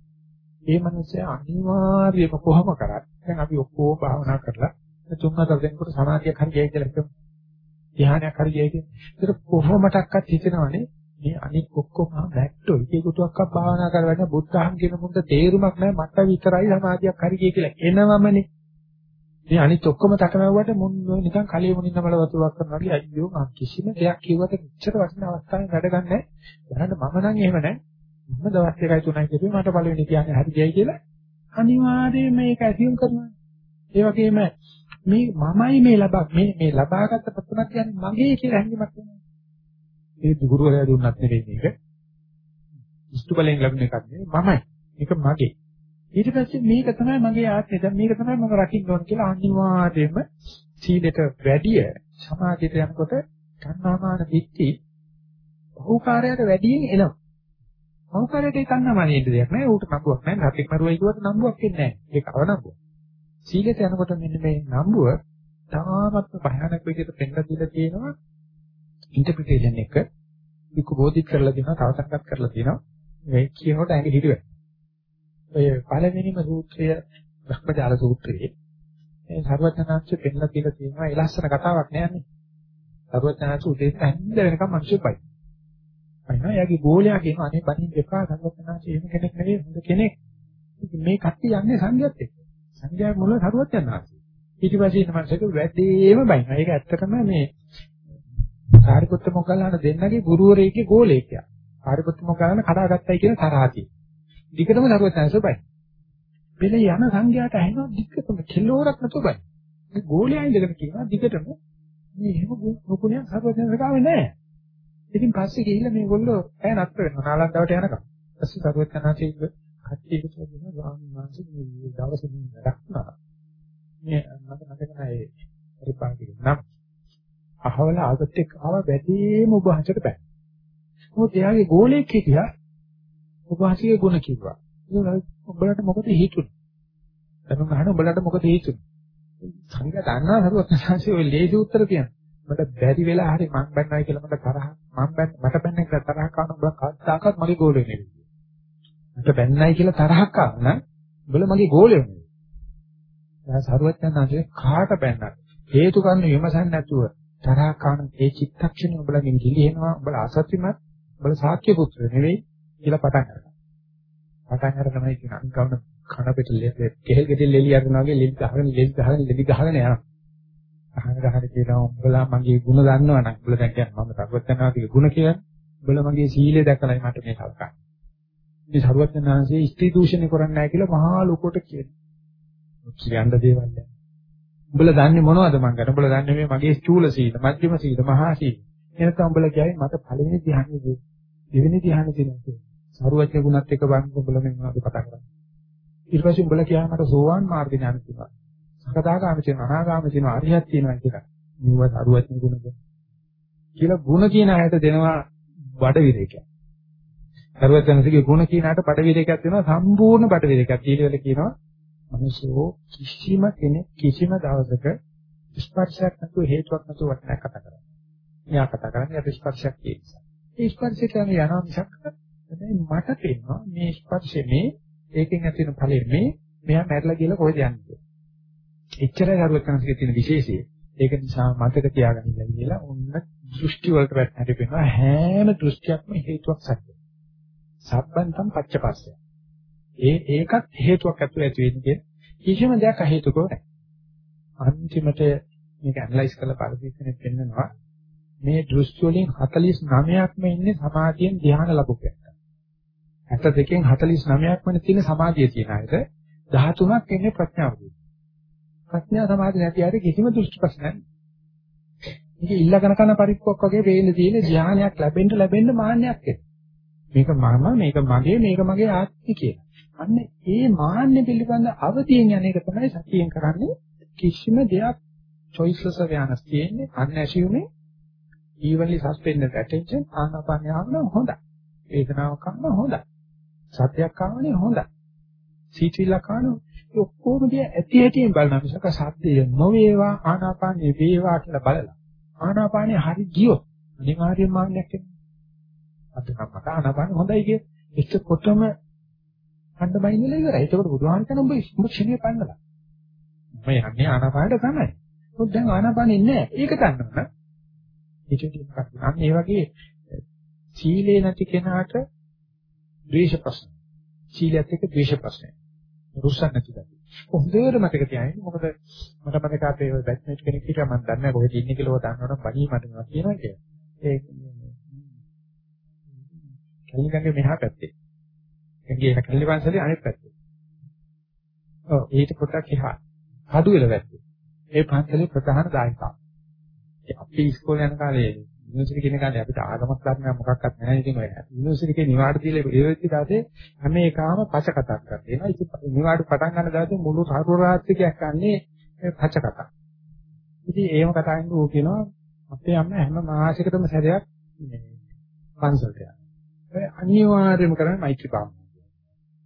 [SPEAKER 2] ඒ මනුස්සයා අනිවාර්යයෙන්ම කොහොම කරත් දැන් අපි ඔක්කොම භාවනා කරලා තුන් හතර දෙනෙකුට සමාධියක් හරි ගියයි කියලා හිතමු. ධ්‍යානයක් හරි ගියයි කියලා. ඒක කොහොමඩක්වත් හිතනවනේ මේ අනික් ඔක්කොම බැක්ටෝ එකෙකුටවත් භාවනා කරවන්න බුද්ධහන් කියන මුන්ට තේරුමක් නැහැ මට විතරයි සමාධියක් හරි ගිය කියලා එනවමනේ. මේ අනිත් ඔක්කොම තකමැව්වට මුන් නිකන් කලිය මුනින්න මල වතුරක් කරනවා වගේ අයියෝ මම කිසිම දෙයක් කිව්වට මෙච්චර වටින අවස්ථාවක් වැඩ ගන්නෑ. බලන්න මම නම් එහෙම නැහැ. මම දවස් දෙකයි තුනයි කිව්වේ මට පළවෙනි කියන්නේ හරි ගියයි කියලා. අනිවාර්යයෙන් මේක ඇසියුම් කරනවා. ඒ වගේම මේ මමයි මේ ලබා මේ මේ ලබාගත් ප්‍රතිමත් කියන්නේ මගේ කියලා හැඟීමක් වෙනවා. ඒ ගුරුවරයා දුන්නත් නෙවෙයි මේක. ඉස්තු බලෙන් ලැබුණ එකක් නෙවෙයි මමයි. මේක මගේ. ඊට පස්සේ මේක තමයි මගේ ආත්මය. දැන් මේක තමයි මම රකින්න ඕන කියලා අනිවාර්යයෙන්ම සීලෙට වැඩිය සමාධියට යනකොට කන්නාමාන දිට්ඨි බහුකාරයට වැඩියෙන් එනවා. බහුකාරයට ඒ කන්නාමාන ඉන්න දෙයක් නෑ. ඌට නම්බුවක් නෑ. නැතික් මරුවයි කිව්වට නම්බුවක් එන්නේ නෑ. ඒක අවනම්බුව. සීලෙට යනකොට මෙන්න මේ නම්බුව තාමත් භයානක විදිහට පෙන්නලා දීලා තියෙනවා. ඉන්ටර්ප්‍රිටේෂන් එක විකු බෝධිත් කරලා දෙනවා, තව සංකත් කරලා දෙනවා. මේ කියනකොට ඇඟ හිරුවේ. ඔය පළවෙනිම සූත්‍රය බ්‍රහ්මජාල සූත්‍රයේ මේ සර්වඥාන්සේ පෙන්නලා කියලා තියෙනවා ඒ ලස්සන කතාවක් නෑනේ. සර්වඥාන්සේ උදේ හැන්ද වෙනකම් මිනිස්සු පයි. අයිනෝ යාගේ ගෝලයා කියන අනේ බණින් දෙපා සර්වඥාන්සේ එහෙම කෙනෙක් නෙවෙයි හොඳ කෙනෙක්. මේ කට්ටිය යන්නේ සංඝයාත් එක්ක. සංඝයා මුල සර්වඥාන්සේ. ඊට පස්සේ ඉන්න මනසක වැඩිම බයිනවා. ඒක ඇත්තටම මේ සාරිපුත්ත මොග්ගල්ලාන දෙන්නගේ ගුරුවරයෙක්ගේ ගෝලයෙක් යා. ආරියපුත්ත මොකක්ද කඩාගත්තයි කියන තරහතියි. දිගටම සරුවචනංශ බයි. පෙළ යන සංඝයාට ඇහෙනවා දිගටම කෙලෝරක් නැතුව බයි. මේ ගෝලයා ඉඳගෙන කියනවා දිගටම මේ එහෙම නුකුණියක් සරුවචනංශ ගාවේ නැහැ. ඉතින් පස්සේ ගිහිල්ලා මේගොල්ලෝ ඈ නතර වෙනවා නාලන්දාවට යනකම්. පස්සේ සරුවචනංශ කට්ටිය කිව්වා දෙනවා ස්වාමීන් වහන්සේ මේ දවසේ වැඩක් නා. මේ මට මතක නැහැ පරිපාලකෙ නම් අහවල ආගත් එක්ක ආව වැඩිම ඔබ හතට බෑ. මොකද එයාගේ ගෝලෙක් හිටියා ඔබ හසියේ ගුණ කිව්වා. ඔබලට මොකද හිතුනේ? දැන් අහන ඔබලට මොකද හිතුනේ? සංඝයා දන්නා හරුවත් සංසය ඔය ලේසි උත්තර කියන. මට බැරි වෙලා හරි මං බැන්නයි කියලා මට තරහ මං බැන්න මට බැන්න එක තරහ කරන ඔබ කවදාකවත් මගේ ගෝලෙ නෙවෙයි. මට බැන්නයි කියලා තරහක් කරන උඹලා මගේ ගෝලෙ නෙවෙයි. දැන් සරුවත් යනවාගේ කාට බැන්නත් හේතු කන්න විමසන්නේ නැතුව තරහ කරන ඒ චිත්තක්ෂණය උඹලගෙන් ගිලිහෙනවා උඹලා අසත්‍යමත් උඹලා සාක්‍ය පුත්‍ර නෙවෙයි කියලා පටන් ගන්නවා. පටන් අර තමයි කියන අංගවන කන පිට කෙහෙල් ගෙඩිය ලෙලි අරනවා වගේ ලෙලි ගහගෙන ලෙලි ගහගෙන ලෙලි ගහගෙන යනවා. අහන ගහන කියනවා උඹලා මගේ ಗುಣ දන්නවනම් උඹලා දැන් කියන්නේ මම සර්වඥාන්තිගේ ಗುಣ කියන්නේ උඹලා මගේ සීලය දැකලායි මට මේ සලකන්නේ. මේ සර්වඥාන්සේ ස්ත්‍රී දූෂණය කරන්නේ නැහැ කියලා මහා ලෝකෙට කියනවා. කියන්න දේවල් නැහැ. උඹලා දන්නේ මොනවද මං ගන්න? උඹලා දන්නේ මේ මගේ චූල සීල, මධ්‍යම සීල, මහා සීල. එනකම් උඹලා කියයි මට පළවෙනි ධ්‍යානෙ දෙයි. දෙවෙනි ධ්‍යානෙ දෙන්නේ. සරුවච්ච ගුණත් එක්ක බලන්න උඹලා මේ මොනවද කතා කරන්නේ. ඊට පස්සේ උඹලා කියනවා මට සෝවාන් මාර්ග ඥාන තියෙනවා. සකදාගාමී තියෙනවා, අනාගාමී තියෙනවා, අරිහත් තියෙනවා කියලා. මෙව සරුවච්ච ගුණද. කියලා ගුණ කියන අයට දෙනවා බඩ විරේකයක්. සරුවච්චන්සේගේ ගුණ කියන අයට බඩ විරේකයක් දෙනවා සම්පූර්ණ බඩ විරේකයක්. ඊළඟට කියනවා මිනිස්සු කිසිම කෙනෙක් කිසිම දවසක ස්පර්ශයක් නැතුව හේතුවක් නැතුව වටනක් කතා කරන්නේ. එයා කතා කරන්නේ අපි ස්පර්ශයක් කියන නිසා. ඒ ස්පර්ශය කියන්නේ යනවා මිසක් හැබැයි මට පේනවා මේ ස්පර්ශය මේ ඒකෙන් ඇති වෙන ඵලෙ මේ මෙයා මැරලා ගිහලා කොහෙද යන්නේ. එච්චරයි හරුවකන්සගේ තියෙන විශේෂය. ඒක නිසා මතක තියාගන්න කියලා ඔන්න දෘෂ්ටි වලට වැටෙන්න වෙනවා හැම දෘෂ්ටියක්ම හේතුවක් සත්‍යයි. සබ්බන්තම් පච්චපස්සය. ඒ ඒකත් හේතුවක් ඇතුළේ ඇති වෙන්නේ කිසිම දෙයක් අහේතුකව නැහැ. අන්තිමට මේක ඇනලයිස් කරලා පරිදීසනේ පෙන්නනවා මේ දෘෂ්ටි වලින් 49ක්ම ඉන්නේ සමාධියෙන් ධ්‍යාන ලැබුකයක්. 62කින් 49ක්ම තියෙන සමාධිය තියෙන අයට 13ක් ඉන්නේ ප්‍රඥාවදී. ප්‍රඥා සමාධිය නැති අයට කිසිම දෘෂ්ටි ප්‍රශ්නයක් නැහැ. මේක ඉල්ලගෙන කරන පරිප්පුවක් වගේ වේල තියෙන ධ්‍යානයක් ලැබෙන්න ලැබෙන්න මාන්නයක් එක්ක. මේක මම මේක මගේ මේක මගේ ආත්මය කියලා. අන්න ඒ මාන්න පිළිබඳ අවදීන් යන එක තමයි සතියෙන් කරන්නේ කිසිම දෙයක් choiceless awareness තියෙන්නේ unassuming evenly suspended attention ආනාපානය ආවම හොඳයි. වේදනාවක් ආවම හොඳයි. සත්‍යයක් ආවනේ හොඳයි. සීචිලක් ආවම ඔක්කොම දිය ඇති ඇටියෙන් බලන මිසක සත්‍යය නොවේවා ආනාපානේ වේවා කියලා බලලා. ආනාපානේ හරි ගියොත් අනිවාර්යයෙන්ම මාන්නයක් එනවා. අද කමට ආනාපාන හොඳයි කිය. එච්චකොටම කන්න බයින්නලා ඉවරයි. ඒකෝට බුදුහාම කියන උඹ ඉස්මුක්ෂණිය පන්නලා. මම යන්නේ ආනාපානට තමයි. මොකද දැන් ආනාපානෙ නැහැ. ඒක දන්නවනේ. ඒක ටිකක් අන්න ඒ වගේ සීලේ නැති කෙනාට ද්වේෂ ප්‍රශ්න. සීලයත් එක්ක ද්වේෂ ප්‍රශ්නය. රුස්සක් නැති ගැටි. හොඳට මතක තියාගන්න. මොකද මට මතක අපේ බැට්මේට් කෙනෙක් හිටියා මම දන්නේ කොහෙද ඉන්නේ කියලා දන්නවනම් බණී මට මොනවා කියනවා කියලා. ඒ කලින්ගන්නේ මෙහා පැත්තේ. එංගේ එන කල්ලි වංශලේ අනෙක් පැත්තේ. ඔව් ඊට පොඩ්ඩක් එහා. කඩු වල වැත්තේ. ඒ පන්සලේ ප්‍රධාන දායකයා. අපි ඉස්කෝලේ යන කාලේ යුනිවර්සිටි කියන කාලේ අපිට ආගමක් ධර්මයක් මොකක්වත් නැහැ ඉතින් ඔය යුනිවර්සිටි එකේ නිවාඩු දීලා ඒ වෙච්ච දාසේ හැම එකම පච කතා කරලා ඉතින් නිවාඩු පටන් ගන්න දාසේ මුළු සාරෝරාත්‍රිකයක් යන්නේ පච කතා. ඉතින් ඒව කතා කරනකොට ඌ කියනවා අපේ අම්මා හැම මාසයකටම සැරයක් මේ පන්සලට යනවා. ඒ අනිවාර්යයෙන්ම කරන්නේ මෛත්‍රී භාවනාව.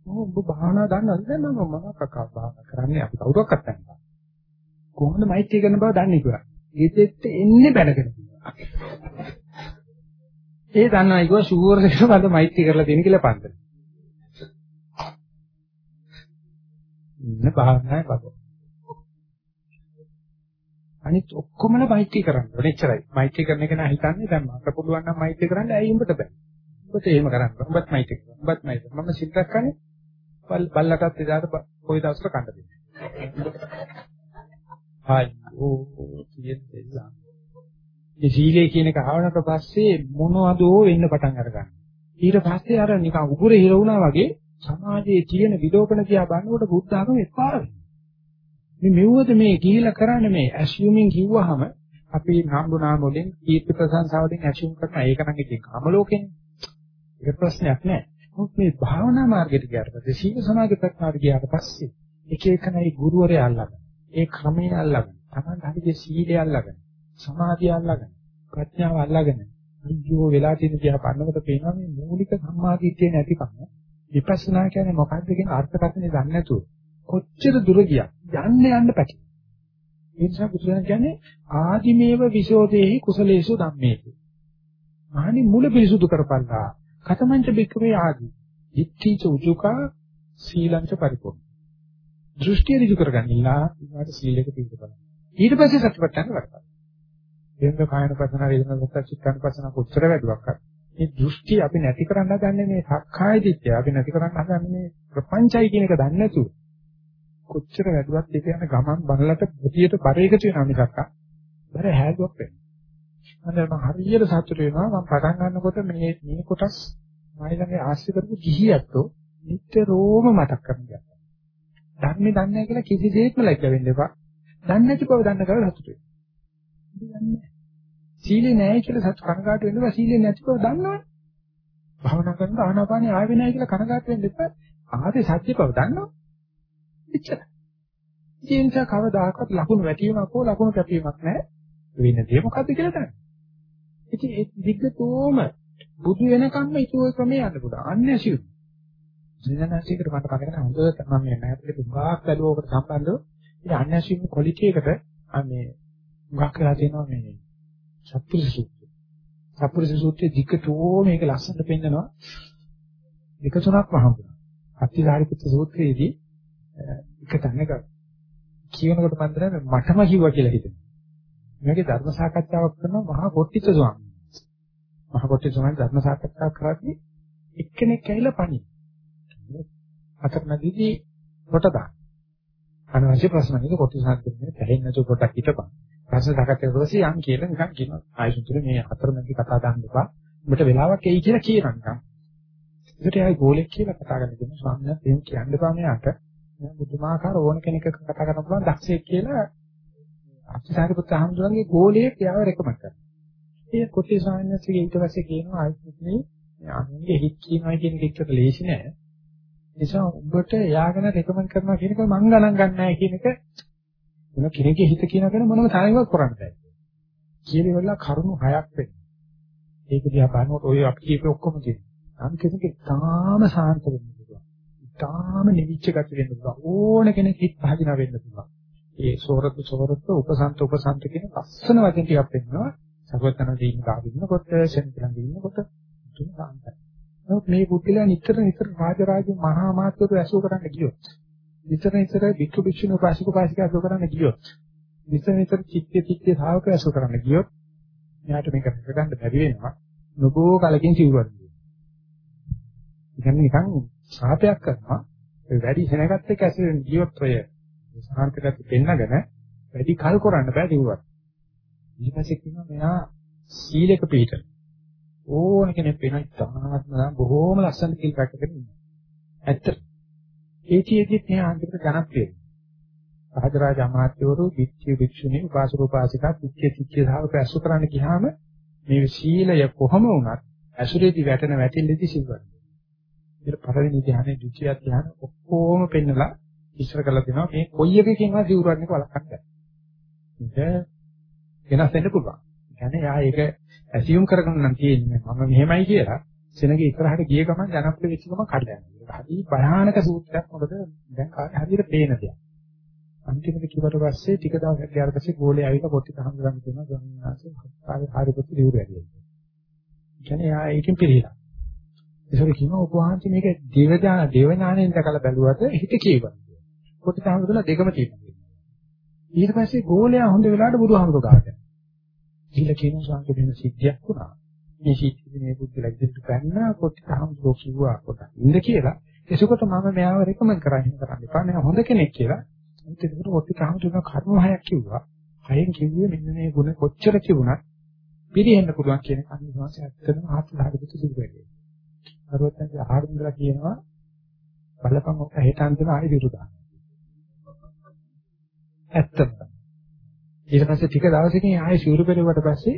[SPEAKER 2] ඔබ භාවනා දන්නවද? මම මම කකා භාවනා කරන්නේ අපි කවුරක්වත් නැහැ. කොහොමද මෛත්‍රී කරන බව දන්නේ කියලා. ඒකෙත් එන්නේ බැලගෙන. ඒ දන්නවා කිව්වා ෂුවර් එකකට මට මෛත්‍රී කරලා දෙන්න කියලා පන්දල. ඉන්න භාවනාවේ බබ. අනිත් ඔක්කොමල මෛත්‍රී කරන්න ඕනේ එච්චරයි. මෛත්‍රී කරන එක නා හිතන්නේ දැන් මට පුළුවන් නම් මෛත්‍රී කරන්න ඇයි උඹට බෑ. උඹට එහෙම කරන්න. උඹත් මෛත්‍රී කරන්න. උඹත් මෛත්‍රී. මම සිල් රැක්කනේ. බල්ලටත් එදාට කොයි දවසක කන්න දෙන්නේ. අයියෝ කියෙද්දලා. මේ සීලය කියන එක ආවනට පස්සේ මොනවදෝ වෙන්න පටන් අරගන්නවා. ඊට පස්සේ අර නිකන් උගුරේ හිර වුණා වගේ සමාජයේ තියෙන විලෝපන දිහා බලනකොට බුද්ධ ආගම එපා වෙනවා. මේ මෙව්වද මේ ගිහිලා කරන්නේ මේ ඇසියුමින් කිව්වහම අපි නම්බුනාම වලින් කීර්ති ප්‍රශංසා වලින් ඇසියුම් කරන ඒක නම් ඉතින් කාම ලෝකෙනේ. ඒක ප්‍රශ්නයක් නෑ. මොකද මේ භාවනා මාර්ගයට ගියාට පස්සේ සීල සමාධි ප්‍රඥාට ගියාට පස්සේ එක එකනයි ගුරුවරයා අල්ලගන්න. ඒ ක්‍රමයේ අල්ලගන්න. Taman හරියට සීලය අල්ලගන්න. සමාධිය අල්ලගන්න. ප්‍රඥාව අල්ලගන්න. අයියෝ වෙලා තියෙන දිහා බලනකොට පේනවා මේ මූලික සම්මාදිට්ඨිය නැතිකම. විපස්සනා කියන්නේ මොකක්ද කියන අර්ථකථනය දන්නේ නැතුව කොච්චර දුර ගියා යන්න යන්න පැටි. ඒ නිසා බුදුරජාණන් කියන්නේ ආදිමේව විසෝදේහි කුසලේසු ධම්මේසු. මහණි මුල පිරිසුදු කරපල්ලා. කතමංච බික්කවේ ආදි. ඉත්‍තිච උජුකා සීලංච පරිපූර්ණ. දෘෂ්ටි ඍජු කරගන්නilla ඊට සීලයක පිළිපදන්න. ඊට පස්සේ සත්‍යපට්ඨාන වඩපන්. එන්න කායන පසන වේදනා සත්‍ය චිත්තන පසන කොච්චර වැඩුවක් මේ දෘෂ්ටි අපි නැති කරන්න හදන්නේ මේ සක්කාය දිට්ඨිය අපි නැති කරන්න හදන්නේ මේ ප්‍රපංචයි කියන එක දන්නේ නැතුව කොච්චර වැඩුවත් ඒක යන ගමන් බලලට ප්‍රතියට පරිේකතු වෙනවා මිසක් බර හැදුවක් වෙන්නේ. මම හරියට සතුට වෙනවා මම පටන් ගන්නකොට මේ මේ කොටස් මයි ළඟ ආශ්‍රය කරපු ගිහියත්ෝ නිතරම මතක් කරගන්නවා. ධර්මේ දන්නේ නැහැ කියලා කිසිසේත්ම ලැජ්ජ වෙන්න එපා. දන්නේ නැති බව දන්න කරලා සතුට වෙන්න. සීලේ නැහැ කියලා සතුට කනගාටු වෙන්න එපා. සීලේ නැති බව දන්නවනේ. භාවනා කරනකොට ආනාපානිය ආවෙ නැහැ කියලා කනගාටු වෙන්න එපා. ආදී සත්‍ය බව දන්නවා. එච්චර. ඒ නිසා කවදාකවත් ලකුණු වැටීමක් හෝ ලකුණු කැපීමක් නැහැ. වෙන දේ මොකද්ද කියලා දන්නේ. ඉතින් ඒ දිග්ගතෝම බුදු වෙනකම්ම ඉතුරු ක්‍රමයේ යන්න පුළුවන්. අන්නේ සිව්. ජනනාසිකට මට පදගෙන හොඳට මම මේ මෑතක දුඟාක් බැලුවකට සම්බන්ධව ඒ අන්‍යශීල ක්වොලිටි එකට මේ මුගක් කරලා තියෙනවා මේ සත්පුරුෂ සූත්‍රය. සත්පුරුෂ සූත්‍රයේ දිගටෝ මේක ලස්සනට පෙන්නනවා. එක තුනක් වහඹුණා. අත්තිධාරිපුත්‍ර සූත්‍රයේදී එක තැනක කියනකොට මම දන්නේ මටම කිව්වා කියලා හිතෙනවා. මේකේ ධර්ම සාකච්ඡාවක් කරනවා මහා කොට්ටිත ස්වාමීන් වහන්සේ. මහා කොට්ටිත ස්වාමීන් ධර්ම සාකච්ඡාවක් කරද්දී එක්කෙනෙක් ඇවිල්ලා පණි. අතරමැදිදී කොට දාන. අනවශ්‍ය ප්‍රශ්න නේද කොට්ටිත සාකච්ඡාවේ පැහැෙන්නේ නැතුව පොඩක් හිටපන්. ප්‍රශ්න සාකච්ඡා කරලා යම් කියලා නිකන් කියනවා. ආයසුතුර මේ අතරමැදි කතා දාන්න එපා. උඹට වෙලාවක් එයි කියලා කියනවා නිකන්. ඒකට එයා ගෝලෙක් කියලා කතා කරගෙන ඉන්න ස්වාමීන් වහන්සේ එහෙම කියන්න එපා මෙයාට. බුදුමාකාර ඕන කෙනෙක් කතා කරන්න පුළුවන් දක්ෂයෙක් කියලා අච්චාරිපුත්‍ර හඳුනන්නේ ගෝලියෙක් යාව රෙකමන්ඩ් කරනවා. ඒ කොටි සායනසික ඊට පස්සේ කියනවා ආයිත් මේ අන්නේ හිත් කියනවා කියන එක එක්ක ලේසි නෑ. නිසා ඔබට යාගෙන රෙකමන්ඩ් කරනවා කියන එක මං ගණන් ගන්නෑ කියන එක මොන කෙනෙක්ගේ හිත කියනකන මොනම තරමක් කරන්න බෑ. කියන වෙලාව කරුණු හයක් වෙනවා. ඒක දිහා බලනකොට ඔය අපි කියපේ ඔක්කොම තියෙනවා. අන් කෙනෙක් තාම සාන්ත වෙන්න තාම නිවිච්ච ගති වෙන්න පුළුවන්. ඕන කෙනෙක් හිත පහදිනා වෙන්න පුළුවන්. ඒ සෝරතු සෝරතු උපසන්ත උපසන්ත කියන ලස්සන වචන ටිකක් වෙනවා. සර්වතන දීන කාදිනකොට සෙන්තිලන් දිනකොට තුන සාන්තයි. නමුත් මේ බුද්ධිලා නිතර නිතර රාජරාජ මහා මාත්‍යරු ඇසුර කරන්න ගියොත් නිතර නිතර වික්ෂු වික්ෂුණු පාසික පාසික ඇසුර කරන්න ගියොත් නිතර නිතර චිත්තේ චිත්තේ ශාවක ඇසුර කරන්න ගියොත් එයාට මේක ගන්න බැරි වෙනවා. නොබෝ කලකින් සිවුරක්. ඉතින් නිකන් ශාපයක් කරනවා ඒ වැඩි සෙනගත් එක්ක ඇසිරෙන ජීවත් ඔය සාන්තකත් පෙන්නගෙන වැඩි කල් කරන්න බෑ දිවුවත් ඊට පස්සේ කියනවා මෙයා සීලක පිළිපද ඕන කෙනෙක් වෙන තාත්ම බොහෝම ලස්සන කීල් පැත්තකට ඉන්නවා. ඇත්ත. ඒ චේතිත් මෙයා අන්තිමට ජනප්‍රියයි රාජරාජ අමාත්‍යවරු විච්චි වික්ෂුණී උපාසක උපාසිකා විච්චි විච්චි සාවක ඇසු කරන්න ගියාම මේ සීලය කොහොම වුණත් ඇසුරේදී වැටෙන වැටිල්ලේදී සිල්වත්. විදිහට පළවෙනි ධ්‍යානෙ, ද්විතිය ධ්‍යාන ඔක්කොම පෙන්නලා ඉස්සර කරලා තියෙනවා මේ කොයි එකකින්වත් සිවුරන්නේක වළක්වන්න බෑ. ඒක වෙනස් වෙන්න පුළුවන්. කියන්නේ යා ඒක ඇසියුම් කරගෙන නම් තියෙන්නේ මම මෙහෙමයි කියලා සෙනගේ ඉස්සරහට ගිය ගමන් ජනප්‍රිය වෙච්ච ගමන් කඩලා යනවා. හරි භයානක සූත්‍රයක් මොකද දැන් කාට හරියට පේන දෙයක්. අන්තිමට කිව්වට පස්සේ ටික දවසක් ගියාට පස්සේ ගෝලේ ආවිලා පොටි තහම් ගන්න කියනවා ස්වාමීන් වහන්සේ කාගේ කාර්යපොත් දියුර වැඩි. කියන්නේ යා ඒකෙන් පිළිලා. ඒසොර කියනවා උපවාහන්ති මේක දේවදාන දේවඥාණයෙන් දැකලා බැලුවද හිත කියවන්නේ. කොට සාහඳුලා දෙකම තියෙනවා. ඊට පස්සේ ගෝලයා හොඳ වෙලාවට බුදුහාමුදුර ගාට. ඊළ කියන සංක වෙන සිද්ධියක් වුණා. මේ සිද්ධිය මේ බුද්ධලා ඉදිරියට පැන්නා කොට සාහඳුර කිව්වා කොට ඉන්න කියලා. එසකොට මම මෙයාව රෙකමන්ඩ් කරන්නේ කරන්න එපා. මෙයා හොඳ කෙනෙක් කියලා. ඒකට කොට සාහඳුර කර්ම හයක් කිව්වා. හයෙන් කිව්වේ මෙන්න මේ ගුණ කොච්චර තිබුණත් පිළිහෙන්න පුළුවන් කියන අනිවාර්ය ඇත්තටම ආත්මධාරිත සිදුවෙන්නේ. සරුවත්යන්ගේ ආහාර ඉඳලා කියනවා බලපං ඔක හෙට අන්තිම ආයෙ දිරු දාන්න. ඇත්තම. ඊට පස්සේ ටික දවසකින් ආයෙ ශූර පෙරුවට පස්සේ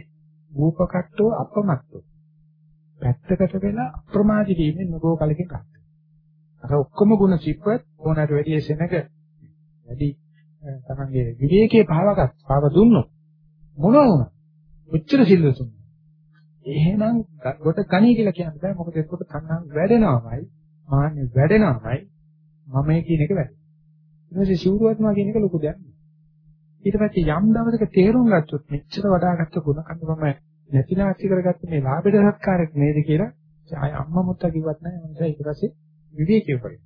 [SPEAKER 2] ූපකට්ටෝ අපමත්තෝ. පැත්තකට වෙලා අප්‍රමාදී වීමෙන් නගෝ කලකින් ගන්න. අර ඔක්කොම ಗುಣ සිප්පත් ඕනට වැඩි සෙනග වැඩි තමන්ගේ විවේකයේ පාවගත් පාව දුන්නොත් මොනවා වුණා? ඔච්චර සිල්ලුතුන්. එහෙනම් කොට කණී කියලා කියන්න බෑ මොකද එතකොට තණ්හා වැඩෙනවමයි මාන්නේ වැඩෙනවමයි මම කියන එක වැඩි. ඊට පස්සේ සිවුරුවත්මා කියන එක ලොකු දෙයක්. ඊට පස්සේ යම් දවසක තේරුම් ගත්තොත් මෙච්චර වඩාගත්ත ගුණ කන්න මම නැතිනාචි කරගත්ත මේ ලාභද සත්කාරයක් නේද කියලා ආය අම්මා මුත්තා කිව්වත් නැහැ මම ඊට පස්සේ විවේකී වෙයි.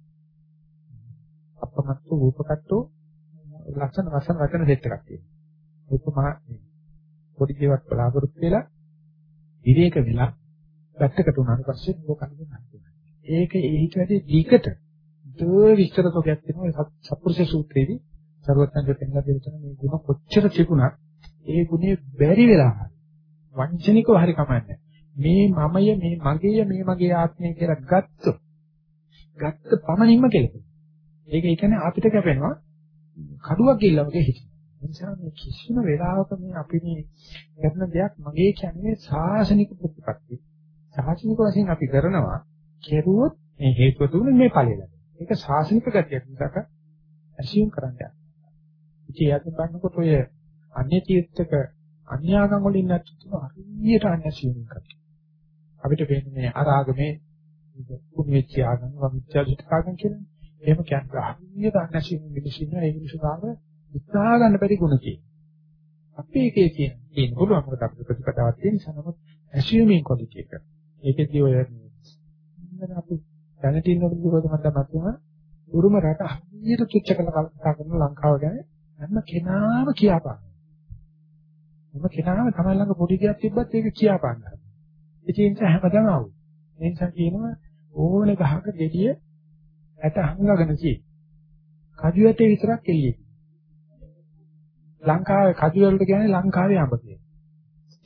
[SPEAKER 2] අපමත්තු රූපකට්ටෝ ලක්ෂණ වසන වචන සෙට් එකක් තියෙනවා. ඒක මහා පොඩි දේවල් බලාපොරොත්තු වෙලා විවේක වෙලා පැත්තකට උනාට පස්සේ මොකක්ද නැති. ඒක ඊට වැඩි දීකට දෝ විස්තර තෝගයක් තියෙනවා සත්පුරුෂ සූත්‍රයේදී සර්වඥයන් දෙන්නා දෙවිතන මේ ගුණ කොච්චර තිබුණත් ඒ ගුණේ බැරි වෙලා වංචනිකව හරි කමන්නේ. මේ මමය මේ මගේය මේ මගේ ආත්මය කියලා ගත්තොත් ගත්ත පමණින්ම කෙලෙනවා. ඒක ඒ කියන්නේ අපිට කැපෙනවා කඩුවක් ගිල්ලා වගේ හිතෙනවා. ඒ නිසා මේ කිසිම වෙලාවක මේ අපි මේ කරන දෙයක් මගේ කියන්නේ සාසනික ප්‍රතිපත්ති. සාසනික වශයෙන් අපි කරනවා කෙරුවොත් මේ හේතුව තුන මේ ඵලය ලැබෙනවා. ඒක සාසනික ගතියක් මිසක ඇසියුම් කරන්න ඉතින් යත් බලනකොට ඔය අන්‍ය තීර්ථක අන්‍යාගම් වලින් නැත්නම් හරියට අන්‍යසියුම් කරනවා. අපිට වෙන්නේ මේ අරාගමේ කුමිච්ච ආගම් වමිච්ච ආගම් කියන්නේ. එහෙම කියන්නේ හරියට අන්‍යසියුම් මිනිස්සු ඉන්න ඒ මිනිස්සු ගාව උත්සාහ ගන්න බැරි ගුණ තියෙනවා. අපි එකේ කියන තියෙන පුළුවන් මොකද අපිට ප්‍රතිපදාවක් තියෙන නිසා නමුත් ඇසියුමින් ක්වොලිටි එක. ඒකෙදී ඔය අපි දැනට ඉන්න දුරට මම මතුන උරුම රට හරියට තුච්ච කළ කල්පනා කරන ලංකාව ගැන හැම කෙනාම කියාපාන. හැම කෙනාම තමයි ළඟ පොඩි දෙයක් තිබ්බත් ඒක කියාපාන. ඒ නිසා හැමදාම ආවු. ඒ නිසා කියනවා ඕනේ ගහක ගෙඩිය ඇට හංගගෙන තියෙයි. කජු ඇටේ විතරක් එළියේ. ලංකාවේ කජු වලට කියන්නේ ලංකාවේ අඹ කියලා.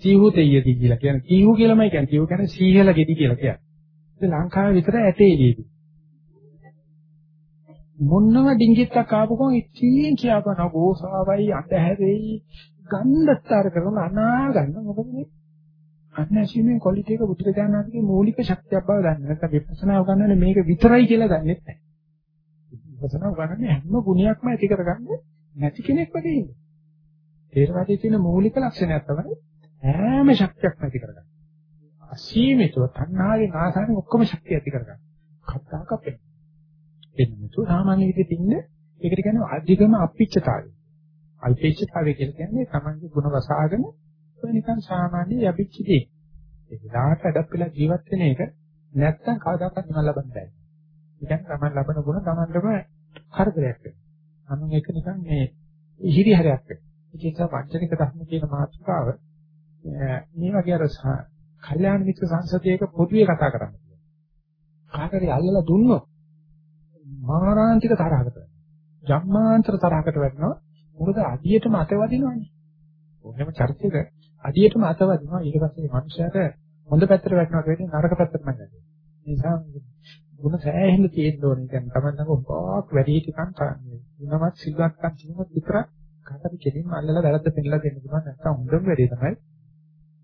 [SPEAKER 2] සීහු තෙయ్యදී කියලා කියන්නේ සීහු කියලාමයි කියන්නේ. සීහු කියන්නේ සීහෙල ගෙඩි කියලා කියන්නේ. ඒ ලංකාවේ විතර ඇටේ එළියේදී. මොන්නම ඩිංගිත්තක් ආපු ගමන් ඉතින් කියපන ගෝසාවයි අඳහැරෙයි ගන්ධතර කරන අනා ගන්න මොකද මේ අඥාසීමේ ක්වොලිටි එක බුද්ධ ඥානයේ මූලික ශක්තියක් බව දන්නේ නැත්නම් විපස්සනා උගන්වන්නේ මේක විතරයි කියලා දන්නේ නැහැ. විපස්සනා උගන්වන්නේ හැම ගුණයක්ම ඇති කරගන්න නැති කෙනෙක් වගේ ඉන්නේ. තේරවාදයේ තියෙන මූලික ලක්ෂණයක් තමයි හැම ශක්තියක්ම ඇති කරගන්න. අසීමිතව තණ්හාවේ නාසයෙන් ඔක්කොම ශක්තිය ඇති කරගන්න. කතා කපේ. එන්නතු සාමාන්‍ය විදිහට ඉන්න ඒකට කියන්නේ අධිගම අපිච්චතාවය. අල්පේච්ඡතාවය කියලා කියන්නේ තමන්ගේ ගුණ වසාගෙන ඔය නිකන් සාමාන්‍ය යපිච්චදී. ඒ විලාට අඩප්පලා ජීවත් වෙන එක නැත්තම් කවදාකවත් නිවන් ලබන්න බෑ. ඉතින් තමන් ලබන ගුණ තමන්ටම කරදරයක් වෙනවා. අනුන් එක නිකන් මේ ඉහිරිහරයක් වෙනවා. ඒ නිසා වංචනික ධර්ම කියන මාතෘකාව මේ වගේ අර කල්යාණ මිත්‍ර සංසදයක පොදුවේ කතා කරන්නේ. කාටරි අල්ලලා දුන්නොත් මාරාන්තික තරහකට ජම්මාන්තර තරහකට වැටෙනවා. මොකද අඩියටම අත වදිනවනේ. ඕනෙම චර්චයක අඩියටම අත වදිනවා. ඊට පස්සේ මනුස්සයාට හොඳ පැත්තට වැටෙනවා කියන්නේ නරක පැත්තට මම යන්නේ ඒ නිසා ගුණ සෑහෙන්න තියෙන්න ඕනේ. කියන්නේ තමයි නම් ඔබක් වැඩි හිටිකම් කරන්නේ. ගුණවත් සිල්වත්කම් කියනොත් විතරක් කාටද කෙලින්ම අල්ලලා වැරද්ද පෙන්නලා දෙන්න පුළුවන්. නැත්නම් හොඳම වැඩේ තමයි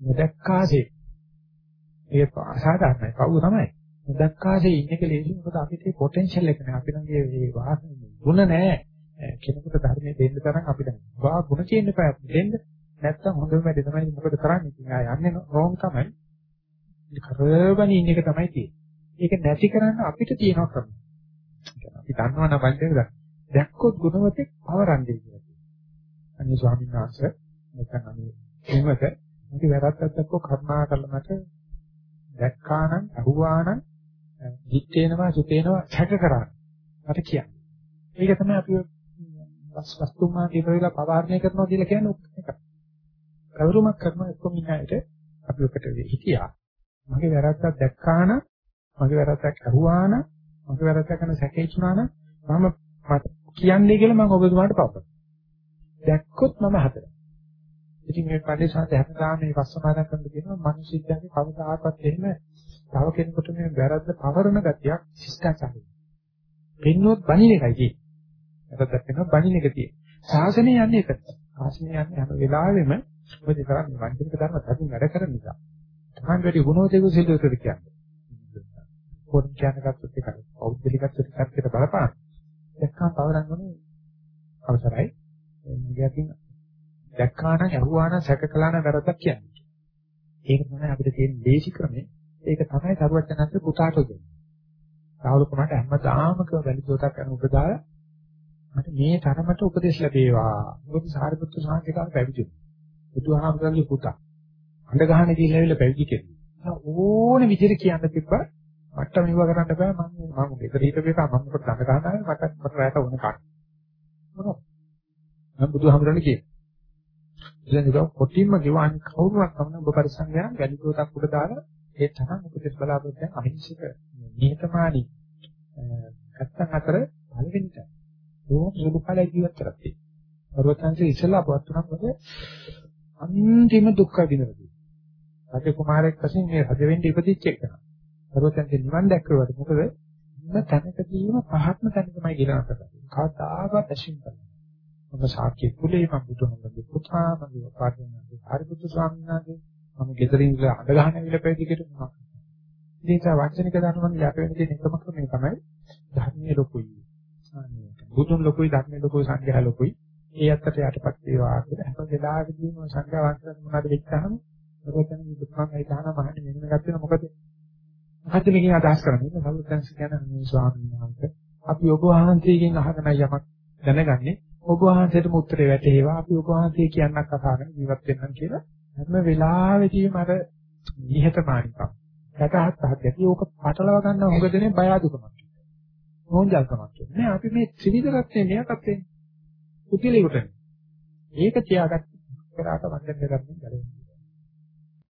[SPEAKER 2] නොදැක්කාසේ ඒක අසාධාරණයි. පව් තමයි. නොදක්කාසේ ඉන්න එක ලේසි මොකද අපිට පොටෙන්ෂල් එක නෑ. අපි ළඟ මේ වාසන ගුණ නෑ. කෙනෙකුට ධර්මයේ දෙන්න තරම් අපිට වා ගුණ තියෙන්න බෑ දෙන්න. නැත්තම් හොඳම වැඩේ තමයි මොකද කරන්නේ? ඉතින් ආ යන්නේ රෝන් තමයි කරවගෙන ඉන්න එක තමයි තියෙන්නේ. ඒක නැති කරන්න අපිට තියෙනවා ක්‍රම. අපි දන්නවා නම් බන්දේද දැක්කොත් ගුණවතෙක් පවරන්නේ කියලා. අනේ ස්වාමීන් වහන්සේ නැත්නම් අනේ එහෙමද මගේ වැරද්දක් දැක්කොත් කරුණා කළා මට දැක්කානම් අහුවානම් දිත්තේනවා සුතේනවා සැක කරා. මට කියන්න. ඒක තමයි අපි වස්තුමා කියලා පවාරණය කරනවා කියලා කියන්නේ ඒක. කවුරුමක් කරන එක්කම ඉන්න අයට අපි ඔකට හිතියා. මගේ වැරද්දක් දැක්කානම් මගේ වැරද්දක් අහුවානම් මගේ වැරද්දක් කරන සැකේචුනානම් මම කියන්නේ කියලා මම ඔබතුමාට පවපන. දැක්කොත් මම හතර. ඉතින් මේ පරිසරය හැමදාම මේ වස්සමාදම් කරන්න කියනවා මිනිස් විද්‍යාවේ කවදාකවත් එහෙම තව කෙනෙකුට මේ වැරද්ද පවරන ගතියක් ශිෂ්ටාචාරය. පින්නොත් බණින එකයි තියෙන්නේ. වැරද්දක් වෙනවා බණින එක තියෙන්නේ. ශාසනය යන්නේ එකට. ශාසනය යන්නේ හැම වෙලාවෙම මොකද කරන්නේ වංචනික ධර්ම තකින් වැඩ කරන නිසා. තමයි වැඩි ගුණෝදේක සිල්වතද කියන්නේ. පොත් කියන ගත්තොත් එකයි. පෞද්ගලිකත්වයට පැත්තට බලපාන. දැක්කම පවරන්නේ අවසරයි. මේකකින් දැක්කා නම් ඇහුවා නම් සැක කළා නම් වැරද්දක් කියන්නේ. ඒක තමයි අපිට තියෙන දේශි ක්‍රමය. ඒක තමයි සරුවචනන්සේ පුතාට දෙන්නේ. රාහුල කුමාරට හැමදාම කව වැලිදෝතක් කරන උපදාය මට මේ තරමට උපදෙස් ලැබේවා. මොකද සාරිපුත්‍ර සාන්තිකාර පැවිදි වුණා. බුදුහාමුදුරන්ගේ පුතා. අඬ ගහන ගිහිල්ලා ඇවිල්ලා පැවිදි කෙරුවා. ඕනේ විදිහට කියන්න තිබ්බා මට මේව කරන්න බෑ මම මම ගෙදර හිටපේකා මම කොට දඟ ගන්නවා මට මට රැට වුණ කක්. මොනවද? මම බුදුහාමුදුරන් කියේ. ඉතින් ඒක කොටින්ම ගෙවන්නේ කවුරුවක් තමයි ඔබ පරිසංගයන් ගැලිකෝටක් උඩ දාලා ඒ තරම් උපදෙස් බලාපොරොත්තු වෙන අහිංසක නිහතමානී නැත්තම් අතර පළවෙනිට ඕක සුදුකල ජීවත් කරත්තේ. පර්වතංශයේ ඉස්සලා අපවත් උනත් මොකද අන්තිම දුක්ඛ විඳවදී. රජ කුමාරයෙක් වශයෙන් මේ රජ වෙන්න ඉපදිච්ච එක. පර්වතංශේ නිවන් දැක්කවට මොකද ඉන්න තැනකදීම පහත්ම තැන තමයි ගිරණ කරන්නේ. කවදාකවත් ඇසින් කරන්නේ. මම සාක්‍ය කුලේ මම බුදුහමගේ පුතා මගේ පාඩුවේ හරිපුත්තු ස්වාමීන් වහන්සේ මම ගෙදරින් ඉඳලා අඬ ගහන විල පැවිදිකට මොකක්ද. ඉතින් ඒ වචනික ධර්මවල යට වෙන තියෙන එකම ක්‍රමය තමයි ධර්මයේ ලොකුයි. බුදුන් ලොකුයි ධර්මයේ ලොකුයි සංඝයා ලොකුයි. ඒ අත්තට යටපත් වේවා කියලා හැම වෙලාවෙදීම සංඝයා වහන්සේලා මොනවද වෙච්චාම රෝතන දුක්ඛමයි දාන මහන්නේ මෙන්න ගත්තේ මොකද? මොකද මේකෙන් අදහස් කරන්නේ? සරුවත්යන්ස කියන මේ ස්වාමීන් වහන්සේ අපි ඔබ වහන්සේගෙන් අහගෙන යමක් දැනගන්නේ ඔබ වහන්සේටම උත්තරේ වැටේවා අපි ඔබ වහන්සේ කියන්නක් අහගෙන ජීවත් වෙන්නම් කියලා හැම වෙලාවෙදීම අර නිහතමානීකම් සකහත් පහත් ඕක පටලවා ගන්න හොඟ දෙනේ බය අදුකමක්. නෝන්ජල්කමක්. නෑ අපි මේ ත්‍රිවිධ රත්නේ මෙයටත් වෙන්නේ. උතිලෙකට. ඒක තියාගත්ත කරාට වන්දන කරන්නේ ගැලවෙන්නේ.